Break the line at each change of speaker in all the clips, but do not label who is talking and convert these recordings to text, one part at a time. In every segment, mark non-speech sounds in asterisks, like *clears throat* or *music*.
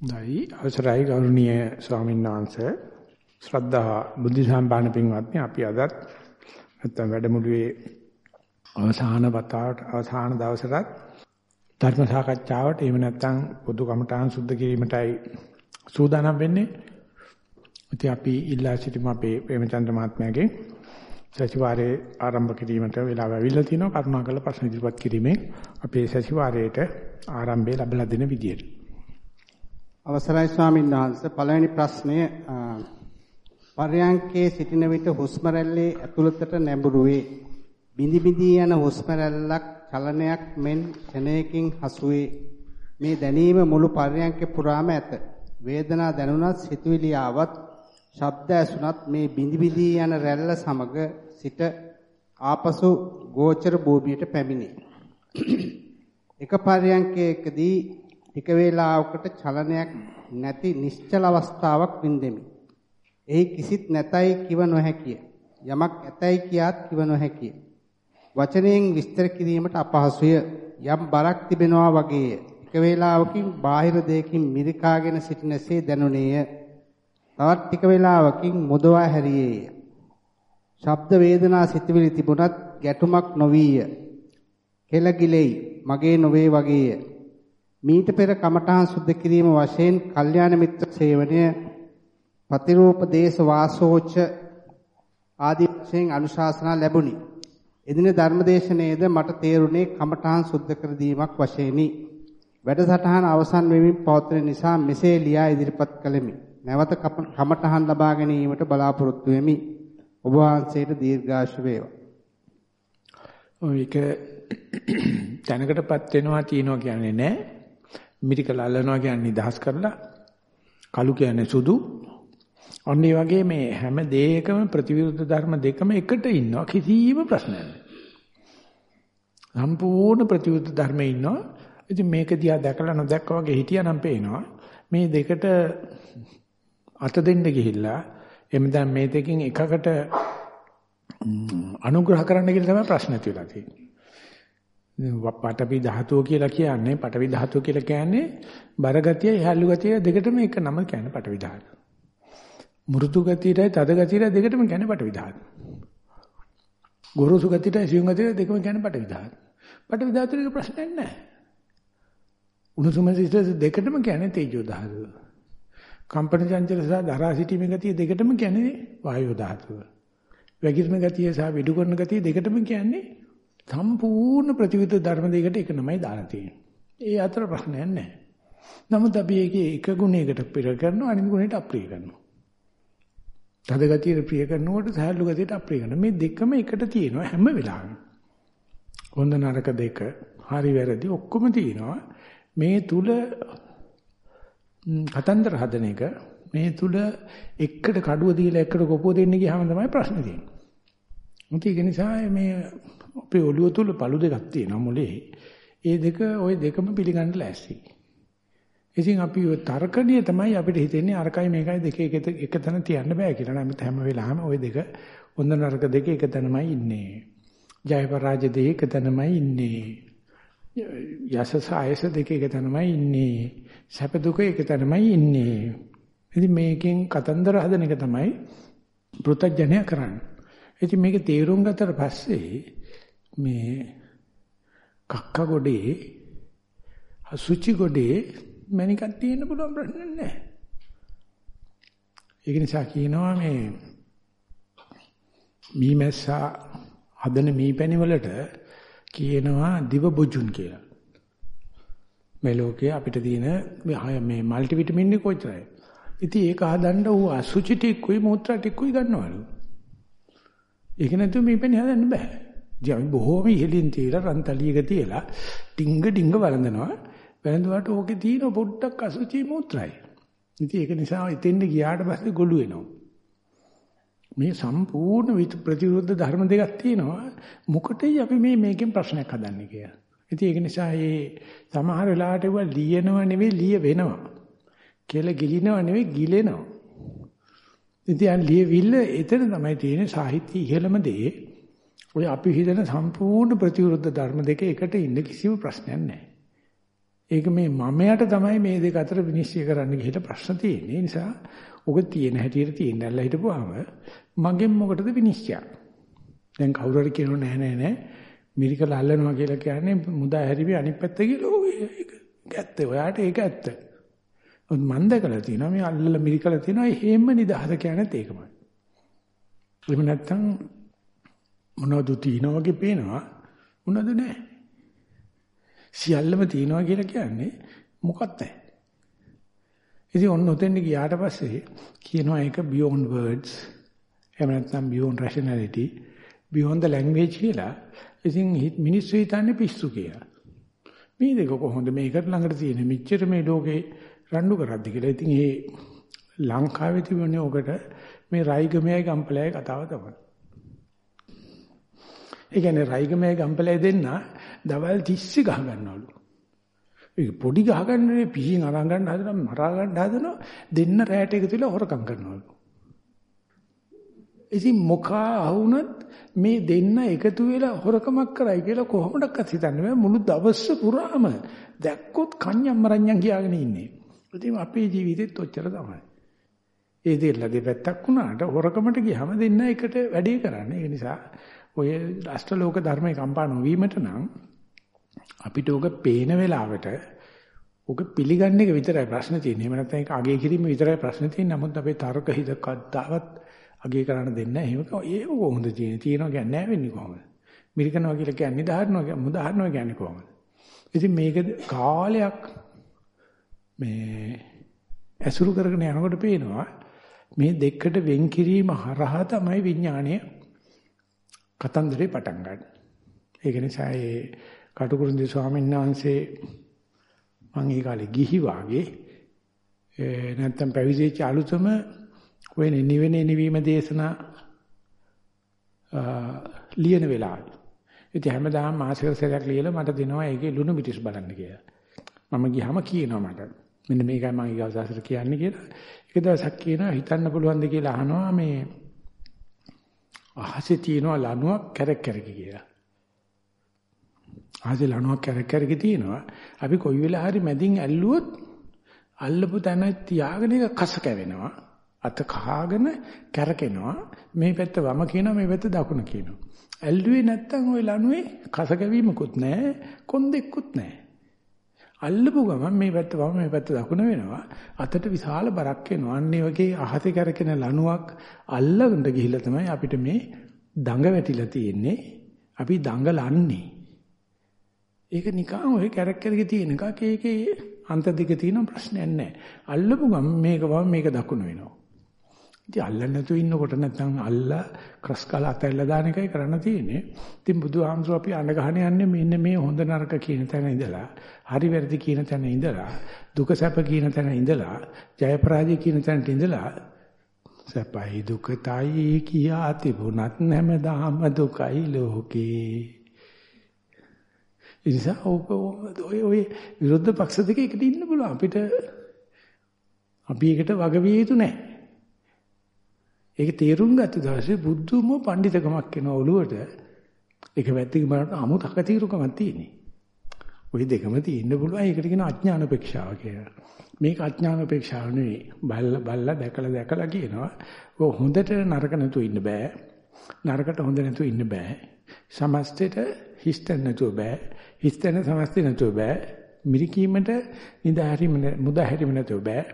දෛ අවසරයි ගෞරවනීය ස්වාමීන් වහන්සේ ශ්‍රද්ධා බුද්ධ සම්පාදන පින්වත්නි අපි අදත් නැත්තම් වැඩමුළුවේ අවසාන වතාවට අවසාන දවසට ධර්ම සාකච්ඡාවට එහෙම නැත්තම් පොදු කමඨාන් සුද්ධ කිරීමටයි සූදානම් වෙන්නේ. ඉතින් අපි ඉල්ලා සිටිමු අපේ ප්‍රේමචන්ද්‍ර මහත්මයාගේ සතිವಾರයේ ආරම්භ කිරීමට වෙලාව ඇවිල්ලා තිනවා කරුණාකරලා ප්‍රශ්න ඉදිරිපත් කිරීමෙන් අපේ සතිವಾರයේට ආරම්භය ලැබලා දෙන විදියට.
අවසරයි ස්වාමීන් වහන්සේ පළවෙනි ප්‍රශ්නය පර්යංකේ සිටින විට හුස්ම රැල්ලේ ඇතුළතට නැඹුරු වේ. බිඳි බිඳී යන හුස්ම රැල්ලක් චලනයක් මෙන් ක්ෂණයකින් හසු වේ. මේ දැනීම මුළු පර්යංකේ පුරාම ඇත. වේදනා දැනුණත් සිතුවිලි ආවත් ශබ්ද ඇසුණත් මේ බිඳි බිඳී යන රැල්ල සමග සිට ආපසු ගෝචර භූමියට පැමිණේ. *clears throat* එක පර්යංකයකදී ටික වේලාවකට චලනයක් නැති නිශ්චල අවස්ථාවක් වින්දෙමි. එහි කිසිත් නැතයි කිව නොහැකිය. යමක් ඇතයි කියාත් කිව නොහැකිය. වචනයෙන් විස්තර කිරීමට අපහසුය. යම් බරක් තිබෙනවා වගේය. ටික වේලාවකින් බාහිර දෙයකින් මිරිකාගෙන සිටිනසේ දැනුනේය. තවත් ටික වේලාවකින් මුදවා හැරියේය. ශබ්ද වේදනා සිතවිලි තිබුණත් ගැටුමක් නොවිය. කෙලගිලෙයි මගේ නොවේ වගේය. මීට පෙර කමඨහන් සුද්ධ කිරීම වශයෙන් කල්යාණ මිත්‍ර සේවනය ප්‍රතිරූප දේශ වාසෝච ආදී වශයෙන් අනුශාසනා ලැබුණි. එදින ධර්මදේශනයේද මට තේරුණේ කමඨහන් සුද්ධ කර දීමක් වශයෙන්ි. වැඩසටහන අවසන් වෙමින් පවත්වන නිසා මෙසේ ලියා ඉදිරිපත් කළෙමි. නැවත කමඨහන් ලබා ගැනීමට බලාපොරොත්තු වෙමි. ඔබ වහන්සේට දීර්ඝාෂ වේවා.
ඔය එක තැනකටපත් වෙනවා තියනවා කියන්නේ නැහැ. මිරිකල අල්ලනවා කියන්නේ නිදහස් කරලා කළු කියන්නේ සුදු ඔන්න ඒ වගේ මේ හැම දෙයකම ප්‍රතිවිරුද්ධ ධර්ම දෙකම එකට ඉන්නවා කිසිම ප්‍රශ්නයක් නැහැ. සම්පූර්ණ ප්‍රතිවිරුද්ධ ධර්මයේ ඉන්නවා. ඉතින් මේක දිහා දැකලා නොදැක්කා වගේ හිටියානම් පේනවා. මේ දෙකට අත දෙන්න ගිහිල්ලා එමෙ දැන් මේ දෙකෙන් එකකට අනුග්‍රහ කරන්න කියලා තමයි ප්‍රශ්න තියෙලා තියෙන්නේ. පටවි ධාතුව කියලා කියන්නේ පටවි ධාතුව කියලා කියන්නේ බරගතිය යහළු ගතිය දෙකටම එක නම කියන්නේ පටවි ධාතුව. මෘදු ගතියටයි තද ගතියටයි දෙකටම කියන්නේ පටවි ධාතුව. ගොරෝසු ගතියටයි සියුම් ගතියටයි දෙකම කියන්නේ පටවි ධාතුව. පටවි ධාතුවේ ප්‍රශ්නයක් නැහැ. උණුසුම සිසිල දෙකටම කියන්නේ තේජෝ ධාතුව. කම්පන චංචල සහ දරා සිටීමේ ගතිය දෙකටම කියන්නේ වායෝ ධාතුව. වැగిරෙන ගතිය සහ විඩු කරන ගතිය දෙකටම කියන්නේ සම්පූර්ණ ප්‍රතිවිරුද්ධ ධර්ම දෙකට එක නමයි දාලා තියෙන්නේ. ඒ අතර ප්‍රශ්නයක් නැහැ. නමුත් අපි ඒකේ එක ගුණයකට ප්‍රිය කරනවා අනිත් ගුණයට අප්‍රිය කරනවා. තද ගතියට ප්‍රිය කරනකොට සහැල්ලු ගතියට අප්‍රිය කරනවා. මේ දෙකම එකට තියෙනවා හැම වෙලාවෙම. හොඳ නරක දෙක, හරි වැරදි ඔක්කොම තියෙනවා. මේ තුල කතන්දර හදන එක මේ තුල එකට කඩුව දීලා එකට කොපුව දෙන්න ගියාම තමයි ප්‍රශ්නේ තියෙන්නේ. මුත් ඒක නිසා මේ අපේ ඔළුව තුල පළු දෙකක් තියෙනවා මොලේ. ඒ දෙක ওই දෙකම පිළිගන්න ලෑස්ති. ඉතින් අපි ඔය තර්කණිය තමයි අපිට හිතෙන්නේ අරකයි මේකයි දෙක එක එක තැන තියන්න බෑ කියලා. නමුත් හැම වෙලාවෙම ওই දෙක හොඳ නරක දෙක එක තැනමයි ඉන්නේ. ජය පරාජය දෙක එක තැනමයි ඉන්නේ. යසස ආයස දෙක එක තැනමයි ඉන්නේ. සැප දුක එක තැනමයි ඉන්නේ. ඉතින් මේකෙන් කතන්දර හදන එක තමයි පෘථජ්ජනය කරන්නේ. ඉතින් මේක තේරුම් ගත්තට පස්සේ මේ කක්ක ගොඩේ අසුචි ගොඩේ මණිකක් තියෙන්න පුළුවන් ප්‍රශ්න නැහැ. ඒක නිසා කියනවා මේ මීමැස්සා හදන මීපැණි වලට කියනවා දිව බුජුන් කියලා. මේ ලෝකේ අපිට තියෙන මේ মালටි විටමින් එක කොච්චරයි. ඉතින් ඒක හදන්න ඌ අසුචි ටිකුයි මූත්‍රා ටිකුයි ගන්නවලු. ඒක නැතුව මීපැණි හදන්න බෑ. ඉතින් අපි බොහෝම ඉහළින් තියලා රන්තලියක තියලා ඩිංග ඩිංග වළඳනවා. වැළඳුවාට ඕකේ තියෙන පොඩ්ඩක් අසුචි මූත්‍රායි. ඉතින් ඒක නිසා එතෙන්ද ගියාට පස්සේ ගොළු වෙනවා. මේ සම්පූර්ණ ප්‍රතිවිරුද්ධ ධර්ම දෙකක් තියෙනවා. මොකටයි අපි මේ මේකෙන් ප්‍රශ්නයක් හදන්නේ කියලා. ඉතින් ඒක නිසා මේ සමහර වෙලාවට ඒවා ලියනව නෙවෙයි ලිය වෙනවා. කියලා ගිලිනව නෙවෙයි ගිලෙනවා. ඉතින් ලියවිල්ල එතන තමයි තියෙන්නේ සාහිත්‍ය ඉහෙළම දේ. ඔය අපි හිතන සම්පූර්ණ ප්‍රතිවිරුද්ධ ධර්ම දෙක එකට ඉන්න කිසිම ප්‍රශ්නයක් නැහැ. ඒක මේ මමයට තමයි මේ දෙක අතර විනිශ්චය කරන්න ගිහිල්ලා ප්‍රශ්න තියෙන්නේ. ඒ නිසා ඔක තියෙන හැටියට තියෙන ඇල්ල හිටපුවාම මගෙන් මොකටද විනිශ්චය? දැන් කවුරු හරි කියනවා නෑ නෑ නෑ මිරිකල අල්ලනවා කියලා කියන්නේ මුදා හැරිවි අනිත් පැත්ත කියලා ඒක ඇත්ත. ඔයාට ඒක ඇත්ත. මම දැකලා තියෙනවා මේ අල්ලලා මිරිකලා තියෙනවා එහෙම නිදහස කියන්නේත් ඒකමයි. එහෙම නැත්තම් මොනවද තියනවා වගේ පේනවා මොනවද නැහැ. සියල්ලම තියනවා කියලා කියන්නේ මොකක්ද නැහැ. ඉතින් ඔන්න ඔතෙන් ගියාට පස්සේ කියනවා ඒක beyond words එහෙම නැත්නම් beyond rationality beyond the language කියලා. ඉතින් මිනිස්සු හිතන්නේ පිස්සු කියලා. මේ දෙක කොහොමද මේකට ළඟට තියෙන මෙච්චර මේ ලෝකේ රණ්ඩු කරද්දි කියලා. ඉතින් ඒ ලංකාවේ තිබුණේ ඔකට මේ රයිගමයි ගම්පලයි කතාව තමයි. ඒ කියන්නේ රයිගමයි ගම්පලයි දෙන්න දවල් 30 ගහ ගන්නවලු. ඒක පොඩි ගහ ගන්නනේ පිහින් අරන් ගන්න හදන මරා ගන්න හදනවා දෙන්න රැට එකතු වෙලා හොරකම් කරනවලු. ඉතින් මොකා වුණත් මේ දෙන්න එකතු වෙලා හොරකමක් කරයි කියලා කොහොමඩක්වත් හිතන්නේ මේ මුළු දවස පුරාම දැක්කොත් කන්‍යම් මරණ්‍යම් කියාගෙන ඉන්නේ. ඉතින් අපේ ජීවිතෙත් ඔච්චර තමයි. ඒ දෙල්ල දෙපැත්තක් වුණාට හොරකමට ගියාම දෙන්න එකට වැඩේ කරන්නේ. ඒ නිසා ඔය අෂ්ටලෝක ධර්මයේ කම්පා නොවීමට නම් අපිට ඕක පේන වෙලාවට ඕක පිළිගන්න එක විතරයි ප්‍රශ්න තියෙන්නේ. එහෙම නැත්නම් ඒක අගේ කිරීම විතරයි ප්‍රශ්න තියෙන්නේ. නමුත් අපේ තර්ක හිත කද්දාවත් අගේ කරන්න දෙන්නේ නැහැ. එහෙම ඒක කොහොමද තියෙන්නේ? තියෙනවා කියන්නේ නැහැ වෙන්නේ කොහොමද? මිරිකනවා කියලා කියන්නේ නිදාහරනවා මුදාහරනවා කියන්නේ කොහොමද? ඉතින් මේක කාලයක් මේ ඇසුරු කරගෙන යනකොට පේනවා මේ දෙකට වෙන් කිරීම හරහා තමයි විඥාණය කතන්දරේ පටන් ගන්න. ඒක නිසා ඒ කටුකුරුන්දි ස්වාමීන් වහන්සේ මම ඒ කාලේ ගිහි වාගේ නැත්තම් පැවිදිච්ච අලුතම ඔය නිවෙන නිවීම දේශනා ලියන වෙලාවේ. ඉතින් හැමදාම මාසික සැරයක් ලියලා මට දෙනවා ඒකේ ලුණු මිටිස් බලන්න කියලා. මම ගියාම කියනවා මට. මෙන්න මේකයි මම ඊගවසාසර කියන්නේ කියලා. එක දවසක් කියනවා හිතන්න පුළුවන්ද කියලා අහනවා මේ අහසේ තියෙනවා ලණුවක් කැරක් කැරකි කියලා. අහසේ ලණුවක් කැරක් කැරකි තියෙනවා. අපි කොයි වෙලාව හරි මැදින් ඇල්ලුවොත් අල්ලපු තැන තියාගෙන ඒක කස කැවෙනවා. අත කහාගෙන කැරකෙනවා. මේ පැත්ත වම කියනවා මේ පැත්ත දකුණ කියනවා. ඇල්ලුවේ නැත්තම් ওই ලණුවේ කස කැවීමකුත් නැහැ, කොන්දෙක්කුත් නැහැ. අල්ලපු ගමන් මේ පැත්ත වම මේ පැත්ත දකුණ වෙනවා. අතට විශාල බරක් එනවා. අන්න ඒ වගේ අහසේ කරකින ලණුවක් අල්ලගෙන ගිහිල්ලා තමයි අපිට මේ දඟ වැටිලා තියෙන්නේ. අපි දඟලන්නේ. ඒක නිකන් ඔය කැරක් කැරකේ තියෙන එකක් ඒකේ අන්ත දෙක තියෙන ප්‍රශ්නයක් නැහැ. අල්ලපු ගමන් මේක වම මේක දකුණ වෙනවා. ඉතින් අල්ලන්න නැතුව ඉන්නකොට නැත්නම් අල්ලා ක්‍රස් කාලා අතල්ලා දාන එකයි කරන්න තියෙන්නේ. ඉතින් බුදුහාමුදුර අපි අඬ ගහන යන්නේ මෙන්න මේ හොඳ නරක කියන තැන ඉඳලා, හරි වැරදි කියන තැන ඉඳලා, දුක සැප කියන තැන ඉඳලා, ජය පරාජය කියන තැනට ඉඳලා සැපයි දුකයි කියා තිබුණත් නැමදාම දුකයි ලෝකේ. ඉතින් ඔය ඔය විරුද්ධ පක්ෂ දෙක එකට ඉන්න පුළුවන් අපිට අපි එකට වග විය යුතු නැහැ. ඒක තේරුම් ගත්ත දවසේ බුද්ධම පඬිතකමක් එන ඔළුවට ඒක වැත්තික බලන්න අමු තකතිරුකමක් තියෙන්නේ. ওই දෙකම තියෙන්න පුළුවන්. ඒකට කියන අඥාන උපේක්ෂාව කියලා. මේක අඥාන උපේක්ෂාව නෙවෙයි. බල්ලා බල්ලා දැකලා දැකලා කියනවා. ඔය හොඳට නරක නැතුව ඉන්න බෑ. නරකට හොඳ නැතුව ඉන්න බෑ. සමස්තයට හිස්තැන නැතුව බෑ. හිස්තැන සමස්තය නැතුව බෑ. මිරිකීමට නිදාහැරීම මුදාහැරීම නැතුව බෑ.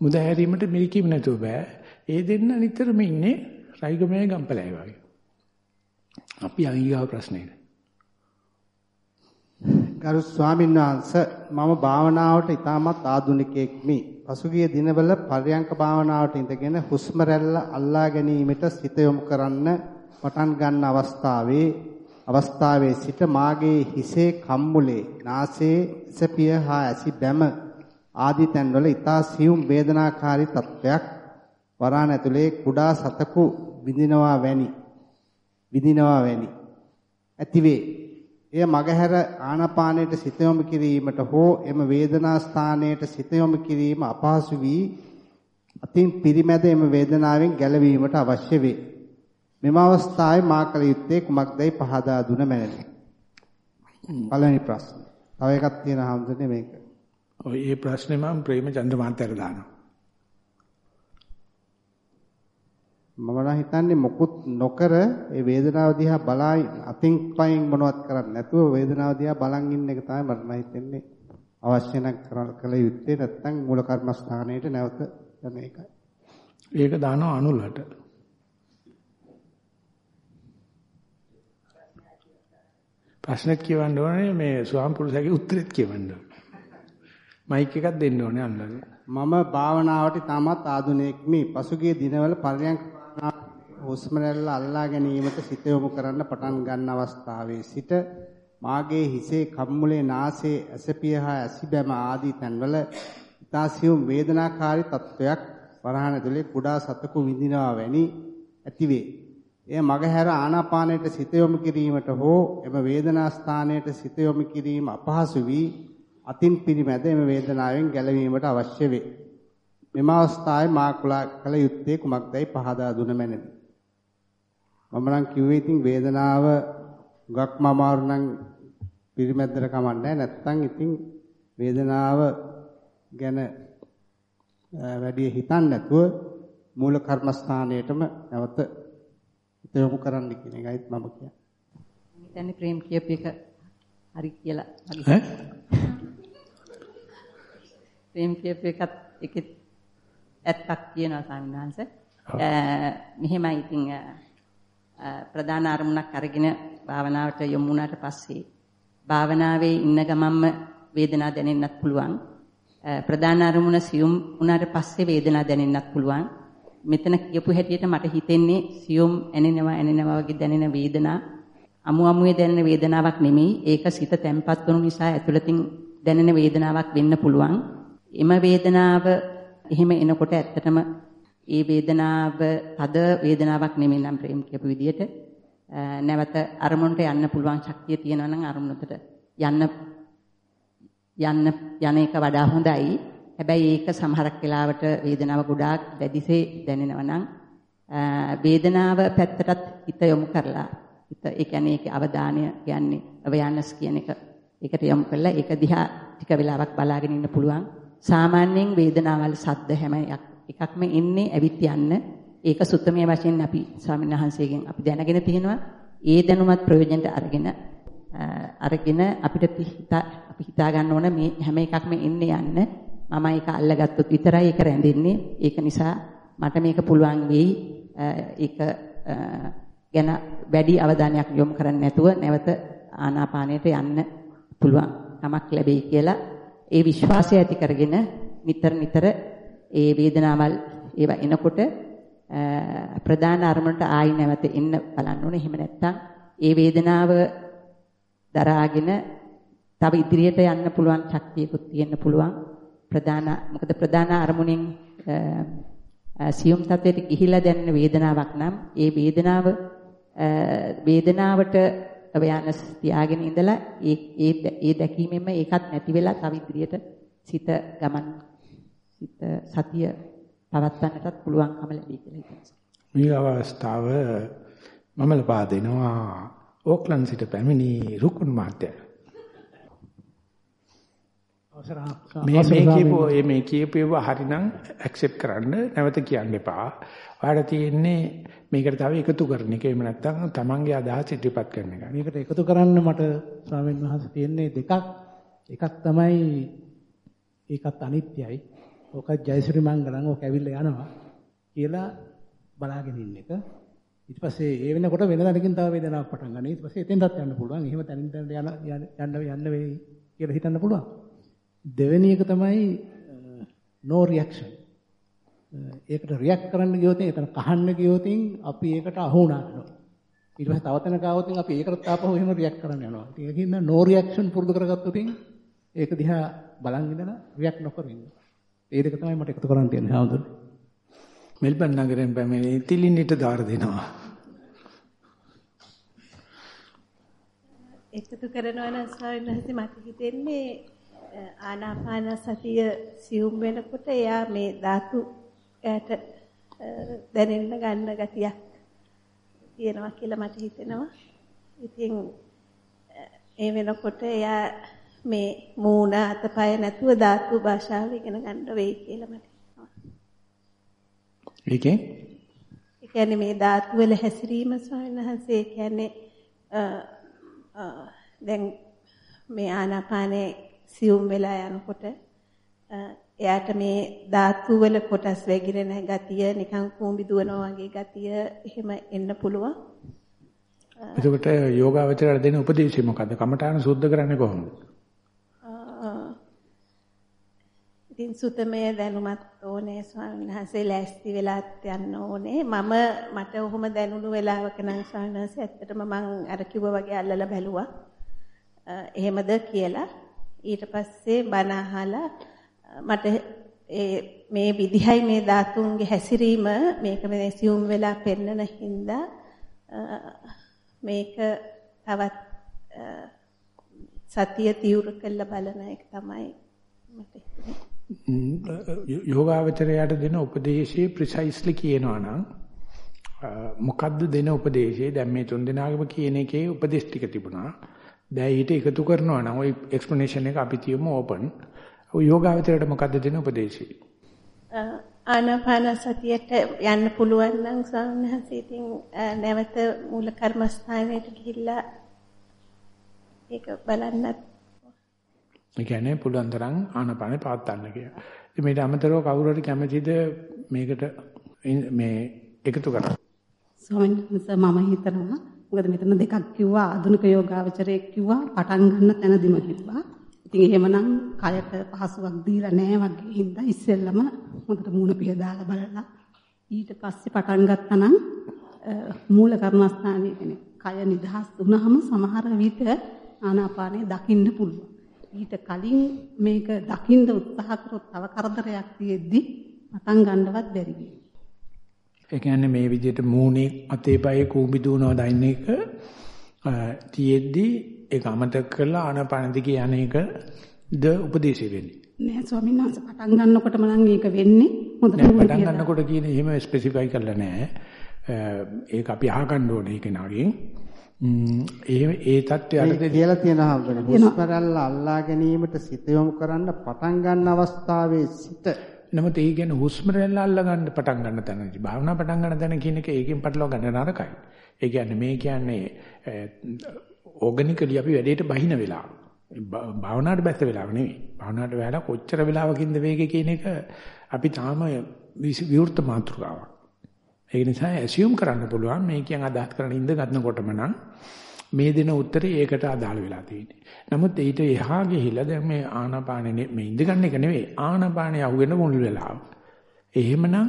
මුදාහැරීමට මිරිකීම නැතුව බෑ. ඒ දෙන්න නිතරම ඉන්නේ රයිගමේ ගම්පලයි වගේ. අපි අංගීගාව ප්‍රශ්නේ.
ගරු ස්වාමීන් වහන්සේ මම භාවනාවට ඉතාමත් ආධුනිකයෙක්මි. පසුගිය දිනවල පර්යංක භාවනාවට ඉඳගෙන හුස්ම රැල්ල අල්ලා ගැනීමට සිත යොමු කරන්න පටන් ගන්න අවස්ථාවේ අවස්ථාවේ සිට මාගේ හිසේ කම්මුලේ නාසයේ සැපිය හා ඇසි බැම ආදී තැන්වල ඊතා සියුම් වේදනාකාරී තත්වයක් වරාණ ඇතුලේ කුඩා සතකු විඳිනවා වැනි විඳිනවා වැනි. ඇතිවේ. එය මගහැර ආනාපානයට සිත යොමු කිරීමට හෝ එම වේදනා ස්ථානයට සිත යොමු කිරීම අපහසු වී අතින් පිරිමැද එම වේදනාවෙන් ගැලවීමට අවශ්‍ය වේ. මෙම අවස්ථාවේ මා කල යුත්තේ කුමක්දයි පහදා දුන මැනවි. පළවෙනි ප්‍රශ්න. තව එකක් තියෙන හැමදෙන්නේ මේක.
ඔය ඒ ප්‍රශ්නේ මම ප්‍රේමචන්ද්‍ර මහත්තයාට දානවා.
මම නම් හිතන්නේ මොකුත් නොකර ඒ වේදනාව දිහා බලා අතින් පයින් මොනවත් කරන්නේ නැතුව වේදනාව දිහා බලන් ඉන්න එක තමයි මට නම් හිතෙන්නේ අවශ්‍ය නම් කළ යුත්තේ නැත්නම් මූල කර්මස්ථානයට නැවත යන එකයි.
ඒක දානවා අනුලට. ප්‍රශ්නෙත් කියවන්න ඕනේ මේ ස්වාම පුරුෂයාගේ උත්තරෙත් කියවන්න ඕනේ. මයික් එකක් දෙන්න ඕනේ අන්නට.
මම භාවනාවට තාමත් ආධුනිකෙක් මේ පසුගිය දිනවල පරයන්ක හුස්ම රැල්ල අල්ලා ගැනීමට සිත යොමු කරන්න පටන් ගන්න අවස්ථාවේ සිට මාගේ හිසේ කම්මුලේ නාසයේ ඇසපිය හා ඇසිබැම ආදී තැන්වල ඉතාසියුම් වේදනාකාරී තත්වයක් වරහන් ඇතුලේ කුඩා සතකු විඳිනවා වැනි ඇතිවේ. එය මගහැර ආනාපානයට සිත යොමු කිරීමට හෝ එම වේදනා ස්ථානයට සිත යොමු කිරීම අපහසු වී අතින් පිරිමැද එම වේදනාවෙන් ගැලවීමට අවශ්‍ය වේ. මෙම අවස්ථාවේ මා කළ යුත්තේ කුමක්දයි පහදා දුන මැනවි. මම නම් කිව්වේ ඉතින් වේදනාව ගක්ම අමාරු නම් පිරිමැද්දට කමන්නේ නැත්තම් ඉතින් වේදනාව ගැන වැඩි හිතන්නේ නැතුව මූල කර්මස්ථානයේටම නැවත හිත යොමු කරන්න කියන එකයිත් මම කියන්නේ.
හිතන්නේ ප්‍රේම් කියප එක හරි කියලා
ඈ?
ප්‍රේම් කියප එකත් එකෙත් ඇත්තක් කියනවා සාමිනාංශ. මෙහෙමයි ඉතින් ප්‍රධාන අරමුණක් අරගෙන භාවනාවට යොමු වුණාට පස්සේ භාවනාවේ ඉන්න ගමන්ම වේදනාව දැනෙන්නත් පුළුවන්. ප්‍රධාන අරමුණ සියුම් වුණාට පස්සේ වේදනාව දැනෙන්නත් පුළුවන්. මෙතන කියපු හැටියට මට හිතෙන්නේ සියුම් ඇනෙනවා ඇනෙනවා වගේ දැනෙන වේදනා අමු අමුවේ දැනෙන වේදනාවක් නෙමෙයි. ඒක සිත තැම්පත් වුණු නිසා ඇතුළතින් දැනෙන වේදනාවක් වෙන්න පුළුවන්. එම වේදනාව එහෙම එනකොට ඇත්තටම ඒ වේදනාව තද වේදනාවක් නෙමෙයි නම් ප්‍රේම කියපු විදිහට නැවත අරමුණට යන්න පුළුවන් ශක්තිය තියෙනවා නම් අරමුණට යන්න යන්න යන එක වඩා හොඳයි. හැබැයි ඒක සමහරක් වෙලාවට වේදනාව ගොඩාක් දැඩිසේ දැනෙනවා නම් වේදනාව පැත්තටත් හිත යොමු කරලා හිත ඒ කියන්නේ ඒකේ අවධානය කියන්නේ අවයන්නස් කියන එක ඒකට යොමු කරලා ඒක දිහා ටික වෙලාවක් බලාගෙන ඉන්න පුළුවන්. සාමාන්‍යයෙන් වේදනාවල් සද්ද හැම එකක්ම එන්නේ ඇවිත් යන්න. ඒක සුත්තමයේ වශයෙන් අපි ස්වාමීන් වහන්සේගෙන් අපි දැනගෙන තියෙනවා. ඒ දැනුමත් ප්‍රයෝජනට අරගෙන අරගෙන අපිට අපි හිතා ගන්න ඕන මේ හැම එකක්ම එන්නේ යන්න. මම ඒක අල්ලගත්තොත් විතරයි ඒක රැඳෙන්නේ. ඒක නිසා මට මේක පුළුවන් වෙයි. ඒක ගැන වැඩි අවධානයක් යොමු කරන්නේ නැතුව නැවත ආනාපානයට යන්න පුළුවන් කමක් ලැබෙයි කියලා ඒ විශ්වාසය ඇති කරගෙන නිතර නිතර ඒ වේදනාවල් ඒවා එනකොට ප්‍රධාන අරමුණට ආයි නැවත එන්න බලන්න ඕනේ. එහෙම නැත්නම් ඒ වේදනාව දරාගෙන තව ඉදිරියට යන්න පුළුවන් ශක්තියකුත් තියෙන්න පුළුවන්. ප්‍රධාන මොකද ප්‍රධාන අරමුණෙන් සියුම් තත්වයට ගිහිලා දැනෙන වේදනාවක් නම් ඒ වේදනාව වේදනාවට අවයනස් තියාගෙන ඉඳලා ඒ ඒ ඒ දැකීමෙන්ම ඒකත් නැති වෙලා තව ඉදිරියට සිත ගමන් සිත සතිය පවත්වන්නටත් පුළුවන්කම ලැබී කියලා හිතනවා.
මේ අවස්ථාව මම ලබා දෙනවා ඕක්ලන්ඩ් සිට පැමිණි රුකුන් මහත්තයා. මේ මේ කියපෝ මේ කියපේව හරිනම් ඇක්සෙප්ට් කරන්න නැවත කියන්න එපා. ඔයාලට තියෙන්නේ මේකට තව එකතු කරන එක. එහෙම නැත්නම් තමන්ගේ අදහස් ඉදිරිපත් කරන එක.
මේකට එකතු කරන්න මට ස්වාමීන් වහන්සේ තියෙන්නේ දෙකක්. එකක් තමයි ඒකත් අනිත්‍යයි. ඕකත් ජයසිරි මංගලම් ඕක ඇවිල්ලා යනවා කියලා බලාගෙන ඉන්න එක. ඊට පස්සේ ඒ වෙනකොට වෙන තැනකින් තව වේදනාවක් පටන් ගන්න. ඊට පස්සේ එතෙන්ටත් යන්න පුළුවන්. එහෙම තැනින් තැනට යන යන්න යන්න වෙයි කියලා හිතන්න පුළුවන්. දෙවෙනි එක තමයි no reaction. ඒකට රියැක්ට් කරන්න ගියොත් එතන කහන්න ගියොත් අපි ඒකට අහු වුණා වෙනවා. ඊට පස්සේ තව තැනක ආවොත් අපි ඒකට තාපහුව එහෙම රියැක්ට් කරන්න යනවා. ඒකින්ද no reaction පුරුදු කරගත්තොත් ඒක දිහා බලන් ඉඳලා රියැක්ට් නොකර ඉන්න. ඒ දෙක තමයි මට එකතු කරන්න තියෙන්නේ හාමුදුරුවෝ.
මෙල්බන් නගරෙන් පැමිණි තිලින්නිට දාර දෙනවා.
එකතු කරනවා නම් ස්වාමීන් වහන්සේ මට හිතෙන්නේ ආනාපාන සතිය සියුම් වෙනකොට එයා මේ ධාතු යට දැනෙන්න ගන්න ගතියක් තියෙනවා කියලා මට හිතෙනවා. ඉතින් ඒ වෙනකොට එයා මේ මූණ අතපය නැතුව ධාතු භාෂාව ඉගෙන ගන්න වෙයි කියලා මට හිතෙනවා.
ඒකෙන්
ඒ කියන්නේ මේ ධාතු වල හැසිරීම ස්වාමීන් වහන්සේ කියන්නේ දැන් මේ ආනාපානේ සියුම් වෙලා යනකොට එයාට මේ ධාතු වල කොටස් වැగిරෙන ගතිය නිකන් කූඹි දුවනවා වගේ ගතිය එහෙම එන්න පුළුවන්.
එතකොට යෝගාවචරයට දෙන උපදේශය මොකද්ද? කමඨාන සුද්ධ කරන්නේ කොහොමද?
ඉතින් සුතමේ දැනුමත් ඕනේ ස්වාමීන් වහන්සේ ලෑස්ති වෙලාත් යන්න ඕනේ. මම මට ඔහොම දැනුණු වෙලාවක නම් ස්වාමීන් වහන්සේ ඇත්තටම මං අර කිව්වා වගේ අල්ලලා බැලුවා. එහෙමද කියලා. ඊට පස්සේ බණ අහලා මට ඒ මේ විදිහයි මේ ධාතුන්ගේ හැසිරීම මේක මේ සියුම් වෙලා පෙන්නන හින්දා මේක තවත් සතිය තියුර කළ බලන එක තමයි මට
යෝගාවචරයට දෙන උපදේශයේ ප්‍රිසයිස්ලි කියනවා නම් මොකද්ද දෙන උපදේශය? දැන් මේ තුන් දෙනාගම කියන එකේ උපදේශ ටික තිබුණා. දැන් ඊට එකතු කරනවා නම් ওই එක්ස්ප්ලනේෂන් එක අපි තියමු ඕපන් ඔය යෝගාවචරයට මොකද්ද දෙන උපදේශය?
ආනාපාන සතියට යන්න පුළුවන් නම් සාමනහස ඉතින් නැවත මූල කර්මස්ථානයට ගිහිල්ලා ඒක බලන්නත්
ඒ කියන්නේ පුළුවන් තරම් ආනාපානේ පාත් ගන්න කියලා. ඉතින් මේට අමතරව කවුරු හරි කැමතිද මේකට මේ එකතු කරන්න?
ස්වාමීන් වහන්සේ මම හිතනවා මොකද මෙතන දෙකක් කිව්වා ආධුනික යෝගාවචරයේ කිව්වා පටන් ගන්න තැනදිම කිව්වා. ඉතින් එහෙමනම් කයට පහසුවක් දීලා නැහැ වගේ හින්දා ඉස්සෙල්ලම හොඳට මූණ පිය දාලා බලලා ඊට පස්සේ පටන් ගත්තා නම් මූල කර්මස්ථානයේ කියන්නේ කය නිදහස් වුණාම සමහර විට ආනාපානය දකින්න පුළුවන්. ඊට කලින් මේක දකින්න උත්සාහ කරොත් තව කරදරයක් තියෙද්දි පටන් ගන්නවත් බැරි වෙයි.
ඒ කියන්නේ මේ විදිහට මූණේ අතේ පයේ කූඹි දුවනවා දයින් එක තියෙද්දි ඒක අමතක කරලා ආනාපාන දිගේ යන එක ද උපදේශය වෙන්නේ.
නෑ ස්වාමීන් වහන්සේ පටන් ගන්නකොටම නම් ඒක වෙන්නේ හොඳට
පටන් ගන්නකොට කියන එහෙම ස්පෙસિෆයි කරලා නෑ. ඒක අපි අහගන්න ඕනේ ඒක නාගෙන්. ඒ ඒ தත්ත්වයට
කියලා තියෙනවා හම්බෙන්නේ. හුස්ම රැල්ල අල්ලා ගැනීමට සිත යොමු කරන්න පටන් ගන්න අවස්ථාවේ සිට
නමුත් ඒ කියන්නේ හුස්ම රැල්ල අල්ල ගන්න පටන් ගන්න තැනදී භාවනා පටන් ගන්න තැන කියන එක ඒකෙන් පටලවා ගන්න නරකයි. ඒ කියන්නේ මේ කියන්නේ ඕගනිකලි අපි වැඩේට බහින වෙලාව. භාවනාවට බැස්ස වෙලාව නෙවෙයි. භාවනාවට වෙලා කොච්චර වෙලාවකින්ද වේගේ කියන එක අපි තාම විවෘත මාතෘකාවක්. ඒ නිසා ඇසියුම් කරන්න පුළුවන් මේ කියන අදහස් කරන ඉඳ ගන්නකොටම නම් මේ දෙන උත්තරේ ඒකට අදාළ වෙලා තියෙන්නේ. නමුත් ඊට එහා ගිහිලා දැන් මේ ආනාපානෙ මේ ඉඳ ගන්න එක නෙවෙයි ආනාපානෙ අහුවෙන මුල් වෙලාව. එහෙමනම්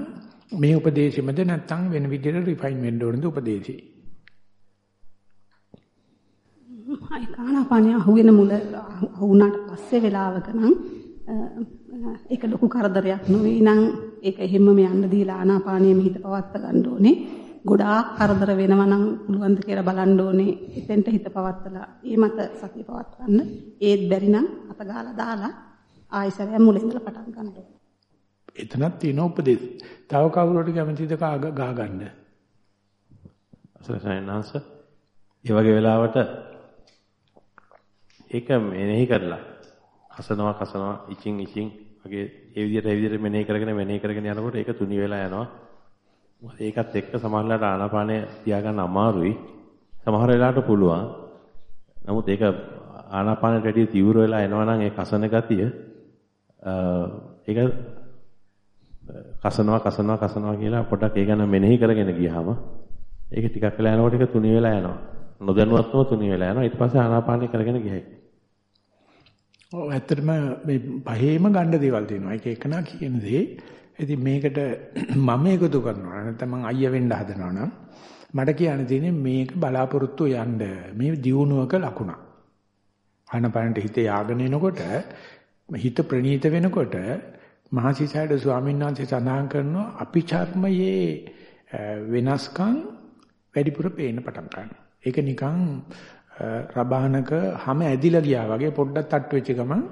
මේ උපදේශෙමද නැත්නම් වෙන විදිහට රිෆයින් වෙන්න ඕනද උපදේශේ?
අය කානාපානිය අහුවෙන මුල අහුණාට පස්සේ වෙලාවක නම් ඒක ලොකු කරදරයක් නෙවෙයි නම් ඒක හැමම යන්න දීලා ආනාපානියෙම හිත පවත්ත ගන්න ඕනේ. ගොඩාක් කරදර වෙනවා නම් පුළුවන් ද කියලා බලන්න ඕනේ. එතෙන්ට හිත පවත්තලා ඒ මත සතිය පවත්වන්න. ඒත් බැරි නම් අත ගාලා දාලා ආයෙසරයක් මුලින් ඉඳලා පටන් ගන්න ඕනේ.
එතනක් තියෙන උපදෙස්. තව කවුරුහරි කැමතිද ගා ගන්න?
අසලසයන්ාංශ ඒ වගේ වෙලාවට ඒක මෙනෙහි කරලා කසනවා කසනවා ඉචින් ඉචින් වගේ ඒ විදිහට ඒ විදිහට මෙනෙහි කරගෙන මෙනෙහි කරගෙන යනකොට ඒක තුනි වෙලා යනවා. මොකද ඒකත් එක්ක සමහරවිට ආනාපානය තියාගන්න අමාරුයි. සමහර වෙලාවට පුළුවන්. නමුත් ඒක ආනාපානට වැඩි තීව්‍ර වෙලා එනවා නම් ඒ කසන ගතිය ඒක කසනවා කසනවා කසනවා කියලා පොඩක් ඒ ගැන මෙනෙහි කරගෙන ගියාම ඒක ටිකක් වෙලා යනකොට ඒක තුනි වෙලා යනවා. නොදැනුවත්වම තුනි වෙලා යනවා. ඊට පස්සේ ආනාපානය කරගෙන ගියයි.
ඔව් ඇත්තටම මේ පහේම ගන්න දේවල් තියෙනවා. ඒක එකනා කියන දේ. ඉතින් මේකට මම එකතු කරනවා. නැත්නම් මං අයියා වෙන්න හදනවා නම් මට කියන්න තියෙන්නේ මේක බලාපොරොත්තු යන්න මේ දියුණුවක ලකුණ. ආනපනට හිත යාගෙන එනකොට හිත ප්‍රණීත වෙනකොට මහසිසයිඩ ස්වාමීන් වහන්සේ සඳහන් කරනවා අපිචර්මයේ වෙනස්කම් වැඩිපුර පේන්න පටන් ගන්නවා. ඒක නිකන් රබානක හැම ඇදිලා ගියා වගේ පොඩ්ඩක් තට්ටු වෙච්ච ගමන්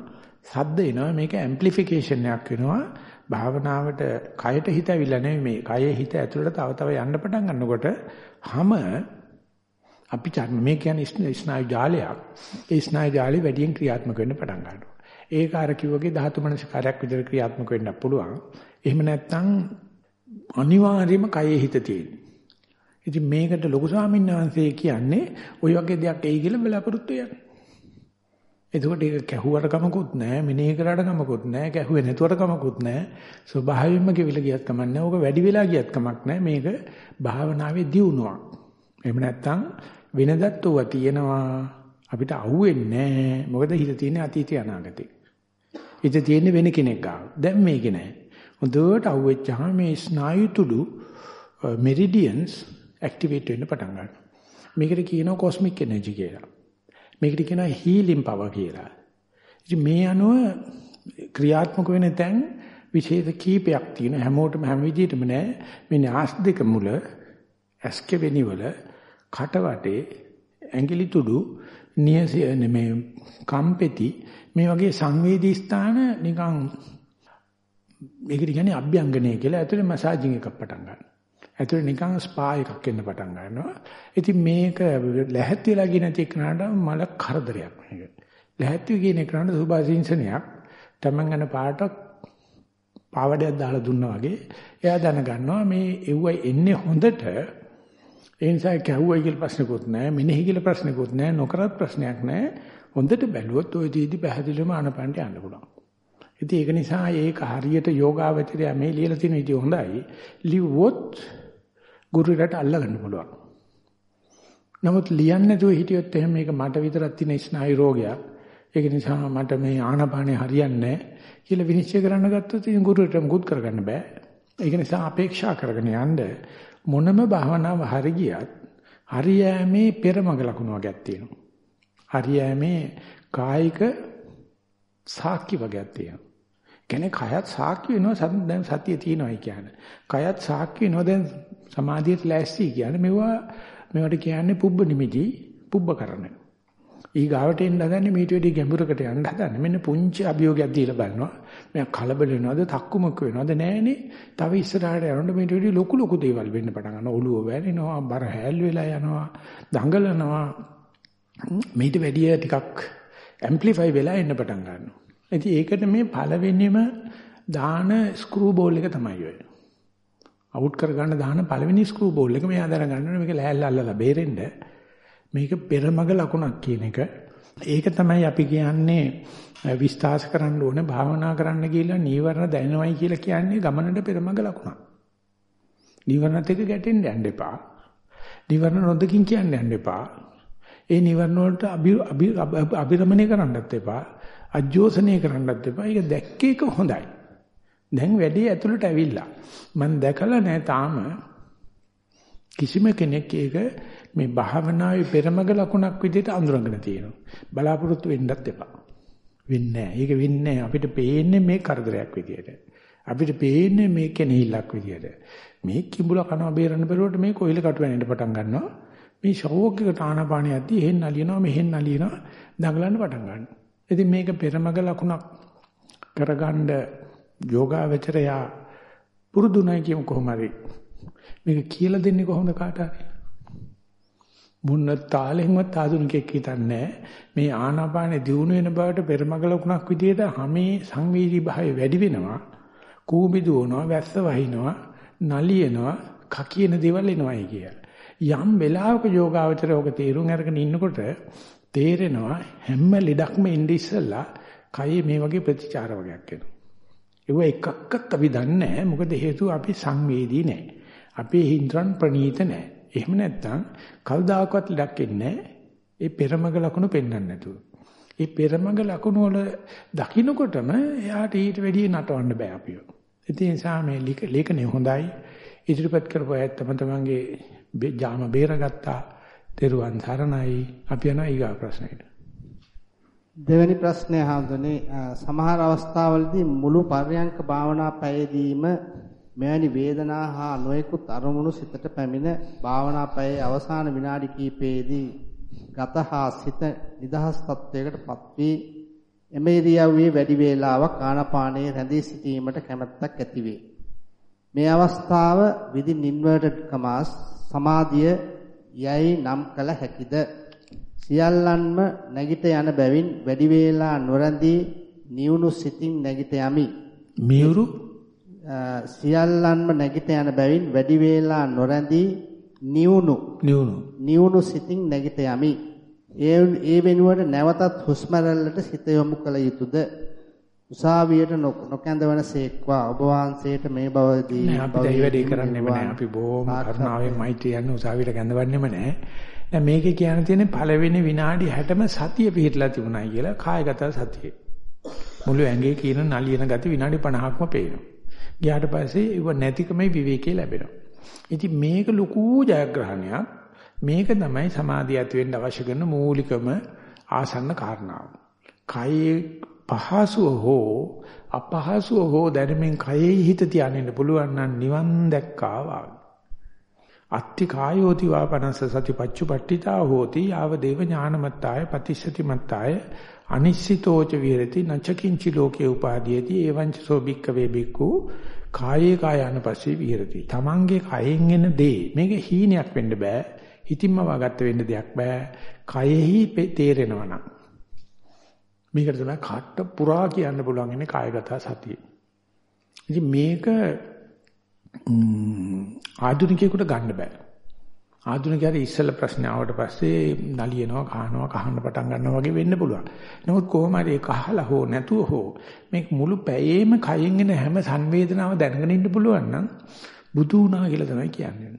සද්ද එනවා මේක ඇම්ප්ලිෆිකේෂන් එකක් වෙනවා භාවනාවට කයට හිත ඇවිල්ලා නෙමෙයි මේ කයේ හිත ඇතුළට තව තව යන්න පටන් ගන්නකොට හැම අපි චර්ම මේ කියන්නේ ස්නායු ජාලයක්. ඒ ස්නායු ජාලය වැඩියෙන් ක්‍රියාත්මක වෙන්න පටන් ගන්නවා. ඒක අර කිව්වගේ ධාතු මනසිකාරයක් විදිහට ක්‍රියාත්මක වෙන්න පුළුවන්. එහෙම නැත්නම් අනිවාර්යයෙන්ම කයේ හිත තියෙන්නේ. ඉතින් මේකට ලොකු ස්වාමීන් වහන්සේ කියන්නේ ওই වගේ දෙයක් එයි කියලා බලාපොරොත්තු යන්නේ. එතකොට ඒක කැහුවට කමකුත් නැහැ, මෙනෙහි කරාට කමකුත් නැහැ, කැහුවේ නැතුවට කමකුත් නැහැ. ස්වභාවයෙන්ම කිවිල ගියත් කමක් නැහැ. ඕක වැඩි වෙලා ගියත් කමක් නැහැ. මේක භාවනාවේ දියුණුවක්. එහෙම නැත්නම් වෙනදත් උව තියෙනවා අපිට අහුවෙන්නේ නැහැ. මොකද හිත තියෙන්නේ අතීතය අනාගතේ. හිත තියෙන්නේ වෙන කෙනෙක් ගාව. දැන් මේක නෑ. හොඳට අහුවෙච්චාම මේ ස්නායු තුඩු මෙරිඩියන්ස් ඇක්ටිවේට් වෙන්න පටන් ගන්නවා. මේකට කියනවා කොස්මික් එනර්ජි කියලා. මේකට කියනවා හීලින් පවර් කියලා. ඉතින් මේ අනුව ක්‍රියාත්මක වෙන තැන් විශේෂ කීපයක් තියෙන හැමෝටම හැම විදිහටම නෑ. මේ නාස් දෙක මුල ඇස්කෙවෙනි වල කට වටේ ඇඟිලි තුඩු නියසිය මේ කම්පෙති මේ වගේ සංවේදී ස්ථාන නිකන් මේකට කියන්නේ අභ්‍යංගනය කියලා. ඇතුලේ මසාජින් එකක් පටන් ගන්නවා. ඇතුලේ නිකන් ස්පා එකක් එන්න පටන් ගන්නවා. ඉතින් මේක ලැහැත් වෙලා ගිය නැති එකනට මල කරදරයක් මේක. ලැහැත් කියන එකනට සුභාසින්සනයක්. Taman යන පාට පාවඩයක් දාලා දුන්නා වගේ එයා දැනගන්නවා මේ එව්වයි එන්නේ හොඳට ඒ නිසා කැහුවයි කියලා ප්‍රශ්නකුත් නැහැ මෙනෙහි කියලා ප්‍රශ්නකුත් නැහැ නොකරත් ප්‍රශ්නයක් නැහැ හොඳට බැලුවොත් ওই දීදි පැහැදිලිවම ආනපනට යන්න පුළුවන් ඉතින් ඒක නිසා ඒක හරියට යෝගාවචරය මේ ලියලා තියෙන විදිහ හොඳයි ලිව්වොත් ගුරුරට අල්ලගන්න පුළුවන් නමුත් ලියන්නේ නැතුව හිටියොත් එහෙනම් මේක මට විතරක් තියෙන ස්නායු රෝගයක් ඒක නිසා මට මේ ආනපානේ හරියන්නේ කියලා විනිශ්චය කරන්න ගත්තොත් ඉතින් ගුරුවරට මුකුත් කරගන්න බෑ ඒක නිසා අපේක්ෂා කරගෙන යන්න මොනම භාවනාව හරි ගියත් හරියෑමේ පෙරමග ලකුණු වර්ගයක් තියෙනවා. හරියෑමේ කායික සාක්ෂි වර්ගයක් තියෙනවා. කියන්නේ කයත් සාක්ෂි වෙනවා දැන් සතිය තියෙනවායි කියන්නේ. කයත් සාක්ෂි වෙනවා දැන් සමාධියට ලෑස්ති කියන්නේ මෙවුවා මේවට කියන්නේ පුබ්බ නිමිති පුබ්බ කරන. ඊ ගාවට එන්න හදන්නේ මීට වැඩි ගැඹුරකට යන්න හදන්නේ. මෙන්න පුංචි අභියෝගයක් දීලා බලනවා. මෙයා කලබල වෙනවද, තක්කුමුක් වෙනවද නෑනේ. තව ඉස්සරහට යනකොට මීට වැඩි ලොකු ලොකු දේවල් වෙන්න පටන් ගන්නවා. ඔළුව වැරෙනවා, බර හැල් වෙලා යනවා, දඟලනවා. මීට වැඩි ටිකක් ඇම්ප්ලිෆයි වෙලා එන්න පටන් ගන්නවා. ඉතින් ඒකට මේ පළවෙනිම දාන ස්ක්‍රූ බෝල් එක තමයි ඔය. අවුට් කරගන්න දාන පළවෙනි ස්ක්‍රූ බෝල් එක මෙයා දැනගන්න මේක ලෑල්ල අල්ලලා බේරෙන්න මේක පෙරමග ලකුණක් කියන එක. ඒක තමයි අපි කියන්නේ විස්තාර කරන්න ඕනේ භාවනා කරන්න කියලා නීවරණ දැනනවයි කියලා කියන්නේ ගමනට පෙරමග ලකුණක්. නීවරණත් එක්ක ගැටෙන්න යන්න එපා. නීවරණ නොදකින් කියන්න යන්න එපා. ඒ නීවරණ වලට අභිරමණය කරන්නත් එපා. අජෝසනය කරන්නත් එපා. ඒක දැක්ක එක හොඳයි. දැන් වැඩේ ඇතුළට ඇවිල්ලා. මම දැකලා නැහැ තාම කිසිම කෙනෙක් ඒක මේ භාවනාවේ පෙරමග ලකුණක් විදිහට අඳුරගෙන තියෙනවා. බලාපොරොත්තු වෙන්නත් එපා. වෙන්නේ නැහැ. ඒක වෙන්නේ අපිට පේන්නේ මේ කරදරයක් විදියට. අපිට පේන්නේ මේ කෙනෙහිල්ලක් විදියට. මේ කිඹුල කනවා බේරන්න බැරුවට මේ කොයිල කටු වෙනෙන්න පටන් ගන්නවා. මේ ෂෝක් එක තානාපානියක්දී එහෙන් නලියනවා මෙහෙන් නලියනවා දඟලන්න පටන් ගන්නවා. ඉතින් මේක පෙරමග ලකුණක් කරගන්න යෝගාවචරයා පුරුදුණයි කියමු කොහොම හරි. මේක කියලා දෙන්නේ කොහොමද කාට හරි? මුන්න තාලෙන්වත් ආධුනිකෙක් හිතන්නේ මේ ආනාපානෙ දියුණු වෙන බවට පෙරමග ලකුණක් විදිහට හැමේ සංවේදී භාවය වැඩි වෙනවා කූඹි දුවනවා වැස්ස වහිනවා නලියනවා කකියන දේවල් එනවායි කිය. යම් වෙලාවක යෝගාවචරය ඔක තේරුම් අරගෙන ඉන්නකොට තේරෙනවා හැම ලෙඩක්ම ඉන්නේ ඉස්සලා කයේ මේ වගේ ප්‍රතිචාර වගේක් එනවා. ඒව එකක්වත් අපි දන්නේ නැහැ. මොකද හේතුව අපි සංවේදී නැහැ. අපේ හින්ද්‍රන් ප්‍රනීත නැහැ. එහෙම නැත්නම් කවදාකවත් ලඩක් එන්නේ ඒ පෙරමග ලකුණු පෙන්වන්න නැතුව. ඒ පෙරමග ලකුණු වල දකින්නකොටම එයාට ඊට වැඩිය නටවන්න බෑ අපිව. ඒ නිසා මේ ලේඛනය හොඳයි. ඉදිරිපත් කරපු අයත් තම තමන්ගේ ජාම බේරගත්තා. දරුවන් සරණයි. අපි යනවා ඊගා ප්‍රශ්නෙට.
දෙවැනි ප්‍රශ්නය හඳුනේ සමහර අවස්ථාවලදී මුළු පර්යංක භාවනා පැයදීම මෙවැනි වේදනා හා නොයෙකුත් අරමුණු සිතට පැමිණ භාවනා පැයේ අවසාන විනාඩි කිහිපයේදී ගත හා සිත නිදහස් තත්වයකටපත් වී එම ඉරියව්වේ වැඩි වේලාවක් ආනාපානයේ රැඳී සිටීමට කැමැත්තක් ඇතිවේ. මේ අවස්ථාව within inverted commas සමාධිය යයි නම් කළ හැකිද? සියල්ලන්ම නැගිට යන බැවින් වැඩි වේලා නොරැඳී නියුණු සිතින් නැගිට යමි.
මියුරු
සියල්ලන්ම නැගිට යන බැවින් වැඩි වේලා නොරැඳී නියුණු
නියුණු
නියුණු සිතින් නැගිට යමි. ඒ ඒ වෙනුවට නැවතත් හුස්ම රැල්ලට සිත යොමු කළ යුතුයද? උසාවියට නොකැඳවන සේක්වා ඔබ වහන්සේට මේ බවදී
අපි වැඩේ කරන්නේම නෑ අපි බොහොම කරුණාවෙන් මෛත්‍රිය යන උසාවියට කැඳවන්නෙම නෑ දැන් මේකේ කියන්න තියෙන්නේ පළවෙනි විනාඩි 60ම සතිය පිහිටලා තිබුණයි කියලා කායගත සතිය. මුළු ඇඟේ කියන නලියන ගති විනාඩි 50ක්ම පේනවා. ගියාට පස්සේ ඒව නැතිකමයි විවේකී ලැබෙනවා. ඉතින් මේක ලොකු ජයග්‍රහණයක්. මේක තමයි සමාධිය ඇති වෙන්න අවශ්‍ය කරන මූලිකම ආසන්න කාරණාව. කයේ පහසුව හෝ අපහසුව හෝ දැනෙමින් කයෙහි හිත තියාගෙන පුළුවන් නම් නිවන් දැක්කා වාගේ. අත්ති කායෝති වාපනස සතිපච්චුපට්ඨිතා හෝති ආව දේව ඥානමත්තාය පතිස්සති මත්තාය අනිශ්චිතෝච විහෙරති නචකින්චි ලෝකේ උපාදීයති එවංච සෝ බික්කවේ බික්කු කායේ කායानुපස්සී විහෙරති. Tamange කයෙන් එන දේ මේක හීනයක් වෙන්න බෑ. හිතින්ම වාගත්ත වෙන්න දෙයක් බෑ. කයෙහි තේරෙනවා නම් මේකට තමයි කට්ට පුරා කියන්න පුළුවන් ඉන්නේ කායගත සතිය. ඉතින් මේක ආධුනිකයෙකුට ගන්න බෑ. ආධුනිකයාට ඉස්සෙල්ලා ප්‍රශ්න ආවට පස්සේ නලියනවා, කහනවා, කහන්න පටන් ගන්නවා වගේ වෙන්න පුළුවන්. නමුත් කොහොම හරි ඒක අහලා හෝ නැතුව හෝ මේක මුළු පැයේම කයෙන් එන හැම සංවේදනාව දැනගෙන ඉන්න පුළුවන් නම් බුදු වුණා කියලා තමයි කියන්නේ.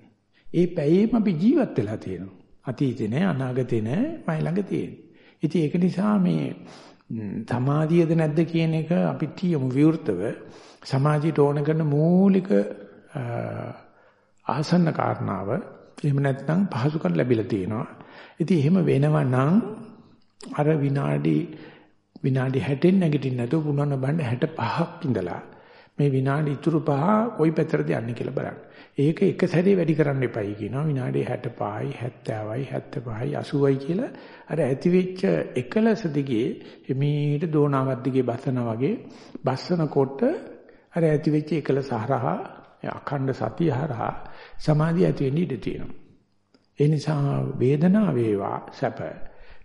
ඒ පැයේම අපි ජීවත් වෙලා තියෙනවා. අතීතේ නෑ, අනාගතේ නෑ, මයි ළඟ තියෙන්නේ. ඉතින් ඒක නිසා මේ සමාධියද නැද්ද කියන එක අපි තියමු විවෘතව සමාජයට ඕන කරන මූලික ආසන්න කාරණාව එහෙම නැත්නම් පහසුකම් ලැබිලා තියෙනවා. ඉතින් එහෙම වෙනවා නම් අර විනාඩි විනාඩි 60න් නැගිටින්න නැතුව පුනන බණ්ඩ 65ක් ඉඳලා මේ විනාඩි ඉතුරු පහ කොයි පැත්තටද යන්නේ කියලා බලන්න. ඒක එක සැරේ වැඩි කරන්න එපයි කියනවා. විනාඩි 65යි 70යි 75යි 80යි කියලා අර ඇති වෙච්ච එකලස දිගේ එමීට දෝනාවක් දිගේ බස්සනා වගේ බස්සනකොට අර ඇති වෙච්ච එකලස හරහා අඛණ්ඩ සතිය හරහා සමාධිය ඇති වෙන්න ඉඩ තියෙනවා. ඒ නිසා වේදනාව වේවා සැප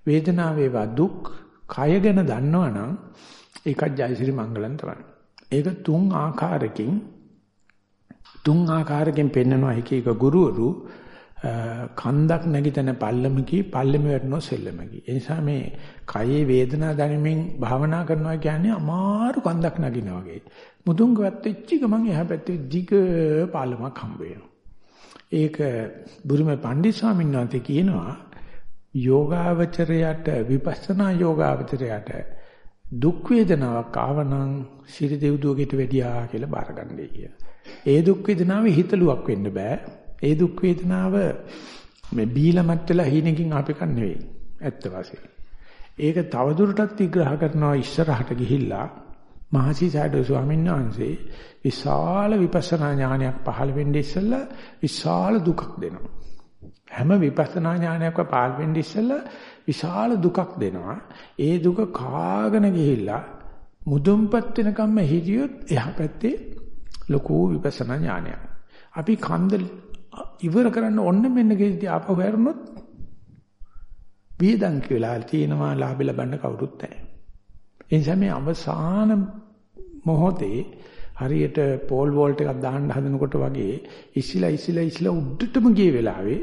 වේදනාව වේවා දුක් කය ගැන දන්නවනම් ඒකත් ජයසිරි මංගලම් තමයි. ඒක තුන් ආකාරකින් තුන් ආකාරකින් පෙන්වනවා එක එක ගුරුවරු කන්දක් නැගිටින පල්ලමකි පල්ලෙම වැටෙනවා සෙල්ලමකි. ඒ නිසා මේ කයේ වේදනා දැනෙමින් භාවනා කරනවා කියන්නේ අමාරු කන්දක් නගිනවා වගේ. මුදුන් ගවත්ච්ච ගමන් එහා පැත්තේ දිග පාලමක් හම්බ වෙනවා. ඒක බුරුමේ පණ්ඩිත ස්වාමීන් වහන්සේ කියනවා යෝගාවචරයට විපස්සනා යෝගාවචරයට දුක් වේදනාවක් ආවනම් සිරි දෙව්දුවකට වැඩියා කියලා බාරගන්නයි කිය. ඒ දුක් වේදනාව හිතලුවක් වෙන්න බෑ. ඒ දුක් වේදනාව මේ බීලමත් වෙලා හීනකින් ආපෙක නෙවෙයි. ඇත්ත වශයෙන්. ඒක තවදුරටත් විග්‍රහ කරනවා ඉස්සරහට ගිහිල්ලා මහසි සාඩෝ ස්වාමීන් වහන්සේ විශාල විපස්සනා ඥානයක් පහළ වෙන්නේ ඉස්සෙල්ලා විශාල දුකක් දෙනවා. හැම විපස්සනා ඥානයක්ව පහළ වෙන්නේ ඉස්සෙල්ලා විශාල දුකක් දෙනවා. ඒ දුක කාගෙන ගිහිල්ලා මුදුන්පත් වෙනකම්ම හිටියොත් එහා පැත්තේ ලොකු විපස්සනා ඥානයක්. අපි කන්ද ඉවර කරන්න ඕන්න මෙන්න ගෙදි ආපහු හැරුණොත් වියදම් කියලා තියෙනවා ලාභ ලබන්න කවුරුත් නැහැ. ඒ නිසා මේ අවසාන මොහොතේ හරියට පෝල් වෝල්ට් එකක් දාන්න හදනකොට වගේ ඉසිලා ඉසිලා ඉසිලා උඩටම ගිය වෙලාවේ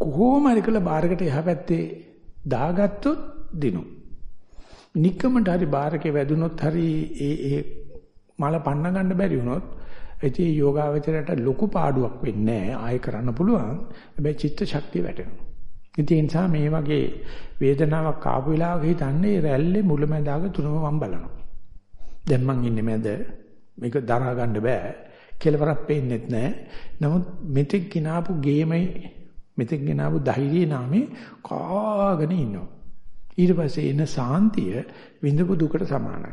කොහොම හරි කළ බාරකට එහා පැත්තේ දාගත්තොත් දිනු. නික්කමට හරි බාරකේ වැදුනොත් හරි ඒ ඒ මල පන්න ගන්න බැරි වුණොත් ඉතින් යෝගාවචරයට ලොකු පාඩුවක් වෙන්නේ නැහැ. ආයෙ කරන්න පුළුවන්. හැබැයි චිත්ත ශක්තිය වැටෙනවා. ඉතින් ඒ නිසා මේ වගේ වේදනාවක් ආපු වෙලාවක හිතන්නේ රැල්ලේ මුලැමැදාග තුනම මම බලනවා. දැන් මං ඉන්නේ මැද. මේක දරා ගන්න බෑ. කෙලවරක් පේන්නෙත් නැහැ. නමුත් මෙතෙක් ගినాපු ගේමේ මෙතෙක් ගినాපු ධෛර්යයේ නාමේ කාගෙන ඉන්නවා. ඊට පස්සේ එන සාන්තිය විඳපු දුකට සමානයි.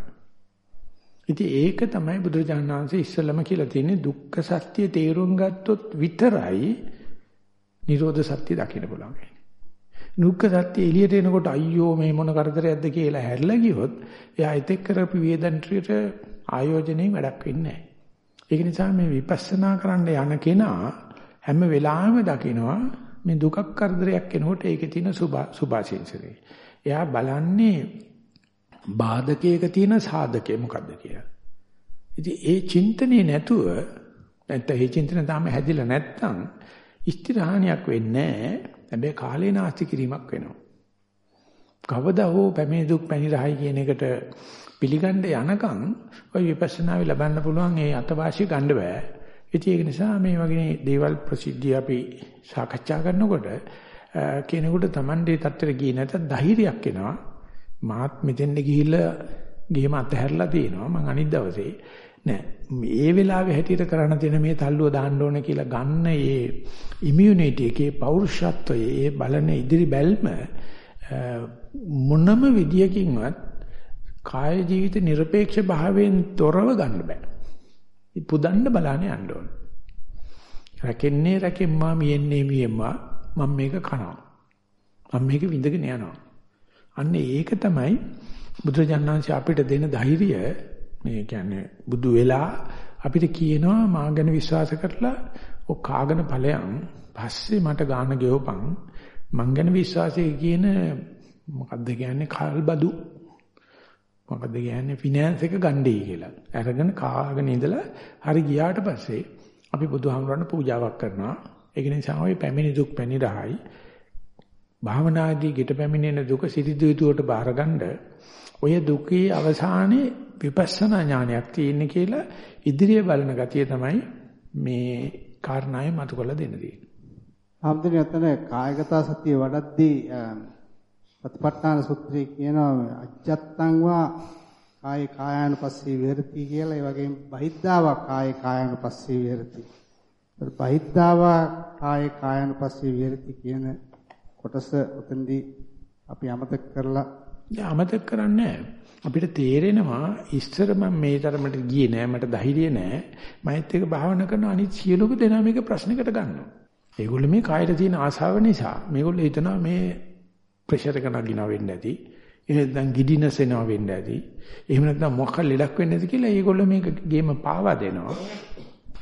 ඉතින් ඒක තමයි බුදුරජාණන් වහන්සේ ඉස්සෙල්ලම කියලා තියෙන්නේ දුක්ඛ සත්‍ය තේරුම් ගත්තොත් විතරයි නිරෝධ සත්‍ය දකින්න පුළුවන්. දුක්ඛ සත්‍ය එළියට එනකොට අයියෝ මේ මොන කරදරයක්ද කියලා හැරිලා ගියොත් එයා ඉතෙක් කරපු වේදන්ත්‍රයට ආයෝජනයෙන් වැඩක් වෙන්නේ නැහැ. ඒක නිසා මේ විපස්සනා කරන්න යන කෙනා හැම වෙලාවෙම දකිනවා මේ දුකක් කරදරයක් එනකොට ඒකේ තියෙන සුභාශිංසනේ. එයා බලන්නේ බාධකයක තියෙන සාධකය මොකද්ද කියලා. ඉතින් ඒ චින්තනේ නැතුව නැත්නම් ඒ චින්තන තාම හැදිලා නැත්නම් ස්ථිරහානියක් වෙන්නේ නැහැ. හැබැයි කාලේ නාස්ති කිරීමක් වෙනවා. කවදා හෝ පැමිණි දුක් පැණි රහයි කියන එකට පිළිගන්න යනකම් ඔය විපස්සනාවේ ලබන්න පුළුවන් ඒ අතවාසිය ගන්න බෑ. ඉතින් ඒක නිසා මේ වගේ දේවල් ප්‍රසිද්ධිය අපි සාකච්ඡා කරනකොට කෙනෙකුට Tamande තත්ත්වෙට ගියේ නැත්නම් ධෛර්යයක් එනවා. මාත් මෙතෙන්ද ගිහිල්ලා ගේම අතහැරලා තියෙනවා. මං අනිත් දවසේ නෑ මේ වෙලාවේ හැටියට කරන්න තියෙන මේ තල්ලුව දාන්න ඕන කියලා ගන්න ඒ ඉමුනිටි එකේ පෞරුෂත්වය ඒ බලන ඉදිරි බැල්ම මොනම විදියකින්වත් කාය ජීවිත নিরপেক্ষ භාවයෙන් තොරව ගන්න බෑ. පුදන්න බලන්නේ යන්න ඕන. රැකෙන්නේ රැකෙම්මා මියෙන්නේ මියෙම්මා මම මේක කනවා. මම මේක විඳගෙන යනවා. අන්න ඒක තමයි බුදුජානනාංශ අපිට දෙන ධෛර්යය මේ කියන්නේ බුදු වෙලා අපිට කියනවා මා ගැන විශ්වාස කරලා ඔය කාගෙන ඵලයන්. පස්සේ මට ගාන ගෙවපන්. මං ගැන විශ්වාසය කියන මොකද්ද කියන්නේ කල්බදු මොකද්ද කියන්නේ ෆිනෑන්ස් එක ගන්නයි කියලා. අරගෙන කාගෙන ඉඳලා හරි ගියාට පස්සේ අපි බුදුහාමුදුරන් පූජාවක් කරනවා. ඒක නිසා ඔය පැමිණි දුක් පැණි රහයි. භාවනාදී ගිට පැමිණෙන දුක සිරිදුවිතුවට බාරගන්න ඔය දුකේ අවසානයේ විපස්සනා ඥානයක් තියෙන කියලා ඉදිරිය බලන ගතිය තමයි මේ කාරණාවේ මතු කරලා දෙන්න තියෙන්නේ.
ආම්දනේ අතන කායගත සතිය වඩද්දී ප්‍රතිපට්ඨාන සූත්‍රයේ කියනවා අජත්තං වා කාය කායානුපස්සී විහෙරති කියලා ඒ වගේම බහිද්ධාවා කාය කායානුපස්සී විහෙරති. බහිද්ධාවා කාය කායානුපස්සී විහෙරති කියන කොටස උතෙන්දී අපි අමතක කරලා
අමතක කරන්නේ අපිට තේරෙනවා ඉස්සර මම මේ තරමට ගියේ නෑ මට ධෛර්යය නෑ මයිත් එක භාවනා කරන අනිත් සියලුම දෙනා මේක ප්‍රශ්නකට ගන්නවා. ඒගොල්ලෝ මේ කායයට තියෙන ආසාව නිසා මේගොල්ලෝ හිතනවා මේ ප්‍රෙෂර් එක නගිනවා වෙන්නේ නැති. එහෙනම් දැන් ගිඩිනස් එනවා වෙන්නේ නැති. එහෙම නැත්නම් මොකක් ලෙඩක් වෙන්නේ නැති කියලා ඒගොල්ලෝ මේක ගේම පාවා දෙනවා.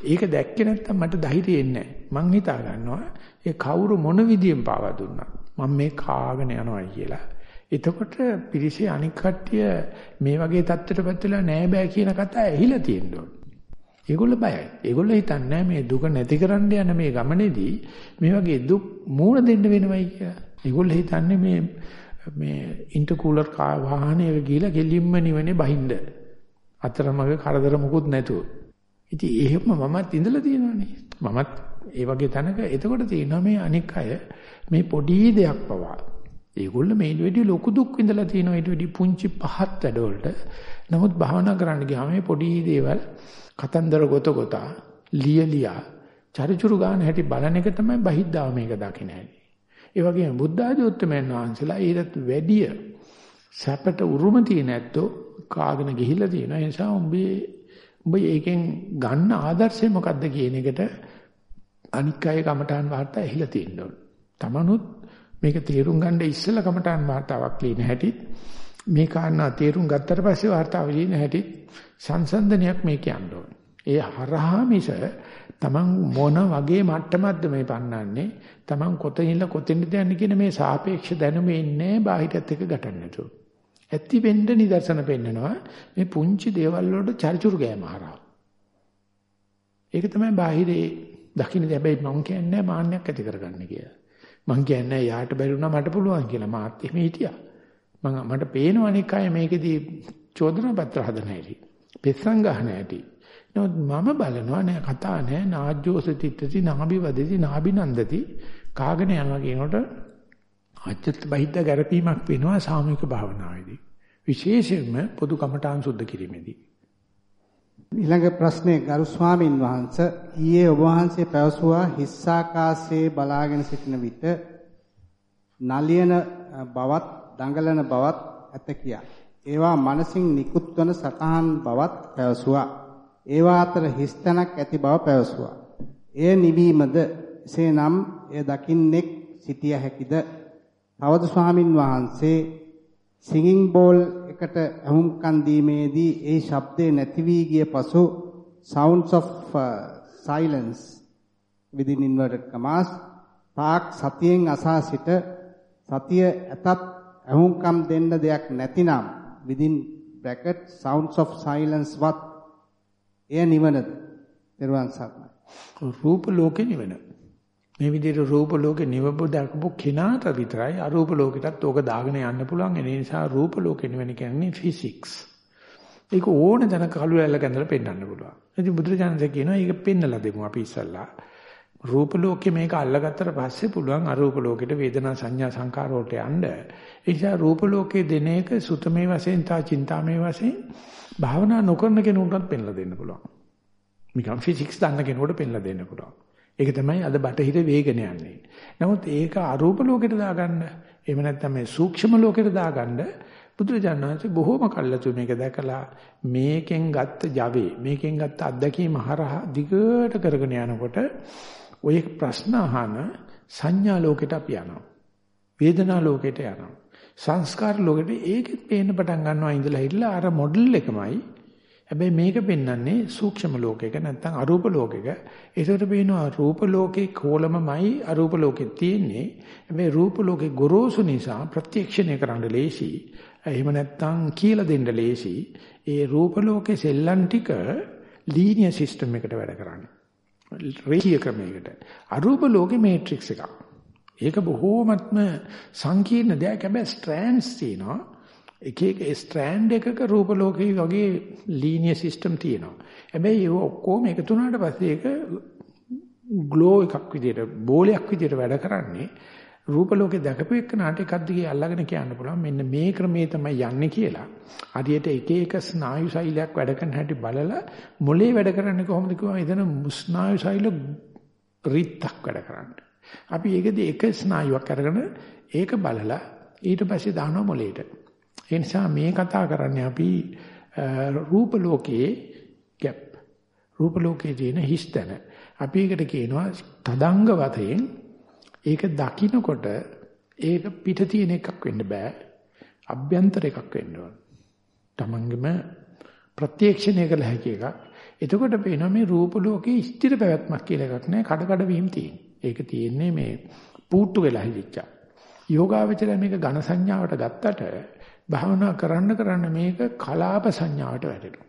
ඒක දැක්කේ නැත්නම් මට ධෛර්යය එන්නේ නැහැ. මං හිතා ගන්නවා ඒ කවුරු මොන විදියෙන් පාවා දුන්නා. මම මේ කාගෙන යනවා කියලා. එතකොට පිරිසේ අනික් කට්ටිය මේ වගේ தත්ත්වයටපත් වෙලා නෑ බෑ කියන කතා ඇහිලා තියෙන්න ඕන. ඒගොල්ලෝ බයයි. ඒගොල්ලෝ හිතන්නේ මේ දුක නැති කරන්න යන මේ ගමනේදී මේ වගේ දුක් මූණ දෙන්න වෙනවයි කියලා. ඒගොල්ලෝ හිතන්නේ මේ මේ ඉන්ටර්කූලර් වාහනයක ගිහිලා ගෙලින්ම නිවනේ බහින්ද. අතරමඟ කරදර මුකුත් නැතුව. ඉතින් එහෙම මමත් ඉඳලා තියෙනවානේ. මමත් ඒ වගේ තැනක එතකොට තියෙනවා මේ අනික් අය මේ පොඩි දෙයක් පවා. ඒගොල්ල මේ වෙඩි ලොකු දුක් විඳලා තියෙනවා ඊට වෙඩි පුංචි පහත් වැඩවලට. නමුත් භාවනා කරන්න ගියාම මේ පොඩි දේවල් කතන්දර ගොත ගොතා ලියලියා චරිචුරු ගන්න හැටි බලන එක තමයි බහිද්දාව මේක දකින්න හැටි. ඒ වගේම බුද්ධ ආදී උත්තරමයන් වහන්සේලා ඊටත් වැඩිය සැපට උරුම තියෙන ඇත්තෝ කාගෙන ගිහිල්ලා තියෙනවා. ඒ නිසා උඹේ උඹ ඒකෙන් ගන්න ආදර්ශය මොකද්ද කියන එකට අනික් අය කමඨාන් වාර්තා ඇහිලා තියෙන්න ඕන. තමනුත් මේක තේරුම් ගන්න ඉස්සෙල්ලා කමඨාන් වාර්තාවක් ලියන හැටි මේ කාරණා තේරුම් ගත්තට පස්සේ වාර්තාව ලියන හැටි සංසන්දනයක් මේ කියන්න ඕන. ඒ හරහා මිස තමන් මොන වගේ මට්ටමක්ද මේ පන්නන්නේ තමන් කොතනින්ද කොතෙන්ද යන්නේ කියන මේ සාපේක්ෂ දැනුම ඉන්නේ බාහිරත් එක්ක ගැටන්නේ නැතුව. ඇති වෙන්න නිදර්ශන පෙන්නනවා මේ පුංචි දේවල් වලට චරිචුරු ගෑම හරහා. ඒක තමයි බාහිරේ දකින්නේ හැබැයි මම කියන්නේ මාන්නයක් ඇති කරගන්න කියලා. මං කියන්නේ යාට බැරිුණා මට පුළුවන් කියලා මාත් එහෙම හිටියා. මම මට පේනවා අනික අය මේකෙදී චෝදනා පත්‍ර හදන හැටි. පෙස්සන් ගහන හැටි. නමුත් මම බලනවා නෑ කතා නෑ නාජ්ජෝස තිත්තති නාබි වදති නාබි නන්දති කාගෙන යනවා කියනකොට අච්චත් බහිද්ද ගැරපීමක් වෙනවා සාමූහික භාවනාවේදී. විශේෂයෙන්ම පොදු කමඨාන් සුද්ධ කිරීමේදී.
ඊළඟ ප්‍රශ්නේ ගරු ස්වාමින් වහන්සේ ඊයේ ඔබ වහන්සේ පැවසුවා හිස්සාකාශයේ බලාගෙන සිටින විට නලියන බවත් දඟලන බවත් ඇත කියා. ඒවා මනසින් නිකුත් වන සතහන් බවත් පැවසුවා. ඒවා අතර හිස්තනක් ඇති බව පැවසුවා. එය නිවීමද එසේනම් එය දකින්නෙක් සිටිය හැකිද? තවද ස්වාමින් වහන්සේ සිංගින් බෝල් එකට අහුම්කන් දීමේදී ඒ ශබ්දේ නැති වී ගිය පසු sounds of uh, silence within inverted commas තාක් සතියෙන් අසා සිට සතිය ඇතත් අහුම්කම් දෙන්න දෙයක් නැතිනම් within bracket sounds of silence වත් එය නිවනද? දරුවන් සරණයි.
රූප ලෝකේ නිවන. මේ විදිහට රූප ලෝකේ නිවබ දක්පු කෙනාට විතරයි අරූප ලෝකෙටත් ඕක දාගෙන යන්න පුළුවන්. ඒ නිසා රූප ලෝකේ නිවන කියන්නේ ෆිසික්ස්. ඒක ඕන තැනක කළු ඇල්ල ගැඳලා පෙන්වන්න පුළුවන්. ඉතින් බුදුරජාණන්සේ කියනවා ඒක පෙන්නලා දෙමු අපි ඉස්සල්ලා. රූප ලෝකේ මේක අල්ලගත්තට පස්සේ පුළුවන් අරූප ලෝකෙට වේදනා සංඥා සංකාර වලට යන්න. ඒ නිසා රූප ලෝකේ දෙන එක සුතමේ වශයෙන් තා චින්තාමේ වශයෙන් භාවනා නොකරන කෙනෙකුටත් පෙන්ලා දෙන්න පුළුවන්. නිකන් ෆිසික්ස් දන්න කෙනෙකුට පෙන්ලා දෙන්න පුළුවන්. ඒක තමයි අද බටහිර වේගන යන්නේ. නමුත් ඒක අරූප ලෝකෙට දාගන්න, එහෙම නැත්නම් මේ සූක්ෂම ලෝකෙට දාගන්න බුදුරජාණන් වහන්සේ බොහෝම කල්ලාතු මේක දැකලා මේකෙන් ගත්ත ජවේ, මේකෙන් ගත්ත අත්දැකීම හරහා දිගට කරගෙන යනකොට ඔය ප්‍රශ්න අහන සංඥා ලෝකෙට අපි යනවා. වේදනා ලෝකෙට යනවා. සංස්කාර ලෝකෙට ඒකෙත් පේන්න පටන් ගන්නවා ඉඳලා හිටලා අර මොඩල් එකමයි හැබැයි මේක පෙන්වන්නේ සූක්ෂම ලෝකයක නැත්නම් අරූප ලෝකයක. ඒකට පේනවා රූප ලෝකේ කෝලමමයි අරූප ලෝකෙත් තියෙන්නේ. හැබැයි රූප ලෝකේ ගොරෝසු නිසා ප්‍රත්‍යක්ෂණය කරන්න ලේසි. එහෙම නැත්නම් කියලා දෙන්න ලේසි. ඒ රූප ලෝකේ සෙල්ලම් ටික ලීනියර් සිස්ටම් එකට වැඩ කරන්නේ. රේඛීය ක්‍රමයකට. අරූප ලෝකේ මේට්‍රික්ස් එකක්. ඒක බොහෝමත්ම සංකීර්ණ දෙයක්. හැබැයි ස්ට්‍රෑන්ඩ්ස් තියෙනවා. එක එක ස්ට්‍රෑන්ඩ් එකක රූප ලෝකේ වගේ ලීනියර් සිස්ටම් තියෙනවා. හැබැයි ඒක ඔක්කොම එකතු වුණාට පස්සේ ඒක ග්ලෝ එකක් විදිහට බෝලයක් විදිහට වැඩ කරන්නේ රූප ලෝකේ දැකපු එකනට එකක් දිගේ අල්ලගෙන කියන්න පුළුවන් මෙන්න මේ ක්‍රමයේ තමයි යන්නේ කියලා. හරියට එක එක ස්නායු ශෛලයක් වැඩ කරන හැටි බලලා මොලේ වැඩ කරන්නේ කොහොමද කිව්වම එතන ස්නායු ශෛල රිත්තක් වැඩ කරන්නේ. අපි ඒකදී එක ස්නායුවක් අරගෙන ඒක බලලා ඊට පස්සේ දානවා මොලේට. ඒ නිසා මේ කතා කරන්නේ අපි රූප ලෝකයේ ගැප්. රූප ලෝකයේ තියෙන හිස්තන. අපි ඒකට කියනවා තදංග වතයෙන් ඒක දකින්නකොට ඒක පිට තියෙන එකක් වෙන්න බෑ. අභ්‍යන්තර එකක් වෙන්න ඕන. තමන්ගේම ප්‍රත්‍යක්ෂණය කළ හැකි එකක්. එතකොට පේනවා මේ රූප ලෝකයේ ස්ථිර පැවැත්මක් කියලා එකක් නෑ. කඩ කඩ වීම තියෙන. ඒක තියෙන්නේ මේ පූට්ටු වෙලා හිටිච්චා. යෝගාවචරය මේක ඝන සංඥාවට ගත්තට භාවනා කරන්න කරන්න මේක කලාප සංඥාවට වැටෙනවා.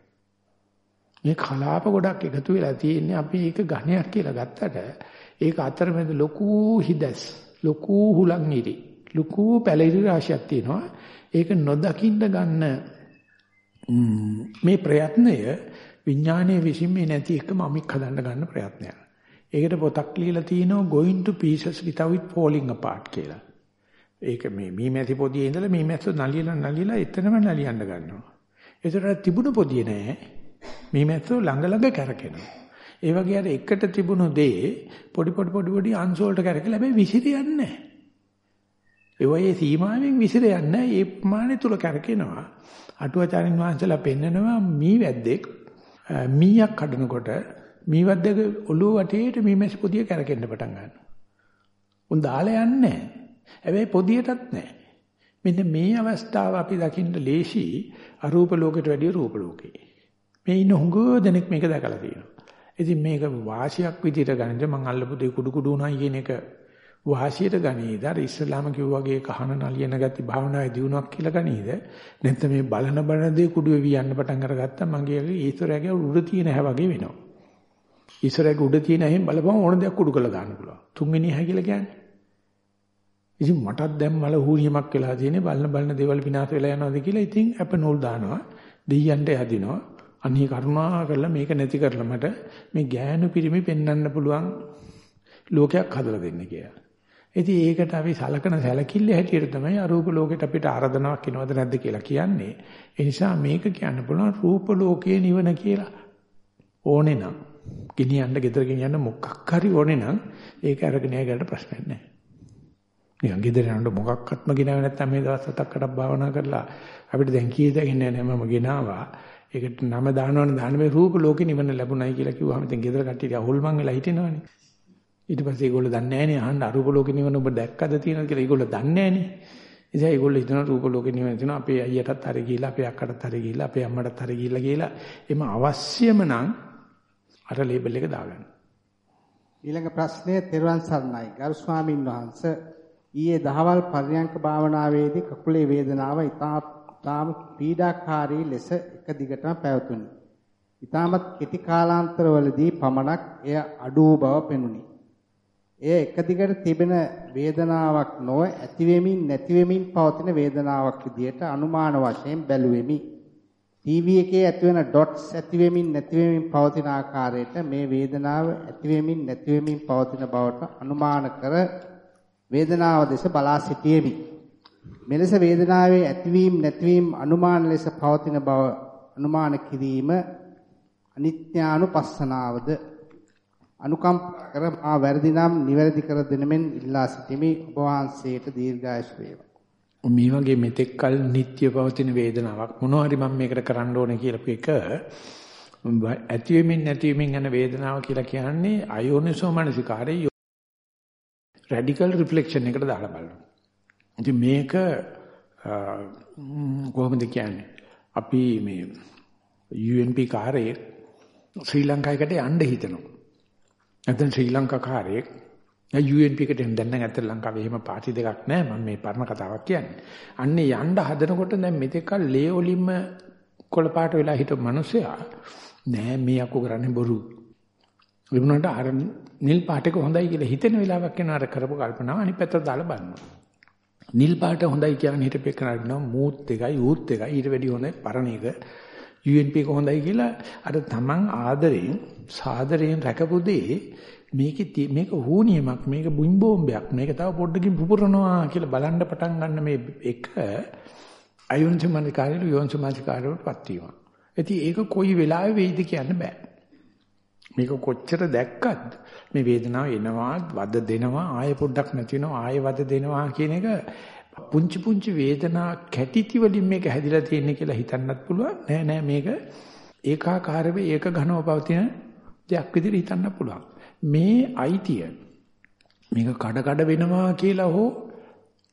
මේ කලාප ගොඩක් එකතු වෙලා තියෙන්නේ අපි ඒක ඝණයක් කියලා ගත්තට ඒක අතරමැද ලොකු හිදස් ලොකු හුලං ඉරි ලොකු පැලිරි රාශියක් තියෙනවා. ඒක නොදකින්න ගන්න මේ ප්‍රයත්නය විඥානයේ විසින් මේ නැති එකම අමික් හදන්න ගන්න ප්‍රයත්නයක්. ඒකට පොතක් ලියලා තිනවා going to pieces without falling apart කියලා. ඒක මේ මීමැසි පොදියේ ඉඳලා මීමැස්ස නලියලා නලියලා එතනම නලියන්න ගන්නවා. ඒතරට තිබුණු පොදිය නෑ. මීමැස්ස ළඟ ළඟ කැරකෙනවා. ඒ වගේ අර එකට තිබුණු දේ පොඩි පොඩි පොඩි පොඩි අංශ වලට කැරකලා හැබැයි විසිරියන්නේ නෑ. ඒ වගේ සීමාවෙන් විසිරියන්නේ නෑ. ඒ ප්‍රමාණය තුල කැරකෙනවා. අටුවාචාරින් වහන්සේලා පෙන්නනවා මී වැද්දෙක් මීයක් කඩනකොට මී වැද්දගේ ඔළුව වටේට මීමැසි පොදිය කැරකෙන්න පටන් ගන්නවා. උන් දාලා යන්නේ නෑ. හැබැයි පොදියටත් නැහැ. මෙන්න මේ අවස්ථාව අපි දකින්න ලේසි අරූප ලෝකයට වැඩිය රූප ලෝකේ. මේ ඉන්න හුඟ දෙනෙක් මේක දැකලා තියෙනවා. ඉතින් මේක වාසියක් විදිහට ගන්නද මං අල්ලපු දෙය කුඩු කුඩු උනායි කියන එක වාසියට ගනීද? අර ඉස්ලාම කිව්වා වගේ කහන නලියන ගති භාවනාවේ දිනුවක් කියලා ගනීද? නැත්නම් මේ බලන බලන දේ කුඩු වෙවි යන්න පටන් අරගත්තා මගේ ඊශ්වරයාගේ උඩ තියෙන හැ වගේ වෙනවා. ඊශ්වරයාගේ උඩ තියෙන හැම බලපුවම ඕන දෙයක් කුඩු කරලා ගන්න පුළුවන්. තුන්වෙනි හැ කියලා කියන්නේ. ඉතින් මටත් දැන් මල හූනියමක් වෙලා තියෙන්නේ බලන බලන දේවල් විනාශ වෙලා යනවාද කියලා ඉතින් අප නෝල් දානවා දෙයියන්ට යදිනවා අනිහි කරුණා කරලා මේක නැති කරලා මට මේ ගෑනු පිරිමි පෙන්වන්න පුළුවන් ලෝකයක් හදලා දෙන්න කියලා. ඉතින් ඒකට අපි සලකන සැලකිල්ල හැටියට තමයි අරූප ලෝකෙට අපිට ආරාධනාවක් එනවද නැද්ද කියලා කියන්නේ. ඒ නිසා මේක කියන්න පුළුවන් රූප ලෝකයේ නිවන කියලා. ඕනේ නම් ගෙනියන්න ගෙදර ගෙනියන්න මොකක් හරි ඕනේ නම් ඒක අරගෙන යගන්න ප්‍රශ්නයක් නැහැ. නිකන් ගෙදර යනකොට මොකක්වත්ම ගෙනාවේ නැත්නම් මේ දවස් හතක් අටක් භාවනා කරලා අපිට දැන් කී දෙන්නේ නැහැ මම ගෙනාවා. ඒකට නම දානවනේ දාන මේ රූප ලෝකෙ නිවන ලැබුණයි කියලා කිව්වහම දැන් ගෙදර කට්ටිය අහුල්මන් වෙලා හිටිනවනේ. ඊට පස්සේ ඒගොල්ලෝ දන්නේ නැහනේ අහන්න අරූප ලෝකෙ නිවන ඔබ දැක්කද තියෙනවද කියලා ඒගොල්ලෝ දන්නේ නැහනේ. ඉතින් ඒගොල්ලෝ හිතන රූප ලෝකෙ නිවන තියෙනවා අපේ අයියටත් හරි ගිහිල්ලා අපේ අක්කටත් හරි ගිහිල්ලා අපේ අම්මටත් හරි ගිහිල්ලා කියලා එම අවශ්‍යම නම් අර ලේබල් එක දාගන්න.
ඊළඟ ප්‍රශ්නය තෙරුවන් සරණයි. ගරු ස්වාමින් වහන්සේ ඊයේ දහවල් පර්යංක භාවනාවේදී කකුලේ වේදනාව ඉතාම පීඩාකාරී ලෙස එක දිගටම පැවතුණි. ඊටමත් කෙටි කාලාන්තරවලදී පමණක් එය අඩු වූ බව පෙනුනි. එය එක දිගට තිබෙන වේදනාවක් නොව ඇති වෙමින් නැති වෙමින් පවතින වේදනාවක් විදියට අනුමාන වශයෙන් බැලුවෙමි. ටීවී එකේ ඇතිවන ඩොට්ස් ඇති වෙමින් නැති වෙමින් පවතින ආකාරයට මේ වේදනාව ඇති වෙමින් නැති වෙමින් පවතින බවට අනුමාන කර වේදනාව දෙස බලා සිටියෙමි. මෙලෙස වේදනාවේ ඇතිවීම නැතිවීම අනුමාන ලෙස පවතින බව අනුමාන කිරීම අනිත්‍යානුපස්සනාවද අනුකම්පා කර මා වැරදි නම් නිවැරදි කර දෙනෙමින් ඉල්ලා සිටිමි ඔබ වහන්සේට දීර්ඝායුෂ වේවා.
මේ වගේ මෙතෙක්කල් නිට්ටය පවතින වේදනාවක් මොනවා හරි මම මේකට කරන්න ඕනේ කියලාපු එක ඇති වෙමින් නැති වෙමින් යන වේදනාව කියලා කියන්නේ අයෝනිසෝ මනසිකාරේ රැඩිකල් රිෆ්ලෙක්ෂන් එකට දාලා බලනවා. ඉතින් මේක කොහොමද කියන්නේ? අපි මේ UNP කාර්යයේ ශ්‍රී ලංකාවකට යන්න හිතනවා. නැත්නම් ශ්‍රී ලංකා කාර්යයක් UNP එකට එන්න දැන් නම් ඇත්තට ලංකාවේ එහෙම පාටි දෙකක් නැහැ මම මේ පරණ කතාවක් කියන්නේ. අන්නේ යන්න හදනකොට දැන් මෙතෙක් ලේ ඔලින්ම කොළපාට වෙලා හිටපු මිනිස්සයා නෑ මේ අකු කරන්නේ බොරු. විමුණට අර නිල් පාටක හොඳයි කියලා හිතෙන වෙලාවක් වෙන අර කරපු කල්පනාව අනිත් පැත්තට දාලා බලනවා. නිල් පාට හොඳයි කියන හිතපේ කරනවා මූත් එකයි ඌත් එකයි ඊට වැඩි හොඳයි පරණ එක UNP එක හොඳයි කියලා අර තමන් ආදරයෙන් සාදරයෙන් රැකපු දේ මේකේ මේක හුනියමක් මේක බුම් බෝම්බයක් මේක තව පොඩ්ඩකින් පුපුරනවා කියලා බලන්න පටන් ගන්න මේ එක අයොන්සමනිකාරී යොන්සමනිකාරීවටපත් වීම. ඉතින් ඒක කොයි වෙලාවෙ වෙයිද කියන්න බෑ. මේක කොච්චර දැක්කත් මේ වේදනාව එනවා වද දෙනවා ආයෙ පොඩ්ඩක් නැති වෙනවා ආයෙ වද දෙනවා කියන එක පුංචි පුංචි වේදනා කැටිති වලින් මේක හැදිලා තියෙන්නේ කියලා හිතන්නත් පුළුවන්. නෑ නෑ මේක ඒකාකාරව ඒක ඝනව පවතින දෙයක් විදිහට හිතන්න පුළුවන්. මේ අයිතිය මේක කඩ කඩ වෙනවා කියලා හෝ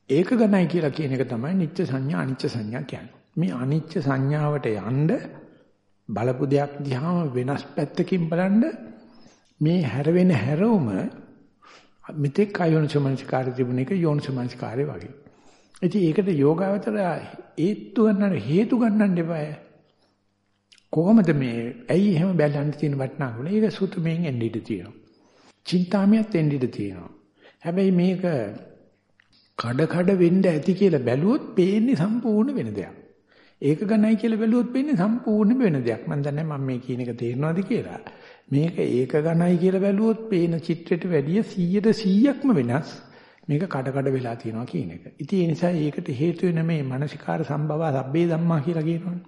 ඒක ඝනයි කියලා කියන එක තමයි නිත්‍ය සංඥා අනිත්‍ය සංඥා කියන්නේ. මේ අනිත්‍ය සංඥාවට යන්න බලපු දෙයක් දිහාම වෙනස් පැත්තකින් බලන්න මේ හැරවෙන හැරවුම මෙතෙක් අයෝනිසමනස්කාරය තිබුණ එක යෝනිසමනස්කාරය වගේ ඉතින් ඒකට යෝගාවතර හේතු ගන්නට හේතු ගන්නන්න එපාය. කොහොමද මේ ඇයි එහෙම බැලන්න තියෙන වටිනාකම? ඒක සුතමෙන් එන්න ඉඩ තියෙනවා. චින්තාමියත් එන්න ඉඩ තියෙනවා. හැබැයි මේක කඩ කඩ වෙන්න ඇති කියලා බැලුවොත් පේන්නේ සම්පූර්ණ වෙන දෙයක්. ඒක ගණයි කියලා බැලුවොත් පේන්නේ සම්පූර්ණ වෙන දෙයක්. මම දන්නේ මම මේ කියන එක තේරෙනවද කියලා. මේක ඒක ගණයි කියලා බැලුවොත් පේන චිත්‍රයට වැඩිය 100ට 100ක්ම වෙනස්. මේක කඩ කඩ වෙලා තියෙනවා කියන එක. ඉතින් ඒ නිසා ඒකට හේතු වෙන මේ මානසිකාර සම්භව සබ්බේ ධම්මා කියලා කියනවනේ.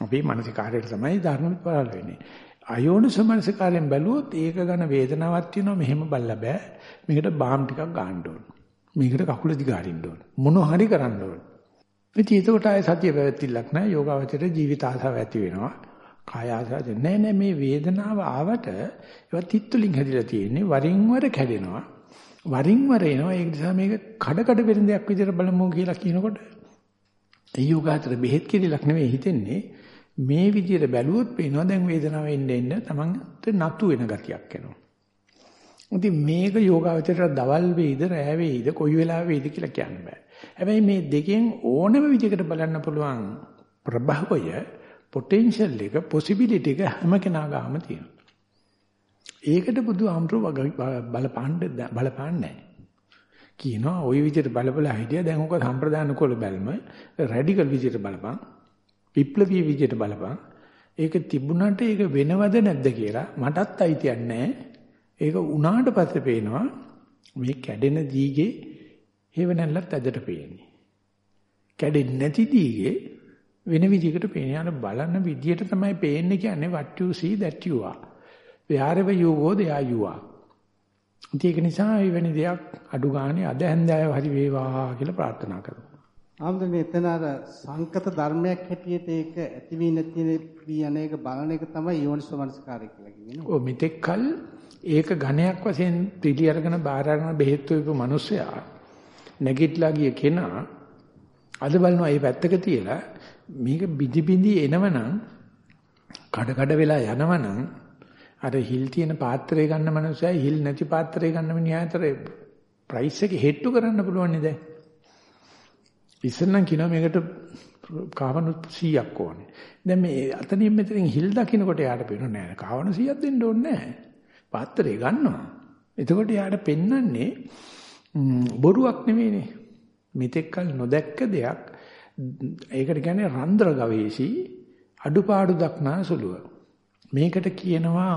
අපේ මානසිකාරයට තමයි ධර්ම පහළ වෙන්නේ. අයෝනිසෝ මානසිකාරයෙන් බැලුවොත් ඒක ගැන වේදනාවක් තියෙනවා මෙහෙම බල්ලා බෑ. මේකට බාම් ටිකක් ගන්න ඕන. මේකට කකුල දිගාරින්න ඕන. මොන හරි කරන්න ඕන. ඉතින් ඒකට ආය සතිය පැවැත්තිලක් නෑ. යෝගාවචරයේ ජීවිත ආසාව ඇති වෙනවා. කාය ආසාව නෑ නෑ මේ වේදනාව ආවට ඒවා තිත්තුලින් හැදිලා තියෙන්නේ වරින් වර කැඩෙනවා. වරින් වර එනවා ඒක නිසා මේක කඩ කඩ වෙන දෙයක් විදිහට බලමු කියලා කියනකොට ඒ යෝගාතර බෙහෙත් කිරිලක් නෙවෙයි හිතෙන්නේ මේ විදිහට බැලුවොත් පේනවා දැන් වේදනාව එන්න එන්න තමන්ට නතු වෙන ගතියක් එනවා. ඉතින් මේක යෝගාවචරයට දවල් වේද රෑ වේද කොයි වෙලාවෙ වේද කියලා කියන්න බෑ. හැබැයි මේ දෙකෙන් ඕනම විදිහකට බලන්න පුළුවන් ප්‍රභවය පොටෙන්ෂල් එක පොසිබිලිටි එක හැම කෙනා ගාම තියෙනවා. ඒකට බුදු ආමරු බලපාන්න බලපාන්නේ නැහැ. කියනවා ওই විදිහට බලබලා හිටියා දැන් ඔක සම්ප්‍රදාන කුල බැල්ම රැඩිකල් විදිහට බලපන් විප්ලවීය විදිහට බලපන් ඒක තිබුණාට ඒක වෙනවද නැද්ද කියලා මටත් අයිතියක් නැහැ ඒක උනාට පස්සේ පේනවා මේ කැඩෙන දීගේ හේව නැල්ලත් ඇදට පේන්නේ කැඩෙන්නේ නැති දීගේ වෙන විදිහකට පේන්නේ අර බලන විදිහට තමයි පේන්නේ කියන්නේ what you see that you are wherever you go there you are. ඒක නිසා එවැනි දෙයක් අඩු ගානේ අද හැන්දෑව හරි වේවා කියලා ප්‍රාර්ථනා කරනවා.
ආම්දනේ එතන අර සංකත ධර්මයක් හැටියට ඒක ඇති වී නැති වී අනේක බලන එක තමයි යෝනිසෝමනස්කාරය කියලා කියන්නේ.
ඔව් මෙතෙක් කල ඒක ඝණයක් වශයෙන් පිළි අරගෙන බාර අරගෙන බෙහෙත් වෙපු මිනිස්සයා නැගිටලා ගිය කෙනා අද බලනවා මේ පැත්තක තියලා මේක බිදි බිදි එනවනම් කඩ කඩ වෙලා යනවනම් අර හිල් තියෙන පාත්‍රය ගන්න මනුස්සයයි හිල් නැති පාත්‍රය ගන්න මිනිහා අතර ප්‍රයිස් එක හෙට්ටු කරන්න පුළුවන් නේද? ඉස්සෙල්නම් කියනවා මේකට කාවණු 100ක් ඕනේ. දැන් මේ අතනින් මෙතනින් හිල් දකින්නකොට යාට පේන්නේ නෑ කාවණු 100ක් දෙන්න ඕනේ නෑ. පාත්‍රය ගන්නවා. එතකොට යාට පෙන්වන්නේ බොරුවක් නෙමෙයිනේ. මෙතෙක්කල් නොදැක්ක දෙයක් ඒකට කියන්නේ රන්ද්‍ර ගවේෂී අඩුපාඩු දක්නා සුළුව. මේකට කියනවා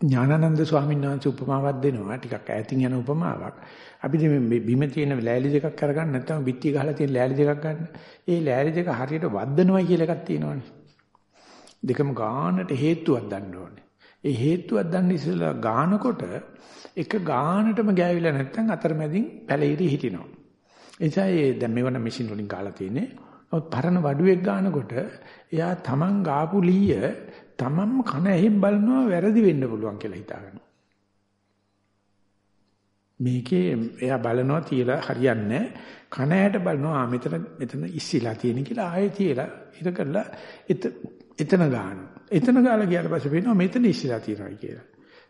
ඥානানন্দ ස්වාමීන් වහන්සේ උපමාවක් දෙනවා ටිකක් ඈතින් යන උපමාවක්. අපි මේ බිම තියෙන ලෑලි දෙකක් අරගන්න නැත්නම් පිටි ගහලා තියෙන ලෑලි දෙකක් ගන්න. ඒ ලෑලි දෙක හරියට වද්දනවා කියලා එකක් තියෙනවනේ. දෙකම ගානට හේතුවක් ගන්න ඕනේ. ඒ හේතුවක් දන්න ඉස්සෙල්ලා ගානකොට එක ගානටම ගෑවිලා නැත්නම් අතරමැදින් පැලිරි හිටිනවා. එනිසා ඒ දැන් මේවන මැෂින් වලින් ගාලා තියෙන්නේ. නමුත් පරණ වඩුවෙක් ගානකොට එයා තමන් ගාපු ලීය තමන්ම කන ඇහින් බලනවා වැරදි වෙන්න පුළුවන් කියලා හිතාගන්නවා. මේකේ එයා බලනවා තියලා හරියන්නේ කන ඇට බලනවා ආ මෙතන මෙතන ඉස්සිලා තියෙන කියලා ආයෙ තියලා ඉර කරලා එතන ගන්න. එතන ගාලා ගියාට පස්සේ පේනවා මෙතන ඉස්සිලා තියෙනවා කියලා.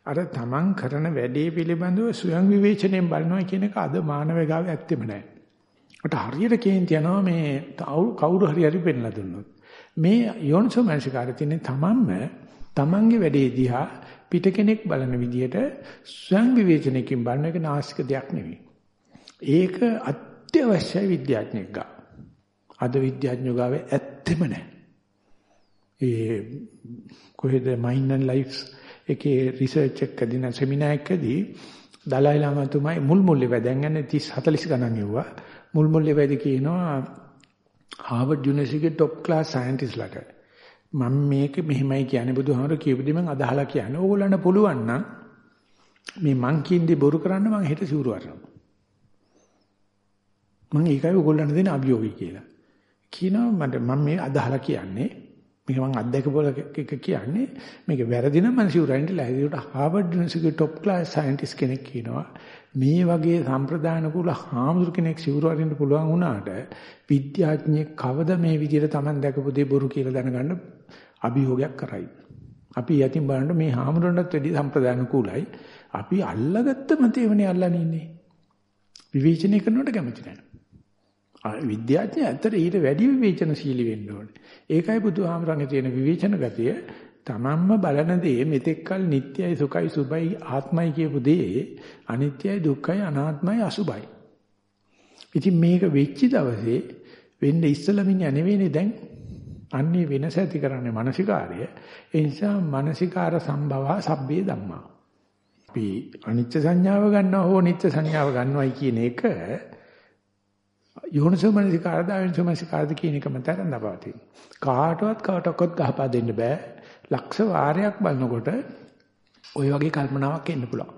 අර තමන් කරන වැඩේ පිළිබඳව ස්වයං විවේචනයෙන් බලනවා කියන එක අද මානව ගාව ඇත්තෙම නැහැ. මට හරියට කේන්ති යනවා මේ කවුරු හරි හරි පෙන්ලා දුන්නොත්. මේ යෝනිසෝ මනසිකාරය තියෙන්නේ තමන්ම තමන්ගේ වැඩේ දිහා පිට කෙනෙක් බලන විදිහට ස්වයං විවේචනයකින් බලන එක නාස්තික දෙයක් නෙවෙයි. ඒක අත්‍යවශ්‍යයි විද්‍යාඥයෙක් ගා. අද විද්‍යාඥයෝ ගාවේ ඇත්තෙම නැහැ. ඒ කොහෙද මයින්ඩ් ඇන්ඩ් ලයිෆ්ස් එකේ රිසර්ච් එකකදී නැ සෙමිනාර් එකකදී දලයි ලාමතුමයි මුල් මුල්ලේ වැදන් යන්නේ 30 40 ගණන් යුවා මුල් මුල්ලේ වැඩි කියනවා හාවර්ඩ් යුනිවර්සිටියේ টොප් ක්ලාස් සයන්ටිස්ට්ලාට මම මේක මෙහෙමයි කියන්නේ බුදුහාමර කියපු දේ මම අදහලා කියන්නේ. ඕගොල්ලන්ට පුළුවන් නම් මේ මං කියන්නේ බොරු කරන්න මං හෙට සිවුරු අරනවා. මං ඒකයි ඕගොල්ලන්ට දෙන අභියෝගය කියලා. කියනවා මට මම මේ අදහලා කියන්නේ මේක මං අත්දැකපු එක කියන්නේ මේක වැරදි නම් මං සිවුරයින්ට ලැහැදියට හාවර්ඩ් යුනිවර්සිටියේ টොප් ක්ලාස් සයන්ටිස්ට් කෙනෙක් කියනවා මේ වගේ සම්ප්‍රදාන කුල හාමුදුර කෙනෙක් සිවුරු අරින්න පුළුවන් වුණාට විද්‍යාඥයෙක් කවද මේ විදිහට Taman දැකපු දේ බොරු කියලා දැනගන්න අභියෝගයක් කරයි. අපි යතින් බලන්න මේ හාමුදුරන්ටත් වැඩි සම්ප්‍රදාන කුලයි. අපි අල්ලගත්ත මතේවනේ අල්ලන්නේ ඉන්නේ. විවේචනය කරනවට කැමති නැහැ. විද්‍යාඥය ඇත්තට ඊට වැඩි විවේචනශීලී වෙන්න ඕනේ. ඒකයි බුදුහාමරංගේ තියෙන විවේචන ගතිය තමන්ම බලන දේ මෙතෙක්කල් නිට්ටයයි සුඛයි සුබයි ආත්මයි කියපු දේ අනිත්‍යයි දුක්ඛයි අනාත්මයි අසුබයි. ඉතින් මේක වෙච්ච දවසේ වෙන්න ඉස්සලම ඉන්නේ නෙවෙයිනේ දැන්. අන්නේ වෙනස ඇති කරන්නේ මානසිකාර්ය. ඒ නිසා මානසිකාර සම්භව සබ්බේ ධම්මා. අපි අනිත්‍ය සංඥාව ගන්නවා හෝ නිත්‍ය සංඥාව ගන්නවයි කියන එක යෝනිසෝ මනසිකාරද අයෝනිසෝ මනසිකාරද කියන එක මත රඳාපවතින. කාටවත් කාටවත් ගහපා දෙන්න බෑ. ලක්ෂ වාරයක් බලනකොට ওই වගේ කල්පනාවක් එන්න පුළුවන්.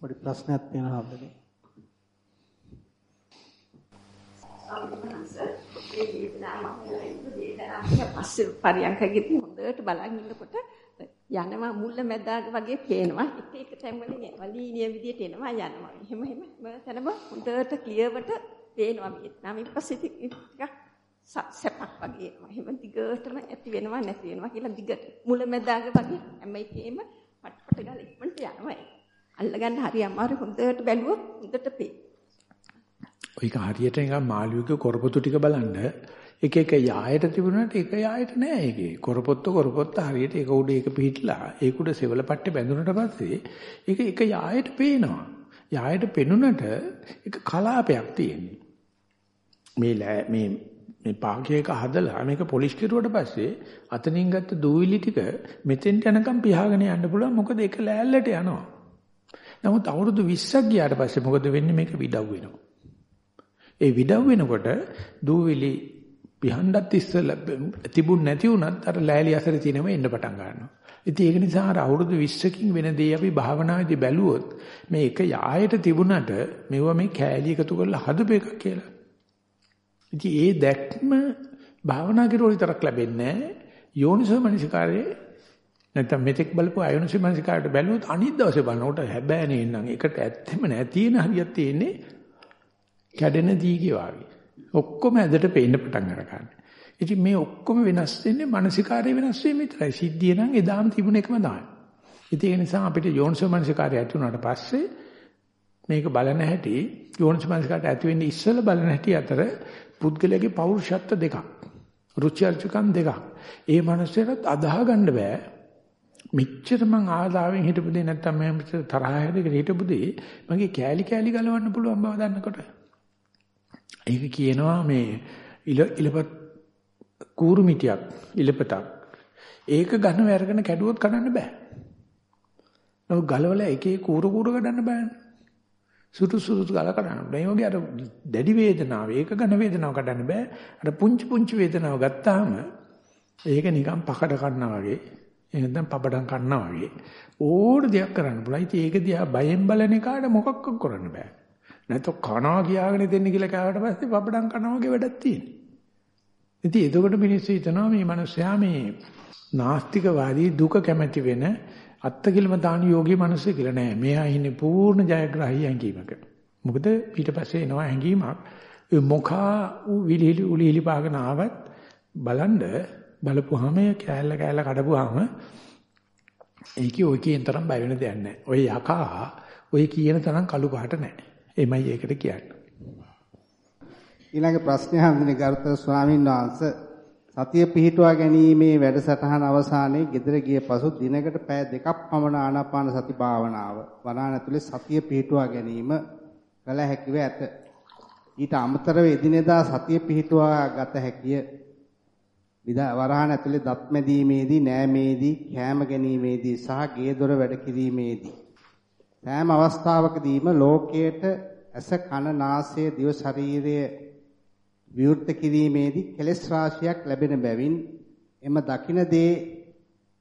පොඩි ප්‍රශ්නයක් තියෙනවා අපිට.
පස්සේ පරියන්කගෙදී හොඳට බලන් ඉන්නකොට යනවා මුල්ල මැදාග වගේ පේනවා එක එක තැන්වල යනවා ලීනිය විදියට එනවා යනවා එහෙම එහෙම තනම හොඳට ක්ලියර්වට පේනවා මේ නම් ඊපස්සේ ටිකක් සැපක් වගේ එනවා. එහෙම දිගටම ඇති වෙනවා නැති වෙනවා කියලා දිගට මුල මැදාග වගේ හැම එකේම පට්පට ගාලා ඉක්මනට යනවා. අල්ලගන්න හරි අමාරු හොඳට බැලුවොත් හොඳට පේ.
ඔයක හරියට නිකන් මාළුවෙක කොරපොතු ටික බලන්න එක එක යායට තිබුණාට එක යායට නෑ ඒකේ. කොරපොත්ත කොරපොත්ත හරියට ඒක උඩ ඒක පිහිටලා ඒක උඩ සෙවල පට්ටේ බැඳුනට පස්සේ ඒක එක යායට පේනවා. යායට පෙනුනට ඒක කලාපයක් තියෙන්නේ. මේ මේ මේ පාකයක හදලා මේක පොලිෂ් කරුවට පස්සේ අතනින් ගත්ත දූවිලි ටික මෙතෙන්ට යනකම් පියාගෙන යන්න පුළුවන් මොකද ඒක ලෑල්ලට යනවා. නමුත් අවුරුදු 20ක් ගියාට පස්සේ මොකද වෙන්නේ මේක විඩව් වෙනවා. ඒ විඩව් වෙනකොට දූවිලි පිහඬත් ඉස්සලා තිබුණ නැති වුණත් අර ලෑලි අතර තියෙනම එන්න පටන් ගන්නවා. ඉතින් ඒක නිසා අර අවුරුදු 20කින් වෙන දේ අපි භාවනාවේදී බැලුවොත් මේ එක යායට තිබුණට මෙව මේ කෑලි එකතු කරලා හදපු එකක් කියලා. ඉතින් ඒ දැක්ම භාවනා කරුවෝ විතරක් ලැබෙන්නේ යෝනිසෝ මනසිකාරයේ නැත්නම් මෙතෙක් බලපු අයෝනිසෝ මනසිකාරයට බැලුවොත් අනිත් දවසේ බලනකොට හැබැයි නේනම් ඒකට ඇත්තෙම නෑ තියෙන හරියක් තියෙන්නේ කැඩෙන දීගේ වාගේ. ඔක්කොම ඇදට පේන්න පටන් අරගන්න. ඉතින් මේ ඔක්කොම වෙනස් වෙන්නේ මානසිකාරය වෙනස් වීම විතරයි. සිද්ධිය නම් එදාම තිබුණ එකම තමයි. ඉතින් ඒ නිසා අපිට යෝනිසෝ මානසිකාරය ඇති වුණාට පස්සේ මේක බලන හැටි යෝනිසෝ මානසිකාරය ඇති වෙන්නේ ඉස්සෙල්ලා බලන හැටි අතර පුද්ගලයාගේ පෞරුෂත්ව දෙකක්. රුචි අරුචිකම් දෙකක්. ඒ මනුස්සයරත් අදාහ ගන්න බෑ. මෙච්චර මං ආදාවෙන් හිටපු දෙයක් නැත්තම් මම මෙච්චර තරහ හැදගෙන හිටපු දෙය මගේ කෑලි කෑලි ගලවන්න පුළුවන් බව දන්නකොට ඒක කියනවා මේ ඉල ඉලපත් කූරු මිටියක් ඉලපතක්. ඒක ගන්නව අරගෙන කැඩුවොත් කඩන්න බෑ. නමුත් ගලවලා එකේ කූරු කූරු කඩන්න බෑනේ. සුටු සුටු ගල කඩන්න බෑ. ඒ වගේ අර දැඩි වේදනාව ඒක ගන්න වේදනාව කඩන්න බෑ. අර පුංචි පුංචි වේදනාව ගත්තාම ඒක නිකන් පකඩ කන්නා වගේ එහෙනම් පබඩම් කන්නා වගේ ඕන දෙයක් කරන්න පුළුවන්. ඉතින් ඒක දිහා බයෙන් බලන එකාට මොකක්වත් කරන්න බෑ. නැත්නම් කනවා කියාගෙන දෙන්න කියලා කෑවට පස්සේ පබඩම් කනවා වගේ වැඩක් තියෙනවා. ඉතින් එතකොට මිනිස්සු හිතනවා මේ මිනිස්සයා මේ නාස්තිකවාදී දුක කැමැති වෙන අත්තකිලමතාන යෝගී මිනිස්සු කියලා නෑ. මෙයා ඉන්නේ පූර්ණ ජයග්‍රාහී හැඟීමක. මොකද ඊට පස්සේ එනවා හැඟීමක් මොකා විලිලි උලිලි පාගෙන ආවත් බලන්න බලපුවාම කෑල්ල කෑල්ල කඩපුවාම ඒකේ ඔය කියන තරම් බය වෙන දෙයක් නැහැ. ඔය යකා ඔය කියන තරම් කළු පාට නැහැ. එමයි ඒකට කියන්නේ.
ඊළඟ ප්‍රශ්නය හඳුනේ ගරුතර ස්වාමීන් වහන්සේ සතිය පිහිටුවා ගැනීමේ වැඩසටහන අවසානයේ ගෙදර ගිය පසු දිනකට පැය දෙකක් පමණ ආනාපාන සති භාවනාව වනාන ඇතුලේ සතිය පිහිටුවා ගැනීම කළ හැකිව ඇත. ඊට අමතරව එදිනෙදා සතිය පිහිටුවා ගත හැකිය. වරහන් ඇතුලේ දත් මැදීමේදී නෑමේදී කෑම ගැනීමේදී සහ ගේ දොර වැඩ කිරීමේදී සෑම අවස්ථාවකදීම ලෝකයට ඇස කන නාසය දිව ශරීරය විවෘත කිරීමේදී කෙලෙස් රාශියක් ලැබෙන බැවින් එම දකින දේ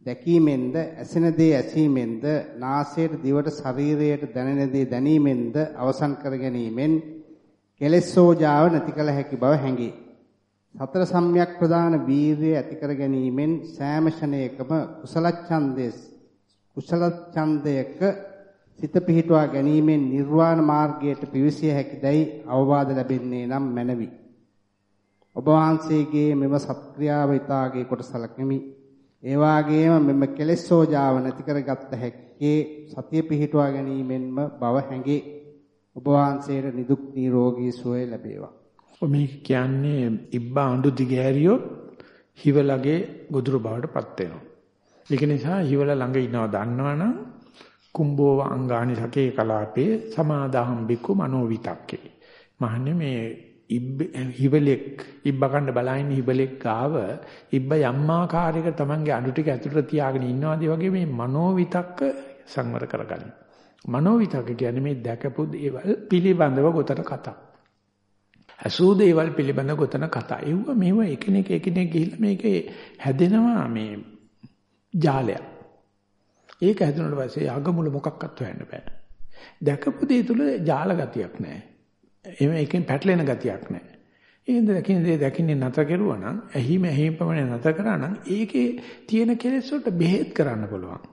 දැකීමෙන්ද ඇසෙන දේ ඇසීමෙන්ද නාසයට දිවට ශරීරයට දැනෙන දේ දැනීමෙන්ද අවසන් කර ගැනීමෙන් කෙලෙස් සෝජාව නැති කළ හැකි බව හැඟේ. සතර සම්‍යක් ප්‍රදාන වීරිය ඇති කර ගැනීමෙන් සෑම ෂණයකම කුසල ඡන්දේ කුසල ඡන්දයක සිත පිහිටුවා ගැනීමෙන් නිර්වාණ මාර්ගයට පිවිසිය හැකිදයි අවවාද ලැබෙන්නේ නම් මැනවි. ඔබ වහන්සේගේ මෙම සත්ක්‍රියාව ඊතාගේ කොට සලකමි. ඒ වාගේම මෙම කෙලෙස්සෝජාව නැති කරගත් හැක්කේ සතිය පිහිටුවා ගැනීමෙන්ම බව හැඟේ. ඔබ වහන්සේට නිදුක් නිරෝගී සුවය ලැබේවා.
මේක කියන්නේ ඉබ්බා අඬු දිගෑරියොත් හිවලගේ ගොදුරු බවටපත් වෙනවා. ඒක නිසා හිවල ළඟ ඉනවා දන්නවනම් කුම්බෝව අංගානි සකේ කලාපේ සමාදාහම් බිකු මනෝවිතක්කේ. මහන්නේ මේ හිවලෙක් ඉබ්බ කන්න බලයින් හිවලෙක් ගාව ඉබ්බ යම්මාකාරයක තමන්ගේ අඬු ටික ඇතුළට තියාගෙන ඉන්නවාද වගේ මේ මනෝවිතක්ක සංවර කරගන්න. මනෝවිතක්ක කියන්නේ මේ දැකපු දේවල් පිළිබඳව ගොතන කතා. අසූ දේවල් පිළිබඳ ගොතන කතා. ඒව මේව එකිනෙක එකිනෙක ගිහිල්ලා මේකේ හැදෙනවා මේ ජාලයක්. ඒක හැදුනට පස්සේ අගමුල මොකක්වත් හොයන්න බෑ. දැකපු දේ තුල ජාල ගතියක් නැහැ. එහෙම එකෙන් පැටලෙන ගතියක් නැහැ. ඒඳ දකින්න දේ දකින්නේ නැතර කෙරුවා නම් ඇහිම ඇහිම පමණ නැතර කරා නම් ඒකේ තියෙන කෙලෙස් වලට බෙහෙත් කරන්න පුළුවන්.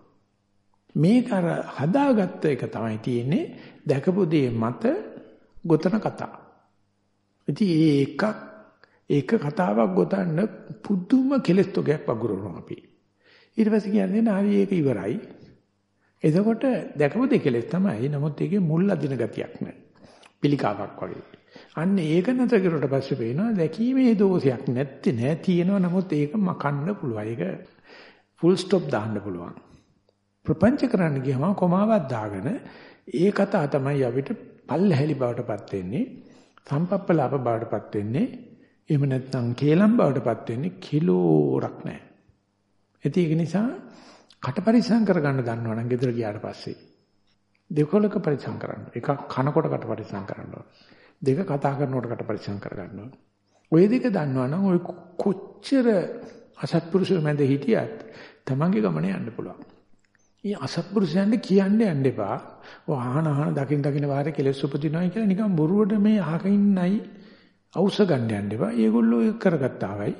මේක අර හදාගත්ත එක තමයි තියෙන්නේ දැකපු දේ මත ගොතන කතා. ඉතින් ඒකක් ඒක කතාවක් ගොතන්න පුදුම කෙලස් තොගයක් වගුරුනවා අපි. ඊට පස්සේ කියන්නේ හරි ඒක ඉවරයි. එතකොට දැකපු දෙ කෙලස් තමයි. නමුත් ඒකේ මුල් අදින ගතියක් නැහැ. පිළිකාවක් වගේ. අන්න ඒක නැතර කරුවට පස්සේ පේනවා දැකීමේ දෝෂයක් නැත්තේ නෑ තියෙනවා නමුත් ඒක මකන්න පුළුවන්. ඒක ෆුල් ස්ටොප් දාන්න පුළුවන්. ප්‍රපංච කරන්න ගියම කොමාවක් දාගෙන ඒ කතාව තමයි අපිට පල්ලැහැලි බවටපත් වෙන්නේ. සම්පප්පලාප බවටපත් වෙන්නේ එහෙම නැත්නම් කේලම් බවටපත් වෙන්නේ කිලෝරක් නැහැ. ඒක නිසා කට පරිසම් කරගන්න දන්නවනම් ගෙදර ගියාට පස්සේ දෙකොලක පරිසම් කරන්න. එකක් කනකොට කට පරිසම් කරන්න දෙක කතා කරනකොට කට පරිසම් කරගන්න ඕන. ওই දෙක දන්නවනම් ওই කොච්චර අසත්පුරුෂය මැද හිටියත් තමන්ගේ ගමන යන්න පුළුවන්. මේ අසත්පුරුෂයන්ට කියන්න යන්න එපා. ඔය ආහන ආහන දකින් දකින් වාරේ කෙලෙස් උපදිනවයි කියලා නිකන් බොරුවට මේ අහකින්නයි අවශ්‍ය ගන්න යන්න එපා. ඒගොල්ලෝ ඒක කරගත්තාවයි.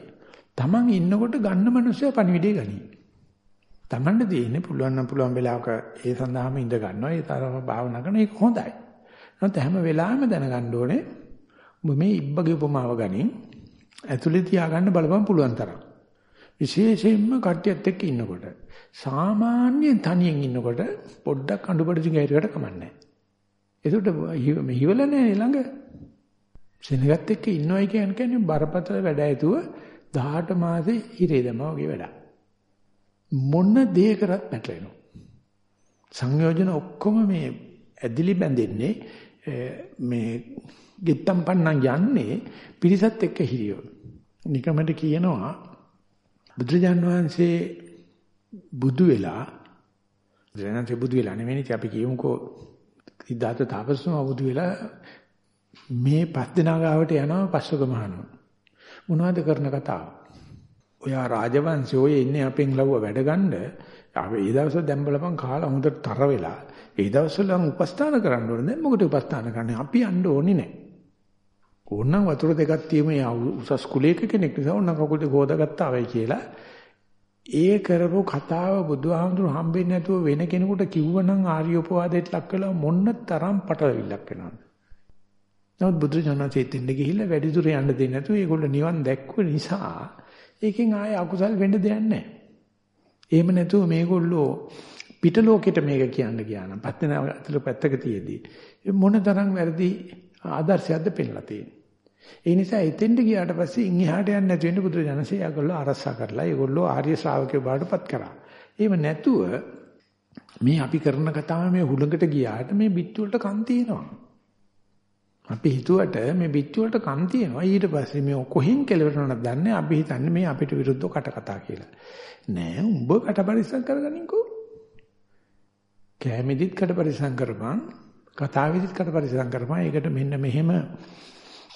Taman ඉන්නකොට ගන්න මිනිස්සු පණිවිඩය ගනි. Tamanne දෙන්නේ පුළුවන් නම් පුළුවන් වෙලාවක ඒ සඳහාම ඉඳ ගන්නවා. ඒ තරම භාවනා කරන එක හොඳයි. නැත්නම් හැම වෙලාවෙම දැනගන්න ඕනේ ඔබ මේ ඉබ්බගේ උපමාව ගනින් ඇතුලේ තියාගන්න බලපන් පුළුවන් තරම්. විශේෂයෙන්ම කට්ටියත් එක්ක ඉන්නකොට. සාමාන්‍ය තනියෙන් ඉන්නකොට පොඩ්ඩක් අඬබඩ දිගහැරියට කමන්නේ. ඒකට හිවල නැහැ ළඟ. සෙනගත් එක්ක ඉන්නවයි කියන්නේ බරපතල වැඩ ඇතුව 18 මාසේ හිරේ දමා වගේ වැඩක්. මොන දේ කරත් පැටලෙනවා. සංයෝජන ඔක්කොම මේ ඇදිලි බැඳෙන්නේ මේ ගෙත්තම් පන්නන් යන්නේ පිරිසත් එක්ක හිරියෝ. නිකමට කියනවා බුදුරජාන් වහන්සේ බුදු වෙලා බුදුරජාන්සේ බුදු වෙලා නෙවෙයි අපි කියමුකෝ සිද්ධාර්ථ තාපසතුමා බුදු වෙලා මේ පස් දෙනා ගාවට යනවා පස්වක මහණුන්. මොනවද කරන කතාව? ඔයා රාජවංශය ඔය ඉන්නේ අපෙන් ලව්ව වැඩ ගන්න. අපි ඒ දවස්වල දැන් බලපන් කාලා හොඳට තර වෙලා. ඒ දවස්වල නම් උපස්ථාන කරන්න ඕනේ. දැන් මොකටද උපස්ථාන කරන්නේ? අපි යන්න ඕනේ නැහැ. ඕනනම් වතුර දෙකක් තියමු උසස් කුලයක කෙනෙක් නිසා ඕනනම් කකුල් දෙක හොදාගත්තා වෙයි කියලා. ඒ කරපු කතාව බුදුහාමුදුරු හම්බෙන්නේ නැතුව වෙන කෙනෙකුට කිව්වනම් ආර්ය උපවාදයට ලක් කළා මොන්න තරම් පටලවිල්ලක් වෙනවද? නමුත් බුදුරජාණන්සේ දෙන්න ගිහිල්ලා වැඩි දුර යන්න දෙන්නේ නැතුව ඒගොල්ලෝ නිවන් දැක්ව නිසා ඒකෙන් ආයේ අකුසල් වෙන්න දෙයක් නැහැ. එහෙම නැතුව මේගොල්ලෝ පිට ලෝකෙට මේක කියන්න ගියා නම් පත්තන අතල පැත්තක තියේදී මොන තරම් වැරදි ආදර්ශයක්ද පෙන්ලා තියෙන්නේ. ඒ නිසා එතෙන්ට ගියාට පස්සේ ඉන් එහාට යන්න නැති වෙන්න බුදුරජාණන්සේ ඒගොල්ලෝ අරසා කරලා ඒගොල්ලෝ ආර්ය ශ්‍රාවකයෝ බාටපත් කරා. එහෙම නැතුව මේ අපි කරන කතාව මේ හුලඟට ගියාට මේ බිත්තු වලට කන් තියෙනවා. අපි හිතුවට මේ බිත්තු වලට කන් තියෙනවා ඊට පස්සේ මේ කොහෙන් කෙලවරනවද දන්නේ අපි හිතන්නේ මේ අපිට විරුද්ධව කට කතා කියලා. නෑ උඹ කට පරිස්සම් කරගනින්කෝ. කැමෙදිත් කට පරිස්සම් කරපන් කතාවෙදිත් කට පරිස්සම් කරපන් ඒකට මෙන්න මෙහෙම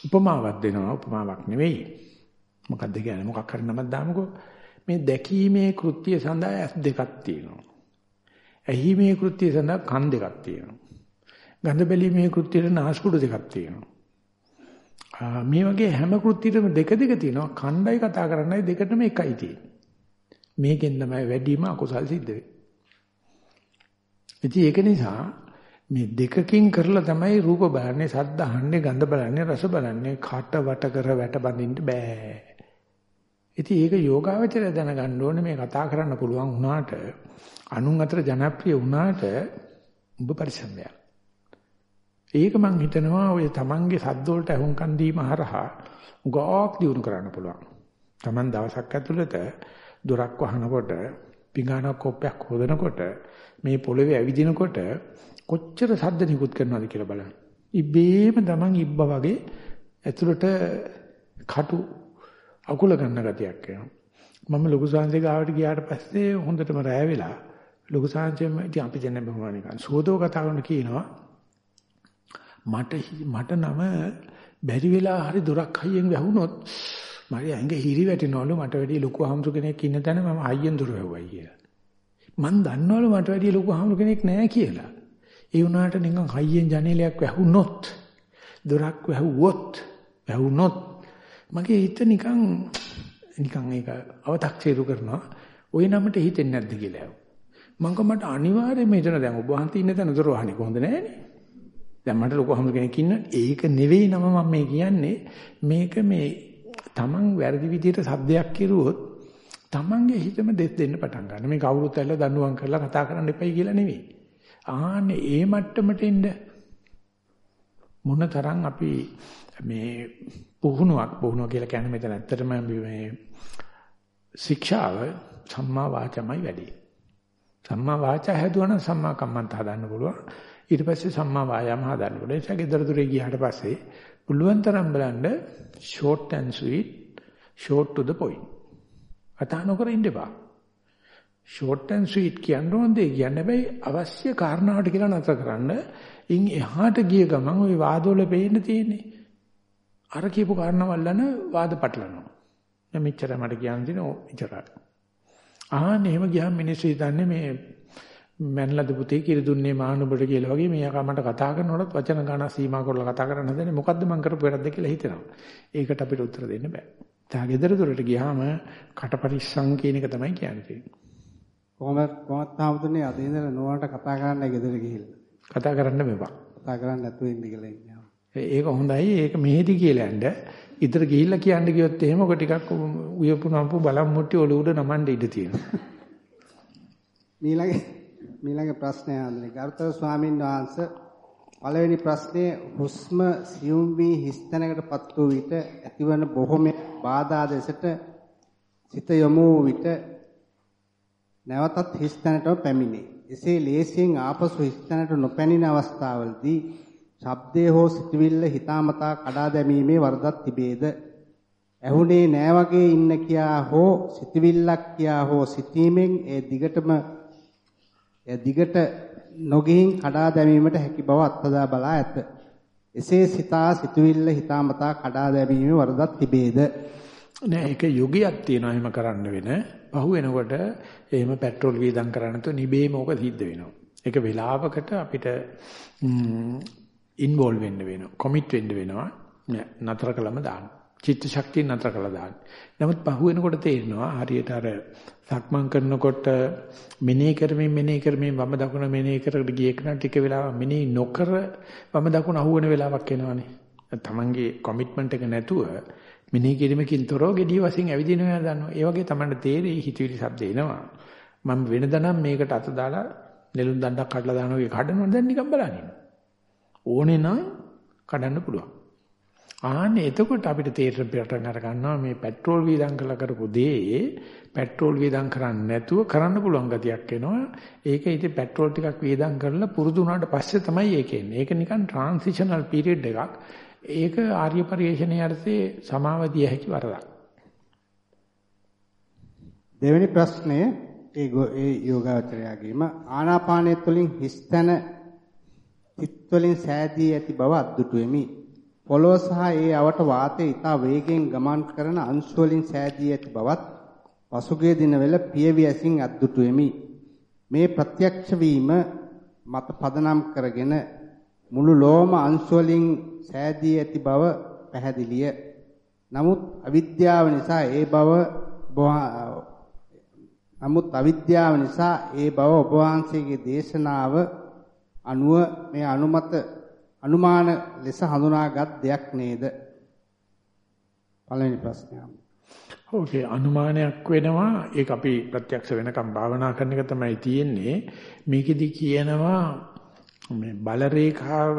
උපමාවක් දෙනවා උපමාවක් නෙවෙයි. මොකක්ද කියන්නේ මොකක් හරි නමක් දාමුකෝ. මේ දැකීමේ කෘත්‍ය සඳහා ඇස් දෙකක් තියෙනවා. ඇහිීමේ කෘත්‍ය සඳහා කන් දෙකක් තියෙනවා. ගඳ බැලීමේ කෘත්‍යයට නාස්පුඩු දෙකක් තියෙනවා. මේ වගේ හැම කෘත්‍යෙටම දෙක දෙක තියෙනවා. කණ්ඩායි කතා කරන්නයි දෙකටම එකයි තියෙන්නේ. මේකෙන් තමයි වැඩිම අකුසල් සිද්ධ වෙන්නේ. ඉතින් ඒක නිසා මේ දෙකකින් කරලා තමයි රූප බලන්නේ, ශබ්ද අහන්නේ, ගඳ බලන්නේ, රස බලන්නේ, කාට වට කර වැට බඳින්න බෑ. ඉතින් ඒක යෝගාවචරය දැනගන්න ඕනේ මේ කතා කරන්න පුළුවන් වුණාට, අනුන් අතර ජනප්‍රිය වුණාට ඔබ පරිසම්යක්. ඒක මං හිතනවා ඔය තමන්ගේ සද්ද වලට අහුම්කන් දීම හරහා උගාක් දියුණු කරන්න පුළුවන්. තමන් දවසක් ඇතුළත දොරක් වහනකොට, පිඟානක් කොප්පයක් හොදනකොට, මේ පොළවේ ඇවිදිනකොට කොච්චර සද්ද නිකුත් කරනවද කියලා බලන්න. ඉබේම තමන් ඉබ්බා වගේ ඇතුළට කටු අකුල ගන්න ගතියක් එනවා. මම ලොකු සාංශේ ගාවට ගියාට පස්සේ හොඳටම රැය වෙලා ලොකු සාංශෙම ඉතින් අපි දැන් බහුවා නිකන් සෝදෝ කතා කරන කියනවා මට මට නම බැරි වෙලා හරි දොරක් හයියෙන් වැහුනොත් මගේ ඇඟ හිරි වැටෙනවලු මට වැඩි ලොකු හාමුදුර කෙනෙක් ඉන්න තැන මම හයියෙන් දොර වැහුවයි කියලා. මං දන්නවලු මට වැඩි ලොකු හාමුදුර කෙනෙක් නැහැ කියලා. ඒ වුණාට නිකන් හයියෙන් ජනේලයක් වැහුනොත් දොරක් වැහුවොත් වැහුනොත් මගේ හිත නිකන් නිකන් ඒක අව탁සීරු කරනවා. ওই නමට හිතෙන්නේ නැද්ද කියලා. මං කොහොමද අනිවාර්යයෙන් මෙතන දැන් ඔබ වහන්සේ ඉන්න තැන දොර වහන්නේ කොහොඳ නැහැනේ. දැන් මට ලොකු හමුදු කෙනෙක් ඉන්න ඒක නෙවෙයි නම මම මේ කියන්නේ මේක මේ Taman වැරදි විදිහට සද්දයක් කිරුවොත් Tamanගේ හිතම දෙස් දෙන්න පටන් ගන්න. මේ කවුරුත් ඇල්ල දඬුවම් කරලා කතා කරන්න එපයි කියලා නෙවෙයි. ආන්නේ ඒ මට්ටමට එන්න මොන තරම් අපි මේ පුහුණුවක් පුහුණුව කියලා කියන්නේ මෙතන ඇත්තටම මේ ශික්ෂාව සම්මා වාචමයි වැඩි. සම්මා වාචා හැදුවා නම් සම්මා කම්මන්ත හදන්න පුළුවන්. ඊට පස්සේ සම්මා වායාම හදන්න ඕනේ. ඒක ගෙදර දොරේ ගියාට පස්සේ පුළුවන් තරම් බලන්න short and sweet, short to the point. කතා නොකර ඉන්න එපා. short and sweet කියන්න ඕන දේ කියන්න හැබැයි අවශ්‍ය කාරණාවට කියලා නතර කරන්න. ඉන් එහාට ගිය ගමන් ওই වාදවල පේන්න තියෙන්නේ. අර කියපු කාරණාවල් යන වාද පටලනවා. දැන් මෙච්චර මට කියන්න තියෙන ඕ ඉතරයි. ආන්න එහෙම ගියාම මිනිස්සු හිතන්නේ මේ මැනලද පුතේ කිරි දුන්නේ මානුබට කියලා වගේ මේ යකා මට කතා කරනකොටත් වචන ගණන් සීමා කරලා කතා කරන්න හදන්නේ මොකද්ද මං කරපු වැරද්ද කියලා හිතෙනවා. ඒකට අපිට උත්තර දෙන්න බෑ. තා ගෙදර දොරට ගියාම කටපරිස්සම් කියන එක තමයි කියන්නේ.
කොහොමද කොහොමද තාමතුනේ අද ඉඳලා නෝනට කතා කරන්න ගෙදර ගිහිල්ලා.
කතා කරන්න මෙපා.
කතා කරන්න නැතුව ඉන්න කියලා ඉන්නවා.
ඒක හොඳයි. ඒක මෙහෙදි කියලා යන්න. ඉතර ගිහිල්ලා කියන්න ගියොත් එහෙම ඔක ටිකක් උයපු නම්පු බලම් මුට්ටි ඔලු උඩ නමන්න ඉඩ තියෙනවා.
මීළඟ මීළඟ ප්‍රශ්නය අහන්නේ ගරුතර ස්වාමීන් වහන්සේ පළවෙනි ප්‍රශ්නේ හුස්ම සියුම් වී හිස්තැනකටපත් වූ විට ඇතිවන බොහොම බාධා දෙසට සිත යොමු විට නැවතත් හිස්තැනටම පැමිණේ. එසේ ලේසියෙන් ආපසු හිස්තැනට නොපැමිණ අවස්ථාවලදී ශබ්දයේ හෝ සිතවිල්ල හිතාමතා කඩා දැමීමේ වරදක් තිබේද? ඇහුනේ නෑ වගේ ඉන්න කියා හෝ සිතවිල්ලක් කියා හෝ සිතීමෙන් ඒ දිගටම ඒ දිගට නොගින් කඩා දැමීමට හැකි බව අත්දැක බලා ඇත. එසේ සිතා සිතවිල්ල හිතාමතා කඩා දැමීමේ වරදක් තිබේද?
නෑ ඒක යුගයක් තියෙනවා එහෙම කරන්න වෙන. පහු වෙනකොට එහෙම පෙට්‍රෝල් වීදම් කරන්න තු නිබේම ඕක සිද්ධ වෙනවා. ඒක වෙලාවකට අපිට ඉන්වෝල්ව් වෙන්න වෙනවා. කොමිට් වෙන්න වෙනවා. නතර කළම දාන්න. චිත්ත ශක්තිය නතර කළා දාන්න. නමුත් පහු වෙනකොට තේරෙනවා හරියට අර සක්මන් කරනකොට මෙනෙහි කරමින් මෙනෙහි කරමින් වම දකුණ මෙනෙහි කරකට ගිය එක ටික වෙලාවක් මෙනෙහි නොකර වම දකුණ අහුවෙන වෙලාවක් එනවනේ. තමන්ගේ කොමිට්මන්ට් එක නැතුව මෙනෙහි කිරීමකින් තොරව gediy වශයෙන් ඇවිදිනවා දන්නවා. ඒ වගේ තමන්ට තේරෙයි හිතවිලි ශබ්ද එනවා. මම වෙනදනම් මේකට අත දාලා නෙළුම් දණ්ඩක් කඩලා දානවා වගේ කඩනවා දැන් නිකන් බලන්න. ඕනේ නම් කඩන්න පුළුවන්. ආන්නේ එතකොට අපිට තේරෙන පටන් අර ගන්නවා මේ පෙට්‍රෝල් වීදම් කරලා කරපු දේ පෙට්‍රෝල් වීදම් කරන්නේ නැතුව කරන්න පුළුවන් ගතියක් එනවා. ඒක ඉතින් පෙට්‍රෝල් ටිකක් වීදම් කරලා පුරුදු වුණාට පස්සේ තමයි ඒක එන්නේ. ඒක නිකන් ට්‍රාන්සිෂනල් පීරියඩ් එකක්. ඒක ආර්ය පරිශ්‍රණයේ අර්ථයේ සමාවදිය හැකි වරදක්.
දෙවෙනි ප්‍රශ්නය ඒ ඒ යෝගාචරයාගේම ආනාපානය තුළින් හිස්තන සිත් වලින් සෑදී ඇති බව අද්දුටු වෙමි. පොළොව සහ ඒ අවට වාතය ඊතා වේගෙන් ගමන් කරන අංශු වලින් සෑදී ඇති බවත් පසුගිය දිනවල පියවි ඇසින් අද්දුටු වෙමි. මේ ප්‍රත්‍යක්ෂ වීම මත පදනම් කරගෙන මුළු ලෝම අංශු වලින් සෑදී ඇති බව පැහැදිලිය. නමුත් අවිද්‍යාව නිසා ඒ බව නමුත් අවිද්‍යාව නිසා ඒ බව ඔබ වහන්සේගේ දේශනාව අනුව මේ අනුමත අනුමාන ලෙස හඳුනාගත් දෙයක් නේද? පළවෙනි ප්‍රශ්නය.
ඕකේ අනුමානයක් වෙනවා. ඒක අපි ප්‍රත්‍යක්ෂ වෙනකම් භාවනා කරන එක තමයි තියෙන්නේ. මේකෙදි කියනවා මේ බල රේඛාව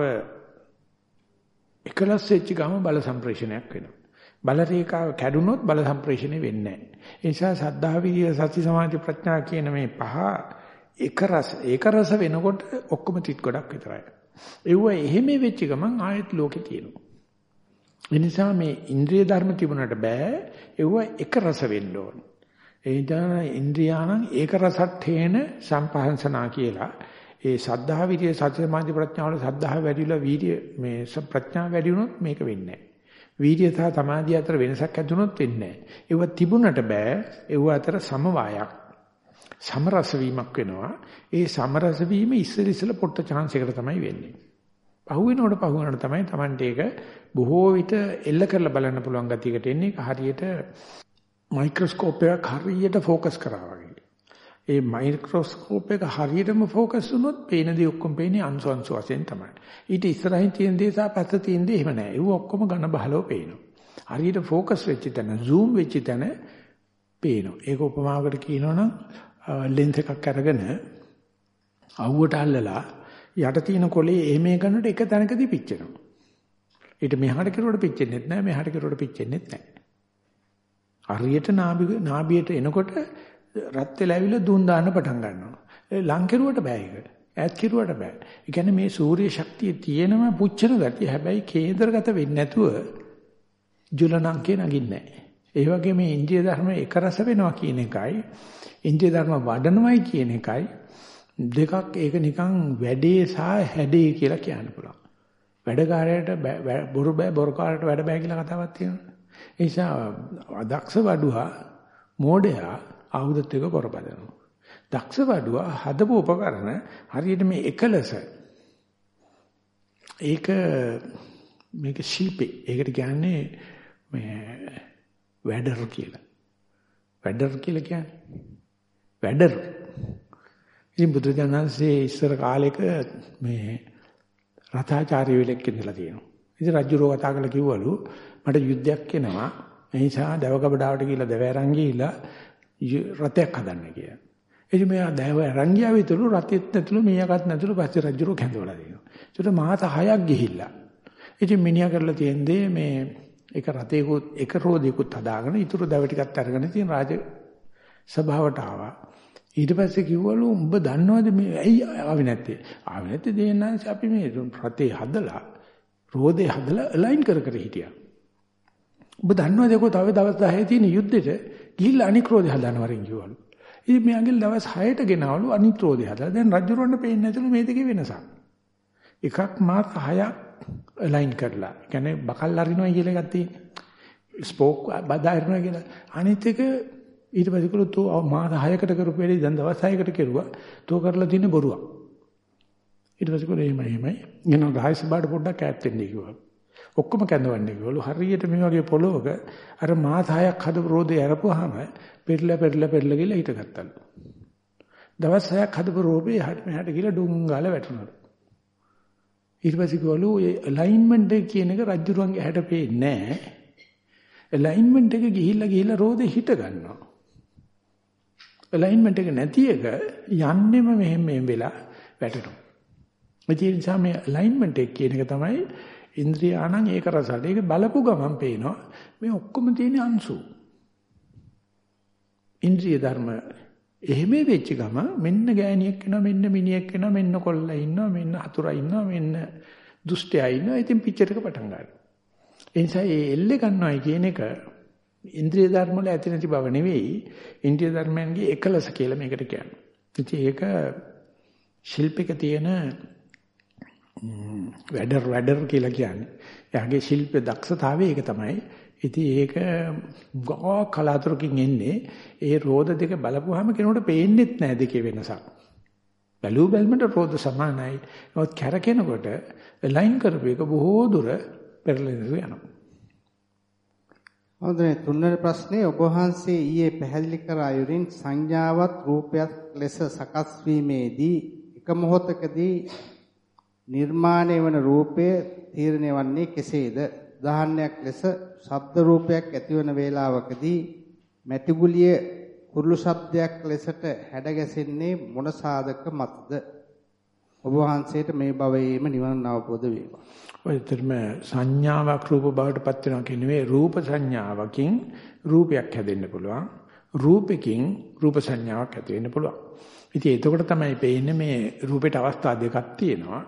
එකලස් වෙච්ච ගම බල සම්ප්‍රේෂණයක් වෙනවා. බල රේඛාව කැඩුනොත් බල සම්ප්‍රේෂණය වෙන්නේ නැහැ. ඒ නිසා සද්ධා විරිය සති සමාධි ප්‍රඥා කියන මේ පහ එක රස ඒක රස වෙනකොට ඔක්කොම තිත් ගොඩක් විතරයි. ඒව එහෙම වෙච්ච ගමන් ආයෙත් ලෝකේ තියෙනවා. ඒ නිසා මේ ඉන්ද්‍රිය ධර්ම තිබුණාට බෑ ඒව එක රස වෙන්න ඕන. ඒ නිසා ඉන්ද්‍රියානම් ඒක රසට්ඨේන සම්පහන්සනා කියලා ඒ සද්ධා විරිය සති සමාධි ප්‍රඥා වල සද්ධා වැඩිලා වීර්ය මේ ප්‍රඥා වැඩි වුණොත් මේක වෙන්නේ නැහැ. වීර්ය සහ සමාධිය අතර වෙනසක් ඇති වුණොත් වෙන්නේ නැහැ. ඒව තිබුණට බෑ ඒව අතර සමவாயක් සමරස වීමක් වෙනවා. ඒ සමරස වීම ඉස්සෙල් ඉස්සෙල් පොට්ට chance එකට තමයි වෙන්නේ. පහුවෙනකොට පහුවෙනකොට තමයි Tamante එක බොහෝ විට එල්ල කරලා බලන්න පුළුවන් ගතියකට එන්නේ. හරියට මයික්‍රොස්කෝප් එකක් හරියට ફોકસ කරා වගේ. ඒ මයික්‍රොස්කෝප් එක හරියටම ફોકસ වුණොත් පේන දේ ඔක්කොම පේන්නේ අංශු අංශු වශයෙන් තමයි. ඊට ඉස්සරහින් තියෙන දේ සහ පැත්ත තියෙන දේ එහෙම නැහැ. ඒව ඔක්කොම ඝන බහලව පේනවා. හරියට ફોકસ වෙච්ච තැන, zoom වෙච්ච තැන පේනවා. ඒක උපමාවකට කියනවනම් ලෙන්ස් එකක් අරගෙන අවුවට අල්ලලා යට තියෙන කොලේ එහෙම ගන්නට එක තැනකදී පිච්චෙනවා. ඊට මෙහාට කෙරුවට පිච්චෙන්නේ නැහැ මෙහාට කෙරුවට පිච්චෙන්නේ නැහැ. හරියට නාභි නාභියට එනකොට රත් වෙලා ඇවිල්ලා දුන් දාන්න පටන් ගන්නවා. ලං කෙරුවට බෑ ඒක. ඈත් කෙරුවට බෑ. ඒ කියන්නේ මේ සූර්ය ශක්තිය තියෙනම පුච්චන ගතිය. හැබැයි කේන්දරගත වෙන්නේ නැතුව ජුලනංකේ නගින්නේ නැහැ. ඒ වගේ මේ ඉන්දිය ධර්ම එක රස වෙනවා කියන එකයි ඉන්දිය ධර්ම වඩනවයි කියන එකයි දෙකක් ඒක නිකන් වැඩේ සහ හැඩේ කියලා කියන්න පුළුවන්. වැඩකාරයට බොරු බෑ බොරුකාරයට වැඩ බෑ කියලා කතාවක් තියෙනවා. ඒ නිසා අදක්ෂ වඩුවා මෝඩයා ආයුධත් එක කරපදනවා. දක්ෂ වඩුවා හදපු උපකරණ හරියට මේ එකලස ඒක මේක ශිල්පේ. ඒකට කියන්නේ මේ වැඩර් කියලා. වැඩර් කියලා කියන්නේ වැඩර. ඉතින් බුදුජානන්සේ ඉස්සර කාලෙක මේ රථාචාර්ය වෙලෙක් ඉඳලා තියෙනවා. ඉතින් රජුරෝ කතා කරලා කිව්වලු මට යුද්ධයක් එනවා. ඒ නිසා දවකබඩාවට ගිහිල්ලා දව අරන් ගිහිල්ලා රථයක් හදන්න කියලා. ඉතින් මෙයා දව අරන් ගියා විතරු රථෙත් නැතුළු මීයකත් නැතුළු පස්සේ රජුරෝ කැඳවලා දෙනවා. ඒකට මාස 6ක් ගිහිල්ලා. ඉතින් මිනිහා කරලා තියෙන්නේ මේ එක රතේකුත් එක රෝදේකුත් හදාගෙන ඊටු දව ටිකත් අරගෙන තියෙන රාජ සභාවට ආවා. ඊට පස්සේ කිව්වලු උඹ දන්නවද මේ ඇයි ආවේ නැත්තේ? ආවේ නැත්තේ දෙන්නාන්සේ අපි මේ රතේ හදලා රෝදේ හදලා අලයින් කර කර හිටියා. ඔබ දන්නවද ඒකෝ තව දවස් 10 තියෙන යුද්ධෙට ගිහිල්ලා අනික් රෝදේ හදන්න වරින් කිව්වලු. ඉතින් මෙයාගේ දවස් 6ට ගෙනවලු අනික් රෝදේ හදලා. දැන් රජුරවන්න පේන්නේ නැතුළු මේ දෙකේ වෙනසක්. එකක් මාස 6ක් අලයින් කරලා. කියන්නේ බකල් අරිනවා කියලා එකක් තියෙන්නේ. ස්පෝක් බදා අරිනවා කියලා. අනිත් එක ඊට පස්සේ කළොත් තෝ මාස 6කට කරපු වැඩේ දැන් දවස් 6කට කෙරුවා. තෝ කරලා තියෙන බොරුවක්. ඊට පස්සේ කළේ එහෙමයි එහෙමයි. ගෙන රහස් බාඩ පොඩ්ඩක් ඈත් වෙන්න කිව්වා. ඔක්කොම කැඳවන්නේ කිව්වලු. හරියට මේ වගේ පොළොවක අර මාස 6ක් හදපු රෝදේ අරපුවාම පෙරලා පෙරලා පෙරලා ගිහලා හිටගත්තලු. දවස් 6ක් හදපු රෝබේ මෙහාට ගිහලා ඩුං ගාලා වැටුණලු. ඊට පස්සේ කිව්වලු ඒ අලයින්මන්ට් එක කියන එක රජුරුවන්ගේ හැට පේන්නේ නැහැ. අලයින්මන්ට් එක ගිහිල්ලා ගිහිල්ලා රෝදේ හිට ගන්නවා. අලයින්මන්ට් එක නැති එක යන්නෙම මෙහෙම මෙහෙම වෙලා වැටෙනවා. ඒ නිසා මේ අලයින්මන්ට් එක කියන එක තමයි ඉන්ද්‍රියාණන් ඒක රසට. ඒක බලපු ගමන් පේනවා මේ ඔක්කොම තියෙන අංශු. ඉන්ද්‍රිය ධර්ම එහෙම වෙච්ච ගම මෙන්න ගෑණියෙක් වෙනවා මෙන්න මිනිහෙක් වෙනවා මෙන්න කොල්ලා ඉන්නවා මෙන්න හතුරා ඉන්නවා මෙන්න දුෂ්ටයා ඉන්නවා. ඉතින් පිච්චර් එක පටන් ගන්නවා. ඒ නිසා මේ එල්ලේ ගන්නවයි කියන එක ඉන්ද්‍රිය ධර්ම වල ඇති නැති බව නෙවෙයි ඉන්ද්‍රිය ධර්මයන්ගේ එකලස කියලා මේකට කියන්නේ. ඉතින් ඒක ශිල්පික තියෙන වැඩර් වැඩර් කියලා කියන්නේ. එයාගේ ශිල්ප දක්ෂතාවය ඒක තමයි. ඉතින් ඒක ගෝ කලාතුරකින් එන්නේ ඒ රෝද දෙක බලපුවාම කෙනෙකුට පේන්නේත් නැහැ දෙකේ වෙනසක්. බැලු බැලමට රෝද සමානයි. නමුත් කැරකෙනකොට ලයින් කරපු එක බොහෝ දුර පෙරලෙනු යනවා.
හොඳයි තුන්වෙනි ප්‍රශ්නේ ඔබ වහන්සේ ඊයේ පැහැදිලි කර අයුරින් සංඥාවත් රූපයක් ලෙස සකස් වීමේදී එක මොහොතකදී නිර්මාණය වන රූපය තීරණය වන්නේ කෙසේද? උදාහරණයක් ලෙස ශබ්ද රූපයක් ඇතිවන වේලාවකදී මැටිගුලිය කුරුළු ශබ්දයක් ලෙසට හැඩ ගැසෙන්නේ මොන සාධක මතද? ඔබ වහන්සේට මේ භවයේම නිවන අවබෝධ වේවා.
ඔය terම සංඥාවක් රූප බවට පත් වෙනවා කියන්නේ රූප සංඥාවකින් රූපයක් හැදෙන්න පුළුවන්. රූපකින් රූප සංඥාවක් ඇති වෙන්න පුළුවන්. ඉතින් එතකොට තමයි පේන්නේ මේ රූපෙට අවස්ථා දෙකක් තියෙනවා.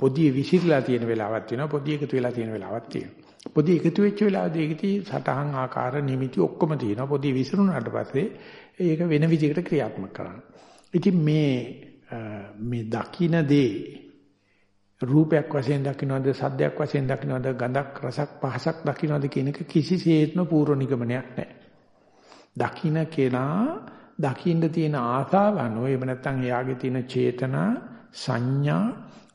පොදිය විසිරලා තියෙන වෙලාවක් තියෙනවා පොදිය එකතු වෙලා තියෙන වෙලාවක් තියෙනවා. පොදිය එකතු වෙච්ච වෙලාවදී ඒකදී සටහන් ආකාර නිමිති ඔක්කොම තියෙනවා. පොදිය විසිරුණාට පස්සේ ඒක වෙන විදිහකට ක්‍රියාත්මක කරනවා ඉතින් මේ මේ දකින්න දේ රූපයක් වශයෙන් දකින්නවද සද්දයක් වශයෙන් දකින්නවද ගඳක් රසක් පහසක් දකින්නවද කියන එක කිසිසේත්ම පූර්ව නිගමනයක් නැහැ. දකින්න කෙනා දකින්න තියෙන ආසාව අනුව එහෙම නැත්නම් එයාගේ තියෙන චේතනා සංඥා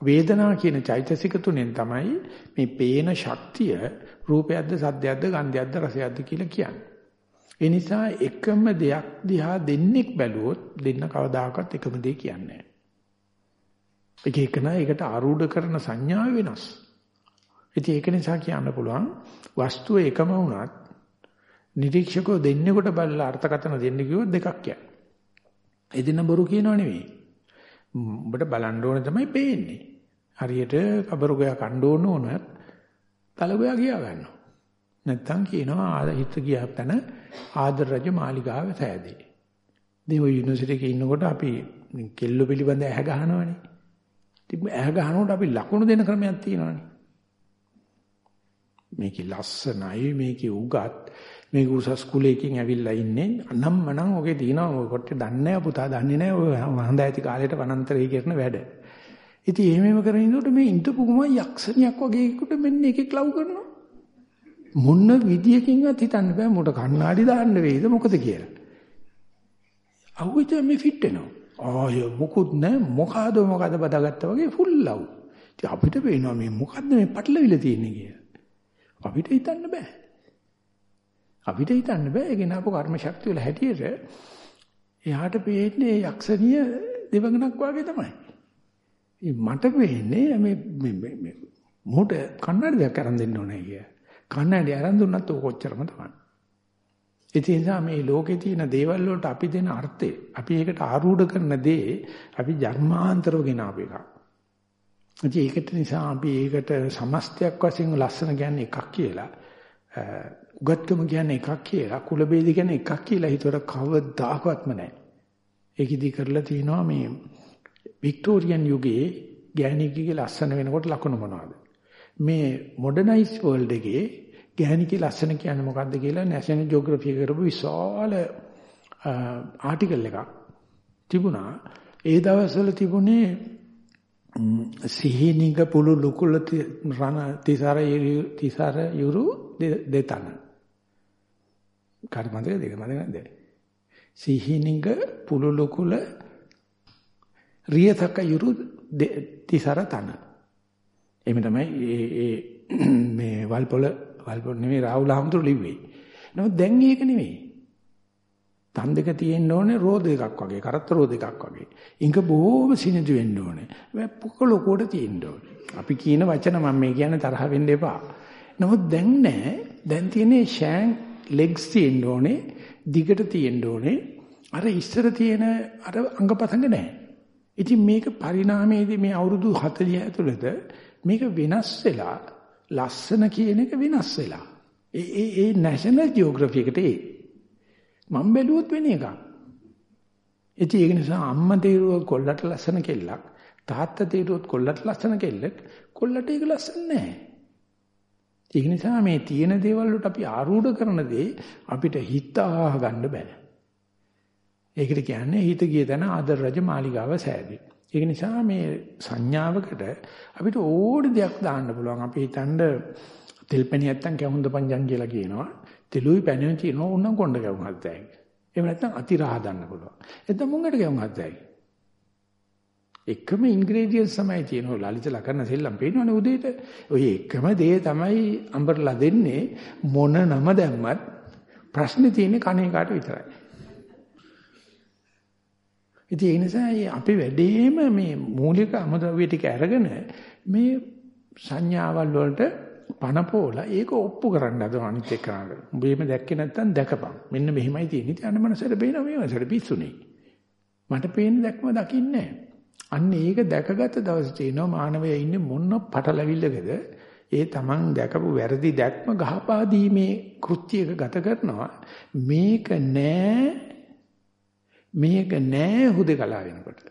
වේදනා කියන චෛතසික තුනෙන් තමයි මේ පේන ශක්තිය රූපයක්ද සද්දයක්ද ගන්ධයක්ද රසයක්ද කියලා කියන්නේ. ඒ නිසා එකම දෙයක් දිහා දෙන්නෙක් බැලුවොත් දෙන්න කවදාකවත් එකම දේ කියන්නේ නැහැ. එක එකන ඒකට ආරූඪ කරන සංඥාව වෙනස්. ඉතින් ඒක නිසා කියන්න පුළුවන් වස්තුව එකම වුණත් නිරීක්ෂකෝ දෙන්නෙකුට බලලා අර්ථකථන දෙන්න කිව්වොත් දෙකක් කියන්නේ. එදින බොරු කියනව නෙවෙයි. උඹට බලන්න ඕනේ තමයි පේන්නේ. හරියට කබරුගයා කණ්ඩ ඕන උනත් තලගොයා ගියා ගන්නවා. නැත්තම් කියනවා ආද හිත ගියා තන ආදර රජ මාලිගාව සෑදේ. දේව යුනිවර්සිටි එකේ ඉන්නකොට අපි කෙල්ල පිළිබඳ ඇහ ගහනවනේ. ඉතින් ඇහ ගහනකොට අපි ලකුණු දෙන ක්‍රමයක් තියෙනවනේ. මේකේ ලස්සනයි මේකේ උගත් මේක උසස් කුලයකින් ඇවිල්ලා ඉන්නේ නම් මනම් ඔගේ තියෙනවා ඔය කොටේ දන්නේ නැහැ පුතා දන්නේ නැහැ ඔය හඳ ඇති කාලේට වනාන්තරේ කරන වැඩ. ඉතින් එහෙම එහෙම කරගෙන ඉන්නකොට මේ ඉඳපු ගමන් යක්ෂණියක් වගේ එකට මෙන්න එකෙක් ලව් කරනවා. මොන විදියකින්වත් හිතන්න බෑ මොකට කණ්ණාඩි දාන්න වෙයිද මොකද කියලා. අවුවිත මේ ෆිට වෙනවා. ආය මොකුත් නෑ මොකಾದ මොකಾದ බදාගත්තා වගේ ෆුල් ලව්. ඉතින් අපිට පේනවා මේ මොකද්ද මේ පටලවිලා තියෙන්නේ කියලා. අපිට හිතන්න බෑ. අපිට හිතන්න බෑ ඒ ගෙනාපු කර්ම ශක්තිය වල හැටියට එයාට පේන්නේ යක්ෂණිය දෙවඟනක් වගේ තමයි. මට වෙන්නේ මේ මේ මොකට කන්නඩියක් අරන් දෙන්න ඕනේ කිය. කන්නඩිය අරන් දුන්නත් ඔක කොච්චරම තමයි. ඒ නිසා මේ ලෝකේ තියෙන දේවල් වලට අපි දෙන අර්ථය අපි ඒකට ආරූඪ කරන දේ අපි ජන්මාන්තරව ගෙන ආපු එකක්. ඒකට නිසා අපි ඒකට සමස්තයක් වශයෙන් ලස්සන කියන්නේ එකක් කියලා උගත්කම කියන්නේ එකක් කියලා කුල බේද කියන්නේ එකක් කියලා හිතුවට කවදාකවත්ම නැහැ. ඒකෙදි කරලා තිනවා මේ වික්ටෝරියන් යුගයේ ගෑණිකගේ ලස්සන වෙනකොට ලකුණු මොනවද? මේ මොඩර්නයිස් වර්ල්ඩ් එකේ ගැහණිකේ ලස්සන කියන්නේ මොකද්ද කියලා නැෂනල් ජියෝග්‍රැෆි කරපු විශාල ආටිකල් එකක් තිබුණා. ඒ දවස්වල තිබුණේ සිහිනිග පුළු ලුකුල රණ තිසර තිසර යුරු දෙතන. කාර්මන්දේ දෙක මම නේද? සිහිනිග පුළු ලුකුල රියතක යුරු තිසර තන. එහෙම තමයි ඒ *clears throat* මේ වල්පොල වල්පොල නෙමෙයි රාහුල හඳුරු ලිව්වේ. නමුත් දැන් ඒක නෙමෙයි. තන් දෙක තියෙන්න ඕනේ රෝද එකක් වගේ, කරත්ත රෝද එකක් වගේ. ඉංග බොහොම සිනිඳු වෙන්න ඕනේ. මේ පොකලෝකෝට තියෙන්න ඕනේ. අපි කියන වචන මම මේ කියන්නේ තරහ වෙන්න එපා. නමුත් දැන් නෑ. දැන් තියෙන්නේ ෂෑන් ලෙග්ස් තියෙන්න ඕනේ, දිගට තියෙන්න ඕනේ. අර ඉස්සර තියෙන අර අංගපතංග නෑ. ඉතින් මේක පරිණාමයේදී මේ අවුරුදු 40 ඇතුළත මේක වෙනස් වෙලා ලස්සන කියන එක වෙනස් වෙලා. ඒ ඒ ඒ නැෂනල් ජියෝග්‍රැෆි එකට ඒ. මම බැලුවොත් වෙන එකක්. ඉතින් ඒක නිසා අම්මා තේරුවොත් කොල්ලට ලස්සන කෙල්ලක්, තාත්තා තේරුවොත් කොල්ලට ලස්සන කෙල්ලෙක්, කොල්ලට ඒක ලස්සන නැහැ. ඒක නිසා මේ තියෙන දේවල් වලට අපි ආරූඪ කරන දේ අපිට හිතා ගන්න බෑ. ඒකට කියන්නේ හිත ගිය තැන ආදර රජ මාලිගාව සෑදී. ඒක නිසා මේ සංඥාවකට අපිට ඕන දෙයක් දාන්න පුළුවන්. අපි හිතනද තෙල්පැණි නැත්තම් කැහුඳ පංජන් කියලා කියනවා. තෙලුයි පැණියුයි තියෙනවා උන්නම් කොණ්ඩ කැවුම් හද්දයි. එහෙම නැත්තම් අතිරහ දාන්න පුළුවන්. එතන මුංගට කැවුම් හද්දයි. එකම ඉන්ග්‍රේඩියන්ට්ස් තමයි තියෙනවා ලලිතලා කරන සෙල්ලම් පේනවනේ උදේට. ඔය එකම දේ තමයි අම්බරලා දෙන්නේ මොන නම දැම්මත් ප්‍රශ්නේ තියෙන්නේ කණේ කාට විතරයි. ඉතින් ඒ නිසා අපි වැඩිම මේ මූලික අමුද්‍රව්‍ය ටික අරගෙන මේ සංඥාවල් වලට පනපෝලා ඒක ඔප්පු කරන්න අද අනිත් එක්කනට. උඹ එහෙම දැක්කේ නැත්තම් දැකපන්. මෙන්න මෙහෙමයි තියෙන්නේ. ඉතින් අන්න මනසට පේනවා මේ මනසට පිස්සුනේ. මට පේන දැක්ම දකින්නේ අන්න ඒක දැකගත දවසේ තේනවා මානවයා ඉන්නේ මොන පටලවිල්ලකද ඒ තමන් දැකපු වැරදි දැක්ම ගහපා දීමේ කෘත්‍යයක ගත කරනවා මේක නෑ මේක නෑ හුදකලා වෙනකොට.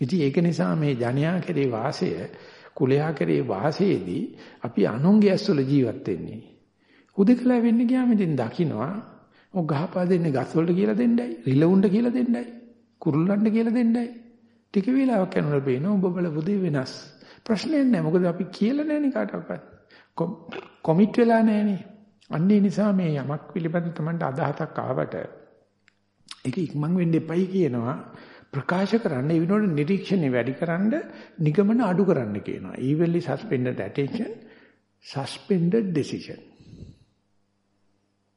ඉතින් ඒක නිසා මේ ජනයා කෙරේ වාසය කුලයා කෙරේ වාසයේදී අපි අනුන්ගේ ඇස්වල ජීවත් වෙන්නේ. හුදකලා වෙන්න ගියාම ඉතින් දකින්නවා ඔය ගහපා දෙන්නේ ගස් වලට කියලා දෙන්නයි, රිලවුන්ට කියලා දෙන්නයි, කුරුල්ලන්ට කියලා දෙන්නයි. ටික වෙලාවක් යනකොට පේනවා ඔබ බල බුදේ වෙනස්. ප්‍රශ්නයක් නැහැ. මොකද අපි කියලා නැණි කාටවත්. කොමිට් වෙලා නැණි. අන්නේ නිසා මේ යමක් පිළිබඳ තමන්ට අදහසක් ආවට ඒක ඉක්මන් වෙන්න එපයි කියනවා. ප්‍රකාශ කරන්න ඒ විනෝඩ නිරීක්ෂණය වැඩි කරන්න නිගමන අඩු කරන්න කියනවා. Evenly suspended attention suspended decision.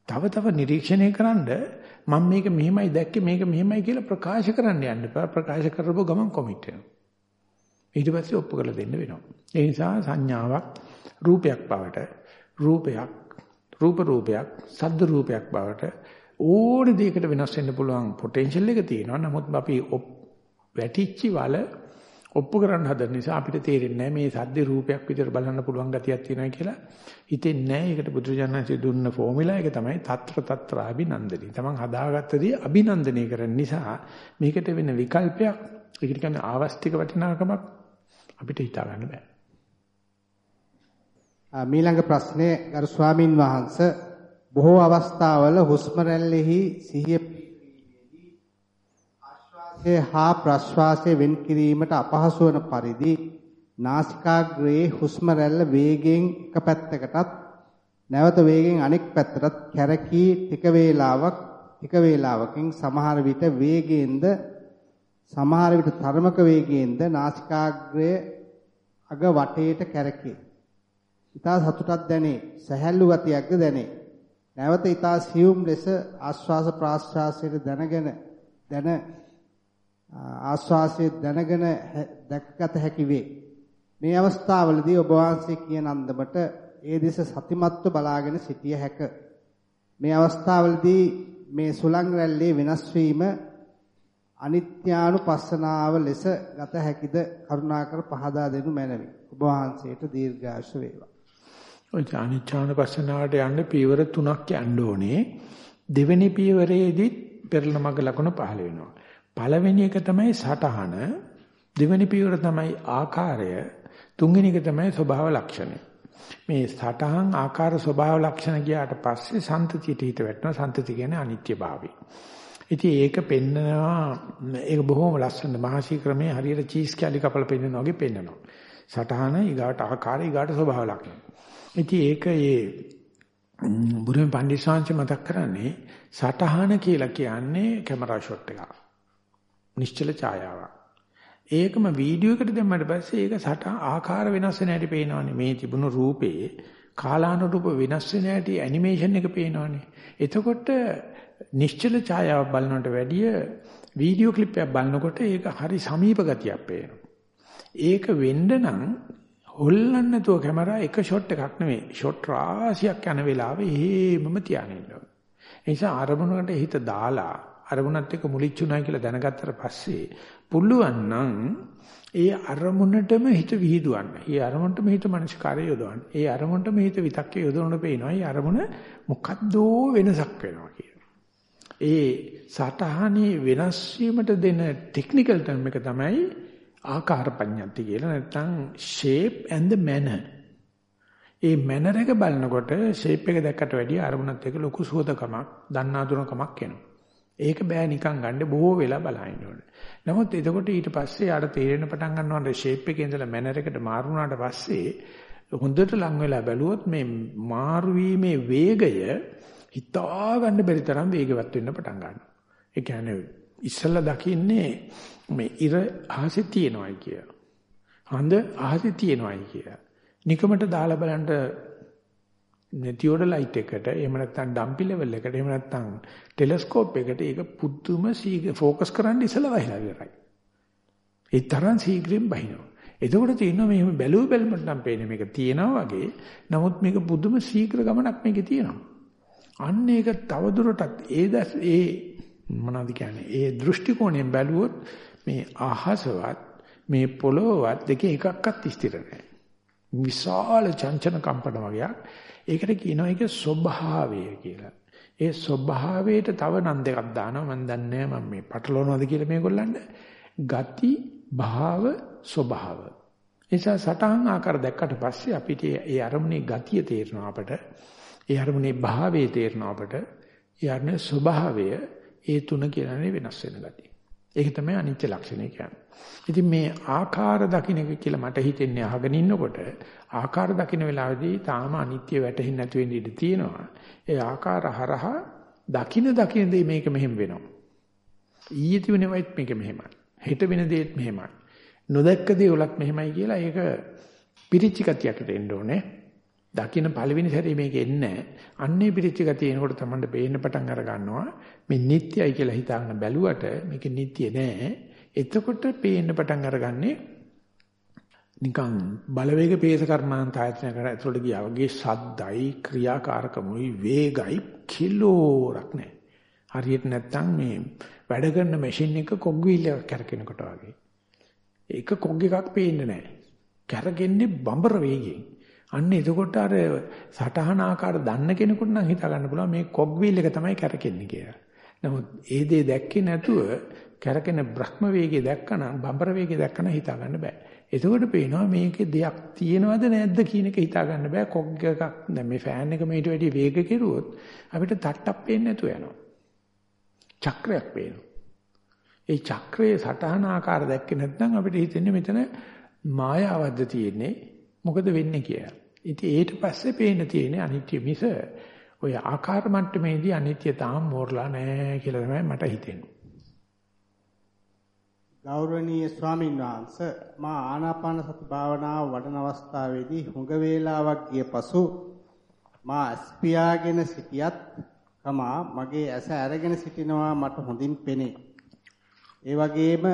තව තව නිරීක්ෂණය කරන්න මම මේක මෙහෙමයි දැක්කේ මේක මෙහෙමයි කියලා ප්‍රකාශ කරන්න යන්න එපා. ප්‍රකාශ කරපුව ගමන් කොමිට් වෙනවා. ඊට පස්සේ ඔප්පු කරලා දෙන්න වෙනවා. ඒ නිසා සංඥාවක් රූපයක් බවට රූපයක් රූප රූපයක්, සද්ද රූපයක් බවට ඕන දෙයකට වෙනස් වෙන්න පුළුවන් පොටෙන්ෂල් එක තියෙනවා. නමුත් අපි වැටිච්ච වල ඔප්පු කරන්න හදන නිසා අපිට තේරෙන්නේ මේ සද්ද රූපයක් විතර බලන්න පුළුවන් ගතියක් තියෙනවා කියලා හිතෙන්නේ නැහැ. ඒකට බුදුරජාණන්සේ දුන්න ෆෝමියුලා එක තමයි తත්‍ර తත්‍ර අභිනන්දනි. Taman හදාගත්තදී අභිනන්දනය කරන නිසා මේකට වෙන විකල්පයක් ඒකට කියන්නේ ආවස්තික වටිනාකමක් අපිට හිතා ගන්න බෑ.
මීළඟ ප්‍රශ්නය ගරු ස්වාමින් වහන්සේ බොහෝ අවස්ථාවල හුස්ම රැල්ලෙහි සිහිය ආශ්වාසය හා ප්‍රශ්වාසය වෙන් කිරීමට අපහසු වන පරිදි නාසිකාග්‍රයේ හුස්ම රැල්ල වේගයෙන් එක පැත්තකටත් නැවත වේගයෙන් අනෙක් පැත්තටත් කැරකී ටික වේලාවක් ටික වේලාවකින් සමහර විට වේගයෙන්ද සමහර විට තරමක වේගයෙන්ද නාසිකාග්‍රය අග වටේට කැරකේ. ඊතා සතුටක් දැනේ. සැහැල්ලු ගතියක්ද දැනේ. නැවත ඊතා සියුම් ලෙස ආශ්වාස ප්‍රාශ්වාසයේ දැනගෙන දැන ආස්වාසයේ දැනගෙන දැක්ගත හැකි වේ. මේ අවස්ථාවලදී ඔබ වහන්සේ කියන අන්දමට ඒ දෙස සතිමත්ව බලාගෙන සිටිය හැක. මේ අවස්ථාවලදී මේ සුලං රැල්ලේ වෙනස් වීම අනිත්‍යානුපස්සනාව ලෙස ගත හැකිද කරුණාකර පහදා දෙනු මැනවි. ඔබ වහන්සේට දීර්ඝායුෂ වේවා.
ඔය අනිත්‍යානුපස්සනාවට යන්න පියවර තුනක් යන්න ඕනේ. දෙවෙනි පියවරේදී පෙරළ මඟ ලකුණ පහළ වෙනවා. පළවෙනි එක තමයි සටහන, දෙවෙනි පියවර තමයි ආකාරය, තුන්වෙනි එක තමයි ස්වභාව ලක්ෂණය. මේ සටහන් ආකාර ස්වභාව ලක්ෂණ ගියාට පස්සේ සන්තතියට හිත වැටෙනවා. සන්තති කියන්නේ අනිත්‍යභාවය. ඉතින් ඒක පෙන්නනවා ඒක බොහොම ලස්සන මහසී ක්‍රමයේ හරියට චීස් කැලි කපලා පෙන්නනවා වගේ පෙන්නනවා. සටහන ඊගාට ආකාරය ඊගාට ස්වභාව ලක්ෂණ. ඉතින් ඒක ඒ බුදුන් පඬිස්සංශ මතක් කරන්නේ සටහන කියලා කියන්නේ කැමරා ෂොට් එකක්. නිශ්චල ඡායාවක්. ඒකම වීඩියෝ එකට දැම්මට පස්සේ ඒක සට ආකාර වෙනස් වෙන හැටි පේනවනේ. මේ තිබුණු රූපේ කාලානුරූප වෙනස් වෙන හැටි ඇනිමේෂන් එක පේනවනේ. එතකොට නිශ්චල ඡායාවක් බලනකට වැඩිය වීඩියෝ ක්ලිප් එකක් බලනකොට ඒක හරි සමීප ගතියක් පේනවා. ඒක වෙන්න නම් හොල්ලන්න නැතුව කැමරා එක ෂොට් එකක් නෙවෙයි ෂොට් රාශියක් යන වෙලාවේ හේමම තියාගෙන ඉන්නවා. ඒ නිසා අරමුණකට හිත දාලා අරමුණත් එක්ක මුලිච්චුණා කියලා දැනගත්තට පස්සේ පුළුවන් නම් ඒ අරමුණටම හිත විහිදුවන්න. ඒ අරමුණටම හිත මනස්කාරය යොදවන්න. ඒ අරමුණටම හිත විතක්කේ යොදවන්න පේනවා. ඒ අරමුණ මොකද්දෝ වෙනසක් වෙනවා කියලා. ඒ සටහනේ වෙනස් වීමට දෙන ටෙක්නිකල් ටර්ම් එක තමයි ආකාර පඤ්ඤාති කියලා නැත්නම් shape and the manner. ඒ මැනර් එක බලනකොට shape එක දැක්කට වැඩිය අරමුණත් එක්ක ලොකු සුවදකමක්, දන්නාදුනකමක් එනවා. ඒක බෑ නිකන් ගන්න බොහෝ වෙලා බලහින්න ඕනේ. නමුත් එතකොට ඊට පස්සේ ආට තේරෙන පටන් ගන්නවට shape එකේ ඉඳලා manner එකට මාරු වුණාට පස්සේ හොඳට ලං වෙලා බැලුවොත් මේ මාරු වීමේ වේගය හිතා ගන්න බැරි තරම් වේගවත් වෙන්න පටන් ගන්නවා. ඒ කියන්නේ ඉස්සල්ලා දකින්නේ මේ ඉර අහසේ තියෙනවයි කිය. හඳ අහසේ තියෙනවයි කිය. නිකමට දාලා බලන්න තියෝඩලයිට් එකට එහෙම නැත්නම් ඩම්පි ලෙවල් එකට එහෙම නැත්නම් ටෙලස්කෝප් එකට ඒක පුදුම සීග ෆෝකස් කරන්න ඉස්සලා වහිලා ඉවරයි. ඒ තරම් සීග්‍රින් බහිනවා. එතකොට තියෙනවා මේ බැලුව බැලමට නම් පේන්නේ මේක තියෙනවා වගේ. නමුත් මේක පුදුම සීග්‍ර ගමනක් මේකේ තියෙනවා. අන්න ඒක තවදුරටත් ඒ දැස් ඒ මොනවද කියන්නේ? ඒ දෘෂ්ටි කෝණයෙන් බැලුවොත් මේ අහසවත් මේ පොළොවවත් දෙකේ එකක්වත් ස්ථිර නැහැ. විශාල චංචන කම්පන වගේක්. ඒකට කියනවා ඒක ස්වභාවය කියලා. ඒ ස්වභාවයට තව නම් දෙකක් දානවා මම දන්නේ නැහැ මම මේ පටලවනවද කියලා මේගොල්ලන්ට. ගති භාව ස්වභාව. එසා සටහන් ආකාර දැක්කට පස්සේ අපිට ඒ අරමුණේ ගතිය තේරෙනවා අපට. ඒ අරමුණේ භාවය තේරෙනවා අපට. ඒ අරමුණේ ස්වභාවය ඒ තුන කියන්නේ වෙනස් වෙන ගතිය. ඒක තමයි අනිත්‍ය ලක්ෂණය කියන්නේ. ඉතින් මේ ආකාර දකින්න කියලා මට හිතෙන්නේ අහගෙන ඉන්නකොට ආකාර දකින්න වෙලාවේදී තාම අනිත්‍ය වැටහෙන්නේ නැති වෙන්න ඉඩ තියෙනවා. ඒ ආකාර හරහා දකින්න දකින්න දේ මේක මෙහෙම වෙනවා. ඊයේ තිබුණේවත් මේක මෙහෙමයි. හෙට වෙන දේත් මෙහෙමයි. නොදැක්ක දේ වලත් මෙහෙමයි කියලා ඒක පිරිච්ච ගතියකට එන්න ඕනේ. දකින්න පළවෙනි සැරේ මේක එන්නේ අන්නේ පිරිච්ච ගතිය එනකොට තමයි පේන්න පටන් අර ගන්නවා. මේ නිට්ටයයි කියලා හිතාගෙන බැලුවට මේක නිට්ටිය නෑ. එතකොට පේන්න පටන් අරගන්නේ නිකන් බලවේග පේස කර්මාන්ත ආයතනයකට ඇතුළට ගියා වගේ සද්දයි ක්‍රියාකාරකමුයි වේගයි කිලෝරක් නැහැ. හරියට නැත්තම් මේ වැඩ කරන මැෂින් එක කොග් වීල් එකක් කරකිනකොට වගේ. ඒක කොග් එකක් පේන්නේ නැහැ. කරගෙන්නේ බඹර වේගයෙන්. අන්න එතකොට අර සටහන ආකාර දන්න කෙනෙකුට නම් හිතා ගන්න පුළුවන් මේ කොග් වීල් එක තමයි කරකෙන්නේ කියලා. නමුත් ඒ දේ දැක්කේ නැතුව කැරකෙන බ්‍රහ්ම වේගය දැක්කනම් බඹර වේගය දැක්කනම් හිතා ගන්න බෑ. එතකොට පේනවා මේකේ දෙයක් තියෙනවද නැද්ද කියන එක හිතා ගන්න බෑ. කොග් එකක් දැන් මේ ෆෑන් එක මේට වැඩි වේග කෙරුවොත් අපිට තට්ටක් පේන්නේ නැතුව යනවා. චක්‍රයක් පේනවා. ඒ චක්‍රයේ සටහන ආකාර දැක්කේ නැත්නම් අපිට හිතෙන්නේ මෙතන මායාවක්ද තියෙන්නේ මොකද වෙන්නේ කියලා. ඉතින් ඊට පස්සේ පේන්න තියෙන්නේ අනිත්‍ය මිස ඔය ආකාර මට්ටමේදී අනිත්‍ය තාම මෝරලා නැහැ කියලා තමයි මට හිතෙන්නේ.
ගෞරවනීය ස්වාමීන් වහන්සේ මා ආනාපාන සති භාවනාව වඩන අවස්ථාවේදී හුඟ වේලාවක් ගිය පසු මා අස්පියාගෙන සිටියත් කමා මගේ ඇස අරගෙන සිටිනවා මට හොඳින් පෙනේ. ඒ වගේම